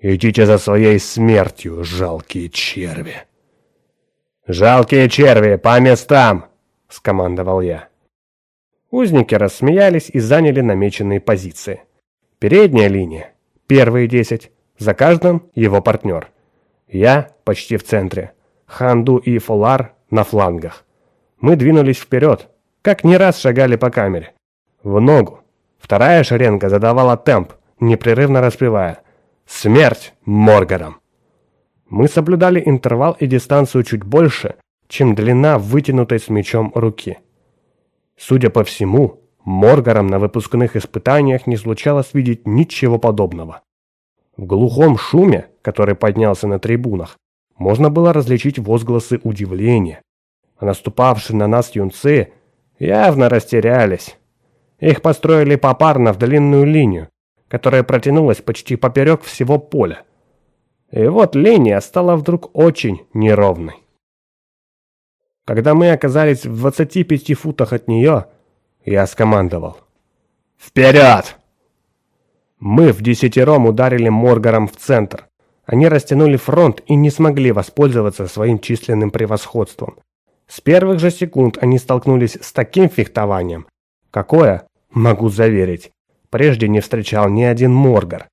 Идите за своей смертью, жалкие черви. «Жалкие черви, по местам!» — скомандовал я. Узники рассмеялись и заняли намеченные позиции. Передняя линия, первые десять, за каждым его партнер. Я почти в центре, Ханду и Фолар на флангах. Мы двинулись вперед, как не раз шагали по камере. В ногу. Вторая шеренга задавала темп, непрерывно распевая – Смерть Моргарам! Мы соблюдали интервал и дистанцию чуть больше, чем длина вытянутой с мечом руки. Судя по всему, Моргарам на выпускных испытаниях не случалось видеть ничего подобного. В глухом шуме, который поднялся на трибунах, можно было различить возгласы удивления. А наступавшие на нас юнцы явно растерялись. Их построили попарно в длинную линию, которая протянулась почти поперек всего поля. И вот линия стала вдруг очень неровной. Когда мы оказались в 25 футах от нее, я скомандовал. «Вперед!» Мы в десятером ударили Моргаром в центр. Они растянули фронт и не смогли воспользоваться своим численным превосходством. С первых же секунд они столкнулись с таким фехтованием, какое, могу заверить, прежде не встречал ни один Моргар.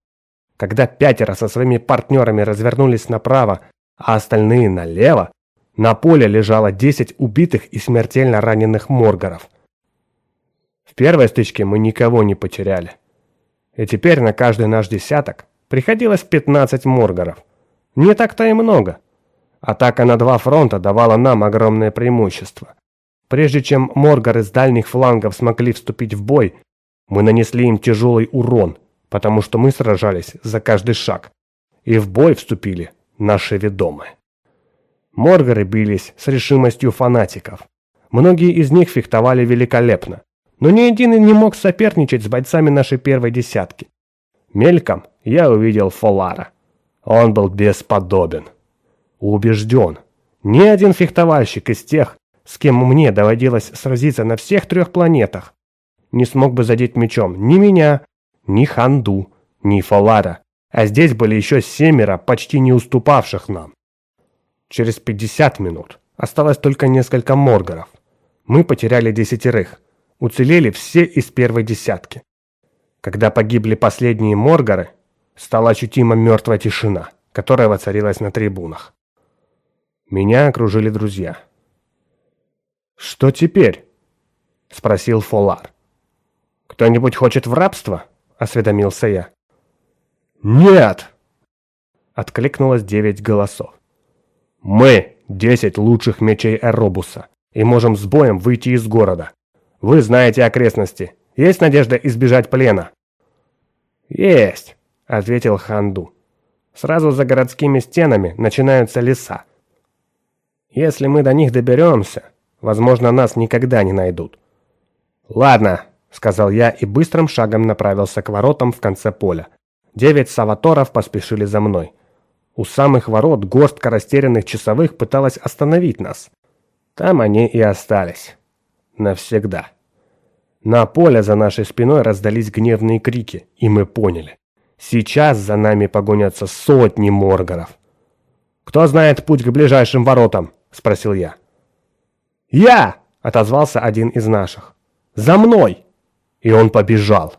Когда пятеро со своими партнерами развернулись направо, а остальные налево, на поле лежало 10 убитых и смертельно раненых Моргаров. В первой стычке мы никого не потеряли. И теперь на каждый наш десяток приходилось 15 Моргаров. Не так-то и много. Атака на два фронта давала нам огромное преимущество. Прежде чем Моргары с дальних флангов смогли вступить в бой, мы нанесли им тяжелый урон, потому что мы сражались за каждый шаг. И в бой вступили наши ведомые. Моргары бились с решимостью фанатиков. Многие из них фехтовали великолепно, но ни один не мог соперничать с бойцами нашей первой десятки. Мельком я увидел Фолара. Он был бесподобен. Убежден, ни один фехтовальщик из тех, с кем мне доводилось сразиться на всех трех планетах, не смог бы задеть мечом ни меня, ни Ханду, ни Фалара. А здесь были еще семеро, почти не уступавших нам. Через 50 минут осталось только несколько моргаров. Мы потеряли десятерых. Уцелели все из первой десятки. Когда погибли последние моргары, стала ощутима мертвая тишина, которая воцарилась на трибунах. Меня окружили друзья. «Что теперь?» – спросил Фолар. «Кто-нибудь хочет в рабство?» – осведомился я. «Нет!» – откликнулось девять голосов. «Мы – десять лучших мечей Эробуса и можем с боем выйти из города. Вы знаете окрестности. Есть надежда избежать плена?» «Есть», – ответил Ханду. «Сразу за городскими стенами начинаются леса. Если мы до них доберемся, возможно, нас никогда не найдут». «Ладно, сказал я и быстрым шагом направился к воротам в конце поля. Девять саваторов поспешили за мной. У самых ворот горстка растерянных часовых пыталась остановить нас. Там они и остались. Навсегда. На поле за нашей спиной раздались гневные крики, и мы поняли. Сейчас за нами погонятся сотни моргаров. «Кто знает путь к ближайшим воротам?» – спросил я. «Я!» – отозвался один из наших. «За мной!» И он побежал.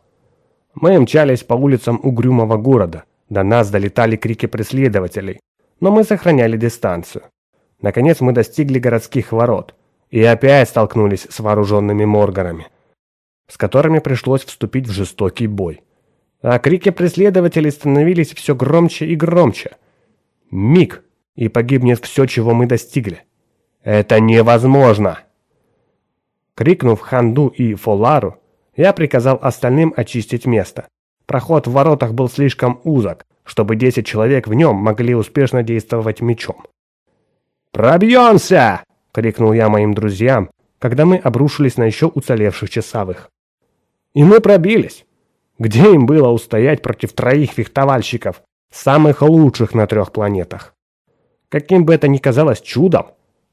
Мы мчались по улицам угрюмого города, До нас долетали крики преследователей, но мы сохраняли дистанцию. Наконец мы достигли городских ворот и опять столкнулись с вооруженными моргарами, с которыми пришлось вступить в жестокий бой. А крики преследователей становились все громче и громче. Миг, и погибнет все, чего мы достигли. Это невозможно! Крикнув Ханду и Фолару, я приказал остальным очистить место. Проход в воротах был слишком узок, чтобы 10 человек в нем могли успешно действовать мечом. «Пробьемся!» — крикнул я моим друзьям, когда мы обрушились на еще уцелевших часовых. И мы пробились. Где им было устоять против троих фехтовальщиков, самых лучших на трех планетах? Каким бы это ни казалось чудом,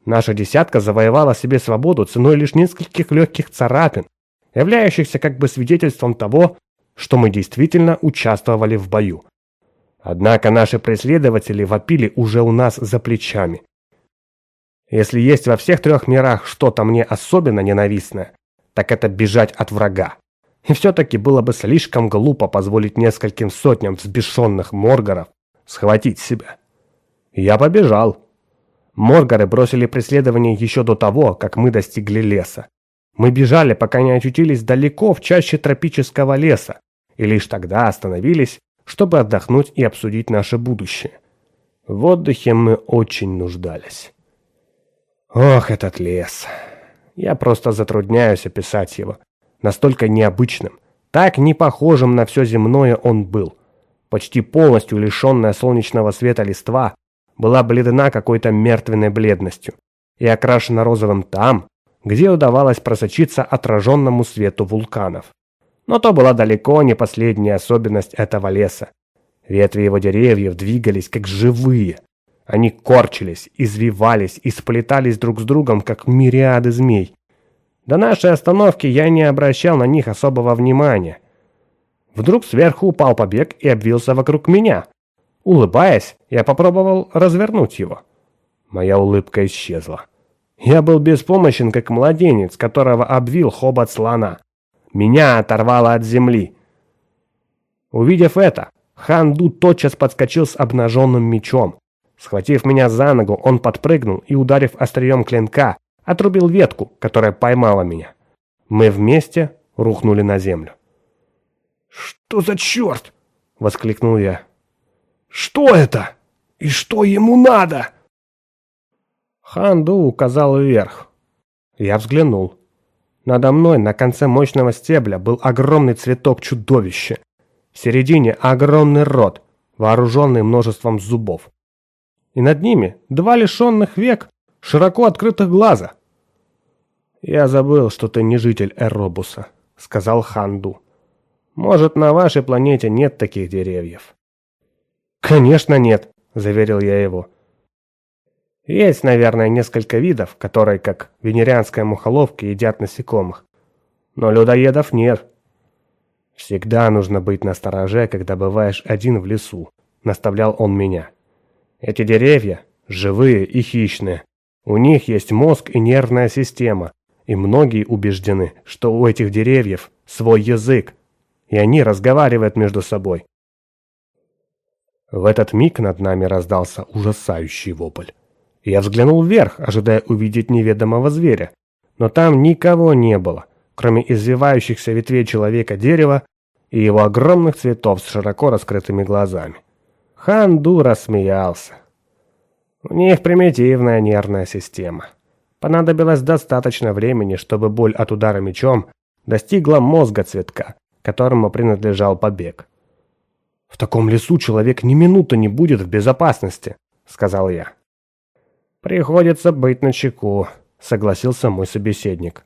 наша десятка завоевала себе свободу ценой лишь нескольких легких царапин, являющихся как бы свидетельством того, что мы действительно участвовали в бою. Однако наши преследователи вопили уже у нас за плечами. Если есть во всех трех мирах что-то мне особенно ненавистное, так это бежать от врага. И все-таки было бы слишком глупо позволить нескольким сотням взбешенных моргаров схватить себя. Я побежал. Моргары бросили преследование еще до того, как мы достигли леса. Мы бежали, пока не очутились далеко в чаще тропического леса, и лишь тогда остановились, чтобы отдохнуть и обсудить наше будущее. В отдыхе мы очень нуждались. Ох, этот лес. Я просто затрудняюсь описать его. Настолько необычным, так не похожим на все земное он был. Почти полностью лишенная солнечного света листва была бледна какой-то мертвенной бледностью и окрашена розовым там, где удавалось просочиться отраженному свету вулканов. Но то была далеко не последняя особенность этого леса. Ветви его деревьев двигались как живые. Они корчились, извивались и сплетались друг с другом, как мириады змей. До нашей остановки я не обращал на них особого внимания. Вдруг сверху упал побег и обвился вокруг меня. Улыбаясь, я попробовал развернуть его. Моя улыбка исчезла. Я был беспомощен, как младенец, которого обвил хобот слона. Меня оторвало от земли. Увидев это, Хан Ду тотчас подскочил с обнаженным мечом. Схватив меня за ногу, он подпрыгнул и, ударив острием клинка, отрубил ветку, которая поймала меня. Мы вместе рухнули на землю. «Что за черт?» — воскликнул я. «Что это? И что ему надо?» Ханду указал вверх. Я взглянул. Надо мной на конце мощного стебля был огромный цветок чудовища. В середине огромный рот, вооруженный множеством зубов. И над ними два лишенных век, широко открытых глаза. «Я забыл, что ты не житель Эробуса», — сказал Ханду. «Может, на вашей планете нет таких деревьев?» «Конечно нет», — заверил я его. Есть, наверное, несколько видов, которые, как венерианская мухоловка, едят насекомых. Но людоедов нет. Всегда нужно быть настороже, когда бываешь один в лесу, наставлял он меня. Эти деревья живые и хищные. У них есть мозг и нервная система, и многие убеждены, что у этих деревьев свой язык, и они разговаривают между собой. В этот миг над нами раздался ужасающий вопль. Я взглянул вверх, ожидая увидеть неведомого зверя. Но там никого не было, кроме извивающихся ветвей человека-дерева и его огромных цветов с широко раскрытыми глазами. Ханду рассмеялся. У них примитивная нервная система. Понадобилось достаточно времени, чтобы боль от удара мечом достигла мозга цветка, которому принадлежал побег. «В таком лесу человек ни минуты не будет в безопасности», — сказал я. «Приходится быть начеку», — согласился мой собеседник.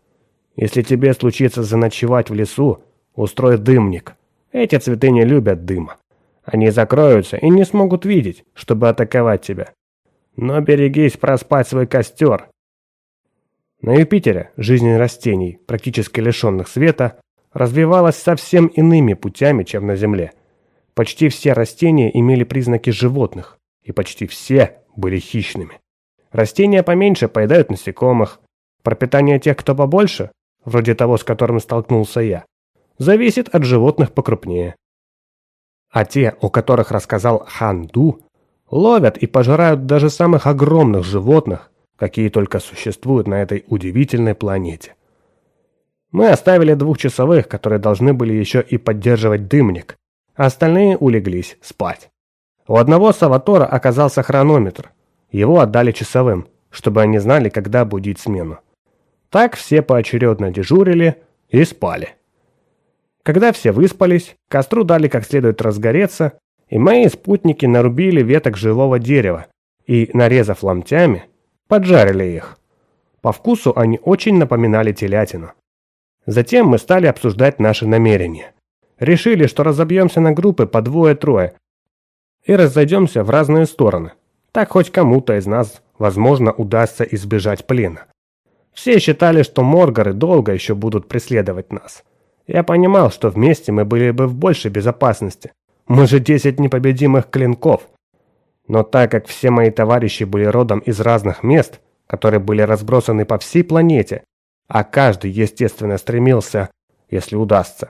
«Если тебе случится заночевать в лесу, устрой дымник. Эти цветы не любят дыма. Они закроются и не смогут видеть, чтобы атаковать тебя. Но берегись проспать свой костер». На Юпитере жизнь растений, практически лишенных света, развивалась совсем иными путями, чем на Земле. Почти все растения имели признаки животных, и почти все были хищными. Растения поменьше поедают насекомых. Пропитание тех, кто побольше, вроде того, с которым столкнулся я, зависит от животных покрупнее. А те, о которых рассказал Хан Ду, ловят и пожирают даже самых огромных животных, какие только существуют на этой удивительной планете. Мы оставили двухчасовых, которые должны были еще и поддерживать дымник, а остальные улеглись спать. У одного Саватора оказался хронометр. Его отдали часовым, чтобы они знали, когда будить смену. Так все поочередно дежурили и спали. Когда все выспались, костру дали как следует разгореться, и мои спутники нарубили веток живого дерева и, нарезав ломтями, поджарили их. По вкусу они очень напоминали телятину. Затем мы стали обсуждать наши намерения. Решили, что разобьемся на группы по двое-трое и разойдемся в разные стороны. Так хоть кому-то из нас, возможно, удастся избежать плена. Все считали, что моргары долго еще будут преследовать нас. Я понимал, что вместе мы были бы в большей безопасности. Мы же десять непобедимых клинков. Но так как все мои товарищи были родом из разных мест, которые были разбросаны по всей планете, а каждый, естественно, стремился, если удастся,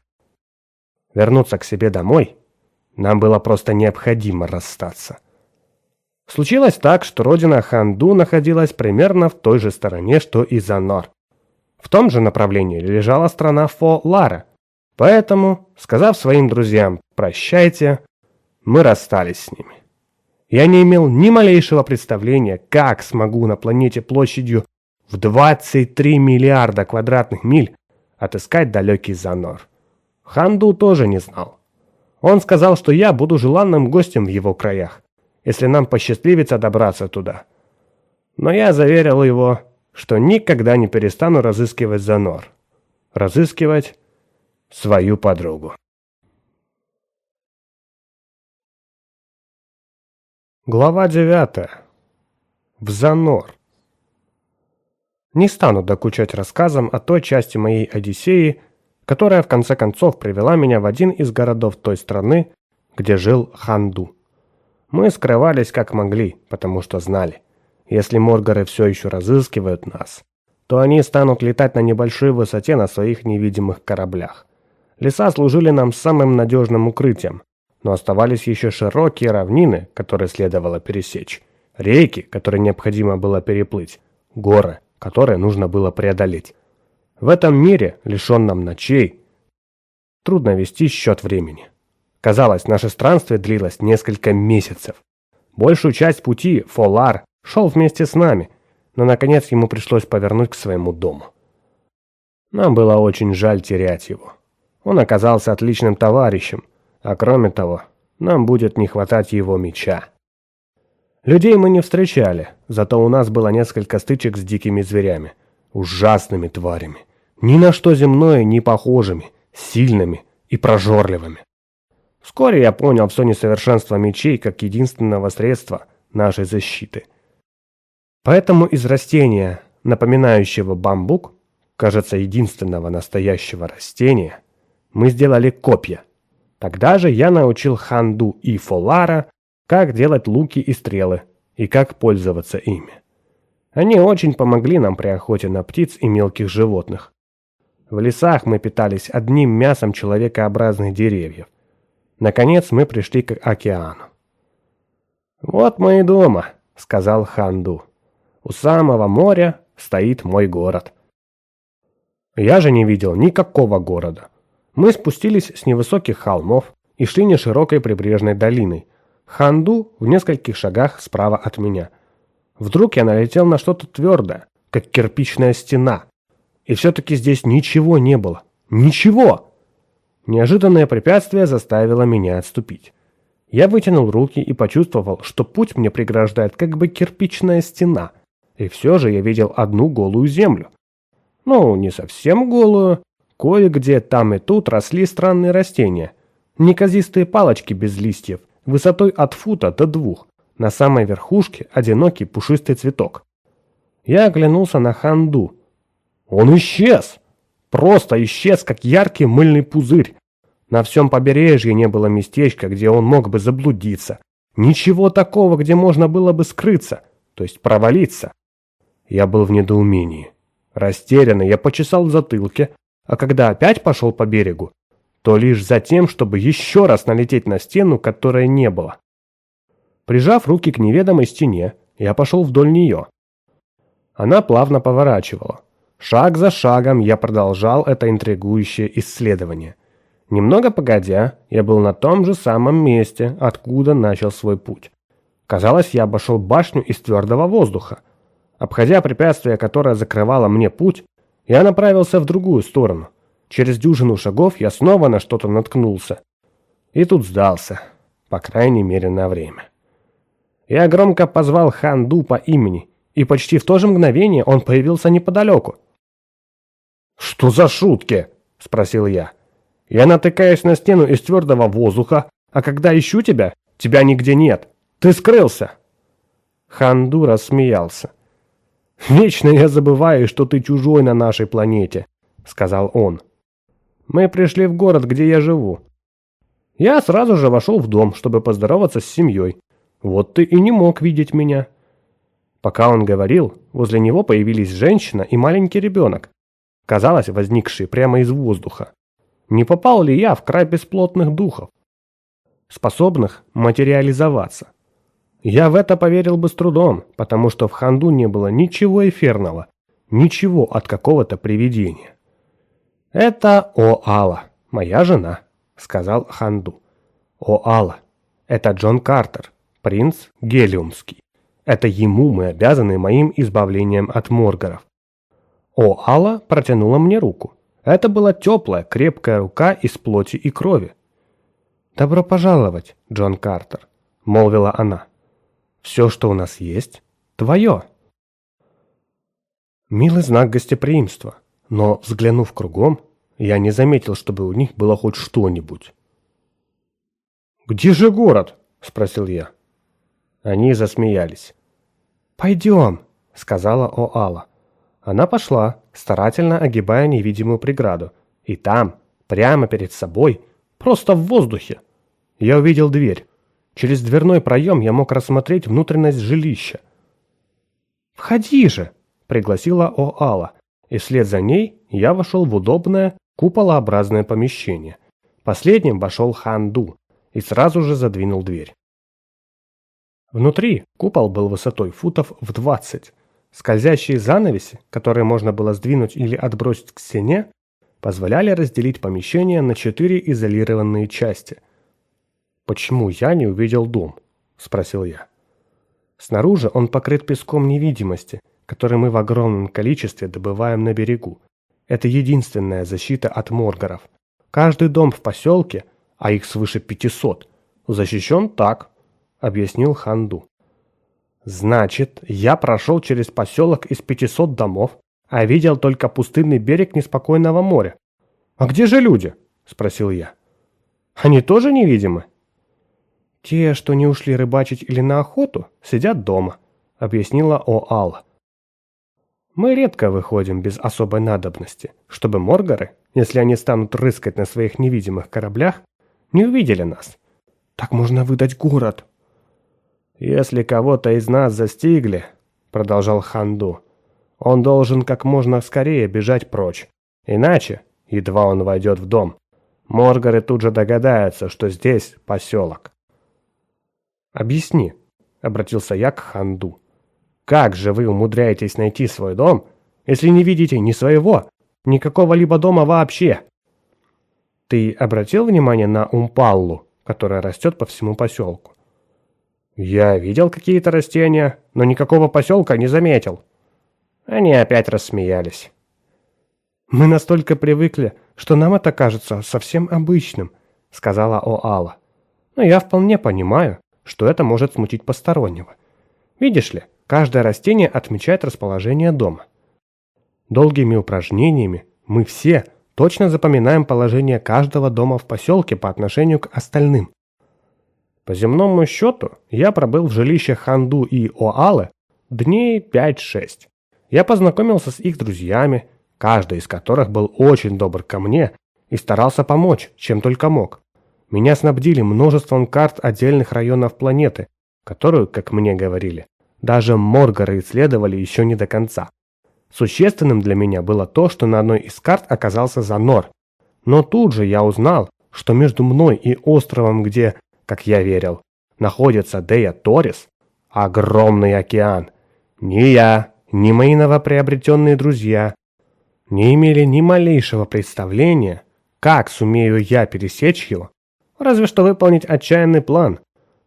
вернуться к себе домой, нам было просто необходимо расстаться. Случилось так, что родина Ханду находилась примерно в той же стороне, что и Занор. В том же направлении лежала страна Фо-Лара. Поэтому, сказав своим друзьям «прощайте», мы расстались с ними. Я не имел ни малейшего представления, как смогу на планете площадью в 23 миллиарда квадратных миль отыскать далекий Занор. Ханду тоже не знал. Он сказал, что я буду желанным гостем в его краях, если нам посчастливится добраться туда. Но я заверил его, что никогда не перестану разыскивать Занор. Разыскивать свою подругу. Глава девятая. В Занор. Не стану докучать рассказом о той части моей Одиссеи, которая в конце концов привела меня в один из городов той страны, где жил Ханду. Мы скрывались как могли, потому что знали. Если моргары все еще разыскивают нас, то они станут летать на небольшой высоте на своих невидимых кораблях. Леса служили нам самым надежным укрытием, но оставались еще широкие равнины, которые следовало пересечь, реки, которые необходимо было переплыть, горы, которые нужно было преодолеть. В этом мире, лишенном ночей, трудно вести счет времени. Казалось, наше странствие длилось несколько месяцев. Большую часть пути Фолар шел вместе с нами, но наконец ему пришлось повернуть к своему дому. Нам было очень жаль терять его. Он оказался отличным товарищем, а кроме того, нам будет не хватать его меча. Людей мы не встречали, зато у нас было несколько стычек с дикими зверями, ужасными тварями, ни на что земное не похожими, сильными и прожорливыми. Вскоре я понял все несовершенство мечей как единственного средства нашей защиты – Поэтому из растения, напоминающего бамбук, кажется, единственного настоящего растения, мы сделали копья. Тогда же я научил Ханду и Фолара, как делать луки и стрелы, и как пользоваться ими. Они очень помогли нам при охоте на птиц и мелких животных. В лесах мы питались одним мясом человекообразных деревьев. Наконец мы пришли к океану. «Вот мы и дома», — сказал Ханду. У самого моря стоит мой город. Я же не видел никакого города. Мы спустились с невысоких холмов и шли не широкой прибрежной долиной. Ханду в нескольких шагах справа от меня. Вдруг я налетел на что-то твердое, как кирпичная стена. И все-таки здесь ничего не было. Ничего! Неожиданное препятствие заставило меня отступить. Я вытянул руки и почувствовал, что путь мне преграждает как бы кирпичная стена. И все же я видел одну голую землю. Ну, не совсем голую. Кое-где там и тут росли странные растения. Неказистые палочки без листьев, высотой от фута до двух. На самой верхушке одинокий пушистый цветок. Я оглянулся на Ханду. Он исчез! Просто исчез, как яркий мыльный пузырь. На всем побережье не было местечка, где он мог бы заблудиться. Ничего такого, где можно было бы скрыться, то есть провалиться. Я был в недоумении. Растерянный, я почесал в затылке, а когда опять пошел по берегу, то лишь за тем, чтобы еще раз налететь на стену, которой не было. Прижав руки к неведомой стене, я пошел вдоль нее. Она плавно поворачивала. Шаг за шагом я продолжал это интригующее исследование. Немного погодя, я был на том же самом месте, откуда начал свой путь. Казалось, я обошел башню из твердого воздуха. Обходя препятствие, которое закрывало мне путь, я направился в другую сторону. Через дюжину шагов я снова на что-то наткнулся. И тут сдался, по крайней мере на время. Я громко позвал Ханду по имени, и почти в то же мгновение он появился неподалеку. «Что за шутки?» – спросил я. «Я натыкаюсь на стену из твердого воздуха, а когда ищу тебя, тебя нигде нет. Ты скрылся!» Ханду рассмеялся. «Вечно я забываю, что ты чужой на нашей планете», — сказал он. «Мы пришли в город, где я живу. Я сразу же вошел в дом, чтобы поздороваться с семьей. Вот ты и не мог видеть меня». Пока он говорил, возле него появились женщина и маленький ребенок казалось, возникшие прямо из воздуха. Не попал ли я в край бесплотных духов, способных материализоваться? Я в это поверил бы с трудом, потому что в Ханду не было ничего эфирного, ничего от какого-то привидения. «Это О-Алла, моя жена», — сказал Ханду. «О-Алла, это Джон Картер, принц Гелиумский. Это ему мы обязаны моим избавлением от моргаров. О, Алла протянула мне руку. Это была теплая, крепкая рука из плоти и крови. «Добро пожаловать, Джон Картер», — молвила она. «Все, что у нас есть, твое». Милый знак гостеприимства, но, взглянув кругом, я не заметил, чтобы у них было хоть что-нибудь. «Где же город?» — спросил я. Они засмеялись. «Пойдем», — сказала О'Ала. Она пошла, старательно огибая невидимую преграду. И там, прямо перед собой, просто в воздухе, я увидел дверь. Через дверной проем я мог рассмотреть внутренность жилища. «Входи же!» – пригласила О'Ала, и вслед за ней я вошел в удобное, куполообразное помещение. Последним вошел Ханду и сразу же задвинул дверь. Внутри купол был высотой футов в двадцать. Скользящие занавеси, которые можно было сдвинуть или отбросить к стене, позволяли разделить помещение на четыре изолированные части. «Почему я не увидел дом?» – спросил я. Снаружи он покрыт песком невидимости, который мы в огромном количестве добываем на берегу. Это единственная защита от моргаров. Каждый дом в поселке, а их свыше 500, защищен так, объяснил Ханду. Значит, я прошел через поселок из 500 домов, а видел только пустынный берег неспокойного моря. «А где же люди?» – спросил я. «Они тоже невидимы?» «Те, что не ушли рыбачить или на охоту, сидят дома», – объяснила О'Алла. «Мы редко выходим без особой надобности, чтобы моргары, если они станут рыскать на своих невидимых кораблях, не увидели нас. Так можно выдать город», «Если кого-то из нас застигли», — продолжал Ханду, — «он должен как можно скорее бежать прочь. Иначе, едва он войдет в дом, Моргары тут же догадаются, что здесь поселок». «Объясни», — обратился я к Ханду. «Как же вы умудряетесь найти свой дом, если не видите ни своего, ни какого-либо дома вообще?» «Ты обратил внимание на умпаллу, которая растет по всему поселку?» Я видел какие-то растения, но никакого поселка не заметил. Они опять рассмеялись. «Мы настолько привыкли, что нам это кажется совсем обычным», — сказала О'Ала. «Но я вполне понимаю, что это может смутить постороннего. Видишь ли, каждое растение отмечает расположение дома. Долгими упражнениями мы все точно запоминаем положение каждого дома в поселке по отношению к остальным. По земному счету, я пробыл в жилище Ханду и Оалы дней 5-6. Я познакомился с их друзьями, каждый из которых был очень добр ко мне и старался помочь, чем только мог. Меня снабдили множеством карт отдельных районов планеты, которую, как мне говорили, даже Моргары исследовали еще не до конца. Существенным для меня было то, что на одной из карт оказался Занор. Но тут же я узнал, что между мной и островом, где, как я верил, находится Дея Торис, огромный океан. Ни я, ни мои новоприобретенные друзья не имели ни малейшего представления, как сумею я пересечь его, разве что выполнить отчаянный план,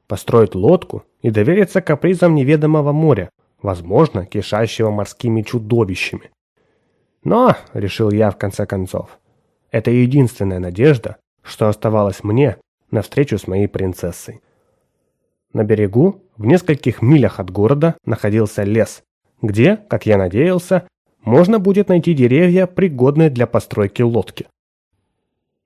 построить лодку и довериться капризам неведомого моря, возможно, кишащего морскими чудовищами. Но, решил я в конце концов, это единственная надежда, что оставалась мне на встречу с моей принцессой. На берегу, в нескольких милях от города, находился лес, где, как я надеялся, можно будет найти деревья, пригодные для постройки лодки.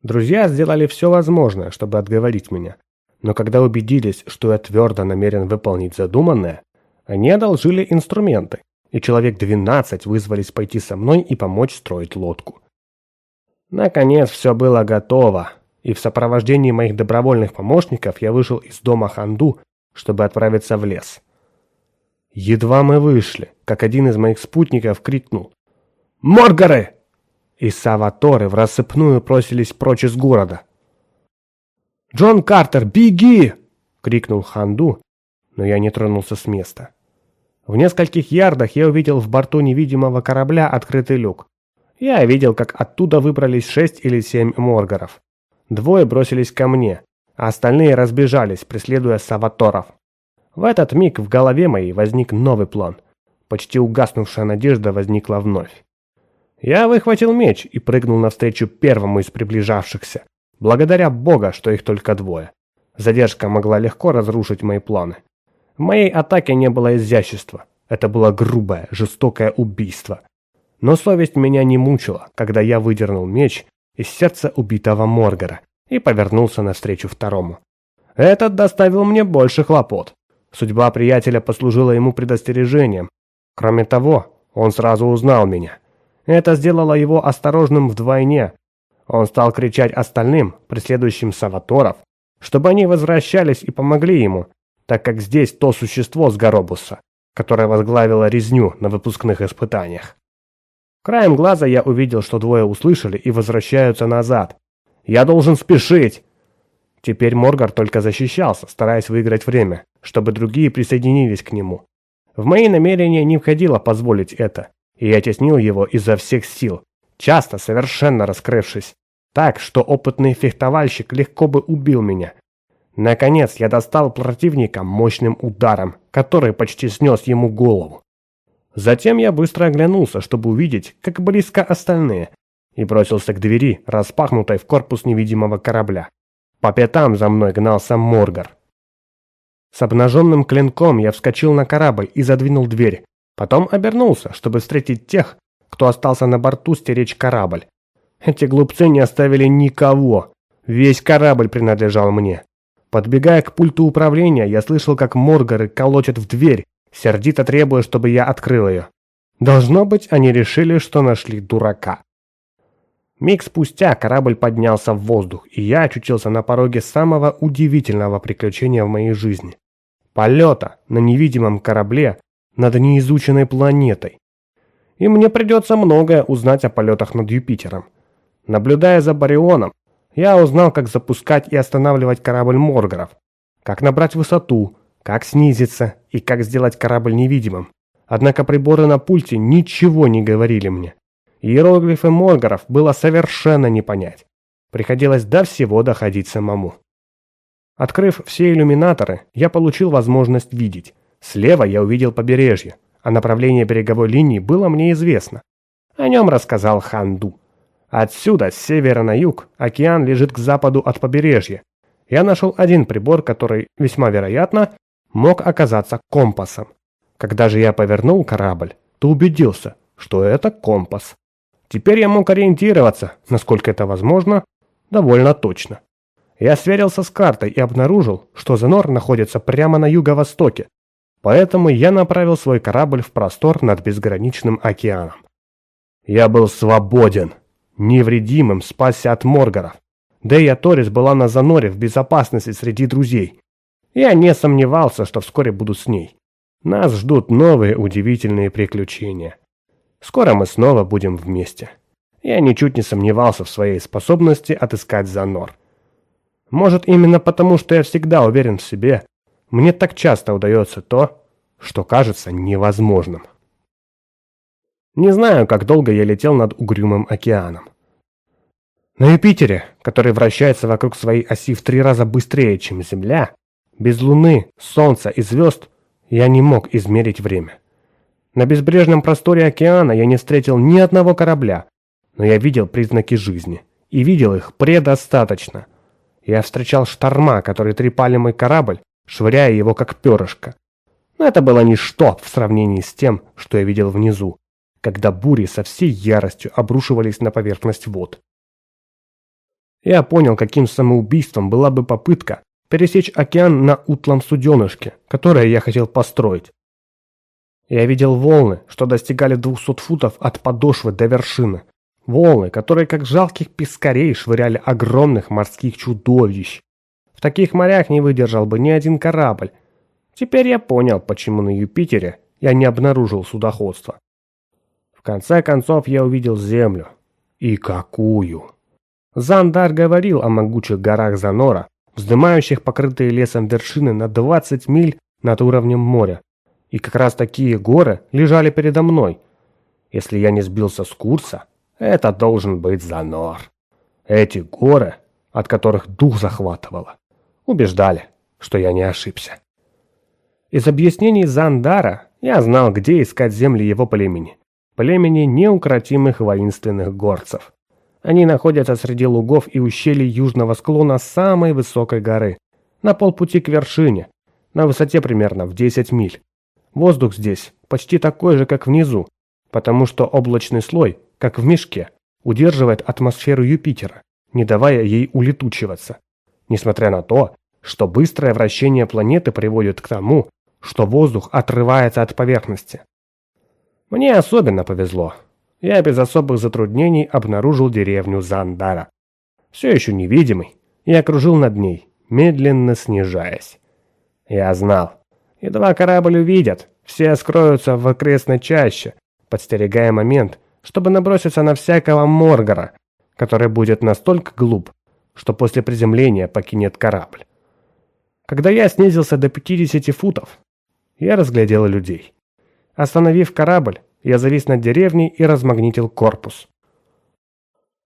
Друзья сделали все возможное, чтобы отговорить меня, но когда убедились, что я твердо намерен выполнить задуманное, они одолжили инструменты, и человек 12 вызвались пойти со мной и помочь строить лодку. Наконец все было готово, и в сопровождении моих добровольных помощников я вышел из дома Ханду, чтобы отправиться в лес. Едва мы вышли, как один из моих спутников крикнул «Моргары!» И Саваторы в рассыпную бросились прочь из города. «Джон Картер, беги!» — крикнул Ханду, но я не тронулся с места. В нескольких ярдах я увидел в борту невидимого корабля открытый люк. Я видел, как оттуда выбрались шесть или семь моргаров. Двое бросились ко мне, а остальные разбежались, преследуя саваторов. В этот миг в голове моей возник новый план. Почти угаснувшая надежда возникла вновь. Я выхватил меч и прыгнул навстречу первому из приближавшихся, благодаря Бога, что их только двое. Задержка могла легко разрушить мои планы. В моей атаке не было изящества. Это было грубое, жестокое убийство. Но совесть меня не мучила, когда я выдернул меч из сердца убитого Моргара и повернулся навстречу второму. Этот доставил мне больше хлопот. Судьба приятеля послужила ему предостережением. Кроме того, он сразу узнал меня. Это сделало его осторожным вдвойне. Он стал кричать остальным, преследующим Саваторов, чтобы они возвращались и помогли ему, так как здесь то существо с Горобуса, которое возглавило резню на выпускных испытаниях. Краем глаза я увидел, что двое услышали и возвращаются назад. Я должен спешить! Теперь Моргар только защищался, стараясь выиграть время, чтобы другие присоединились к нему. В мои намерения не входило позволить это, и я теснил его изо всех сил, часто совершенно раскрывшись, так, что опытный фехтовальщик легко бы убил меня. Наконец я достал противника мощным ударом, который почти снес ему голову. Затем я быстро оглянулся, чтобы увидеть, как близко остальные, и бросился к двери, распахнутой в корпус невидимого корабля. По пятам за мной гнался Моргар. С обнаженным клинком я вскочил на корабль и задвинул дверь. Потом обернулся, чтобы встретить тех, кто остался на борту стеречь корабль. Эти глупцы не оставили никого. Весь корабль принадлежал мне. Подбегая к пульту управления, я слышал, как Моргары колотят в дверь, сердито требуя, чтобы я открыл ее. Должно быть, они решили, что нашли дурака. Миг спустя корабль поднялся в воздух, и я очутился на пороге самого удивительного приключения в моей жизни. Полета на невидимом корабле над неизученной планетой. И мне придется многое узнать о полетах над Юпитером. Наблюдая за Барионом, я узнал, как запускать и останавливать корабль Моргаров, как набрать высоту, как снизиться и как сделать корабль невидимым. Однако приборы на пульте ничего не говорили мне. Иероглифы Моргаров было совершенно не понять. Приходилось до всего доходить самому. Открыв все иллюминаторы, я получил возможность видеть. Слева я увидел побережье, а направление береговой линии было мне известно. О нем рассказал Ханду. Отсюда, с севера на юг, океан лежит к западу от побережья. Я нашел один прибор, который, весьма вероятно, мог оказаться компасом. Когда же я повернул корабль, то убедился, что это компас. Теперь я мог ориентироваться, насколько это возможно, довольно точно. Я сверился с картой и обнаружил, что Зенор находится прямо на юго-востоке, поэтому я направил свой корабль в простор над безграничным океаном. Я был свободен, невредимым спасся от Моргаров. Дея Торис была на Заноре в безопасности среди друзей, я не сомневался, что вскоре буду с ней. Нас ждут новые удивительные приключения. Скоро мы снова будем вместе. Я ничуть не сомневался в своей способности отыскать Занор. Может, именно потому, что я всегда уверен в себе, мне так часто удается то, что кажется невозможным. Не знаю, как долго я летел над угрюмым океаном. На Юпитере, который вращается вокруг своей оси в три раза быстрее, чем Земля, без Луны, Солнца и звезд, я не мог измерить время. На безбрежном просторе океана я не встретил ни одного корабля, но я видел признаки жизни. И видел их предостаточно. Я встречал шторма, которые трепали мой корабль, швыряя его как перышко. Но это было ничто в сравнении с тем, что я видел внизу, когда бури со всей яростью обрушивались на поверхность вод. Я понял, каким самоубийством была бы попытка пересечь океан на утлом суденышке, которое я хотел построить. Я видел волны, что достигали 200 футов от подошвы до вершины. Волны, которые как жалких пескарей швыряли огромных морских чудовищ. В таких морях не выдержал бы ни один корабль. Теперь я понял, почему на Юпитере я не обнаружил судоходства. В конце концов я увидел Землю. И какую! Зандар говорил о могучих горах Занора, вздымающих покрытые лесом вершины на 20 миль над уровнем моря, и как раз такие горы лежали передо мной. Если я не сбился с курса, это должен быть Занор. Эти горы, от которых дух захватывало, убеждали, что я не ошибся. Из объяснений Зандара я знал, где искать земли его племени. Племени неукротимых воинственных горцев. Они находятся среди лугов и ущелий южного склона самой высокой горы, на полпути к вершине, на высоте примерно в 10 миль. Воздух здесь почти такой же, как внизу, потому что облачный слой, как в мешке, удерживает атмосферу Юпитера, не давая ей улетучиваться. Несмотря на то, что быстрое вращение планеты приводит к тому, что воздух отрывается от поверхности. Мне особенно повезло. Я без особых затруднений обнаружил деревню Зандара. Все еще невидимый, и окружил над ней, медленно снижаясь. Я знал, Едва корабль увидят, все скроются в окрестной чаще, подстерегая момент, чтобы наброситься на всякого Моргара, который будет настолько глуп, что после приземления покинет корабль. Когда я снизился до 50 футов, я разглядел людей. Остановив корабль, я завис над деревней и размагнитил корпус.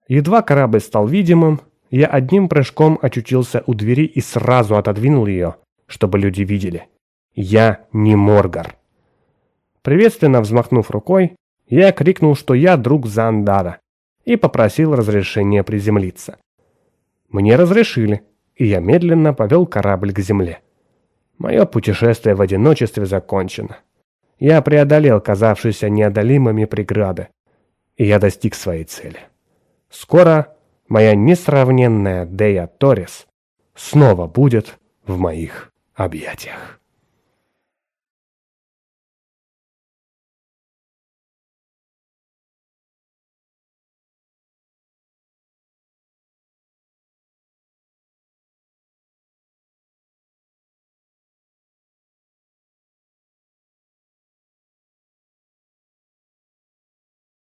Едва корабль стал видимым, я одним прыжком очутился у двери и сразу отодвинул ее, чтобы люди видели. Я не Моргар. Приветственно взмахнув рукой, я крикнул, что я друг Зандара, и попросил разрешения приземлиться. Мне разрешили, и я медленно повел корабль к земле. Мое путешествие в одиночестве закончено. Я преодолел казавшиеся неодолимыми преграды, и я достиг своей цели. Скоро моя несравненная Дея Торис снова будет в моих объятиях.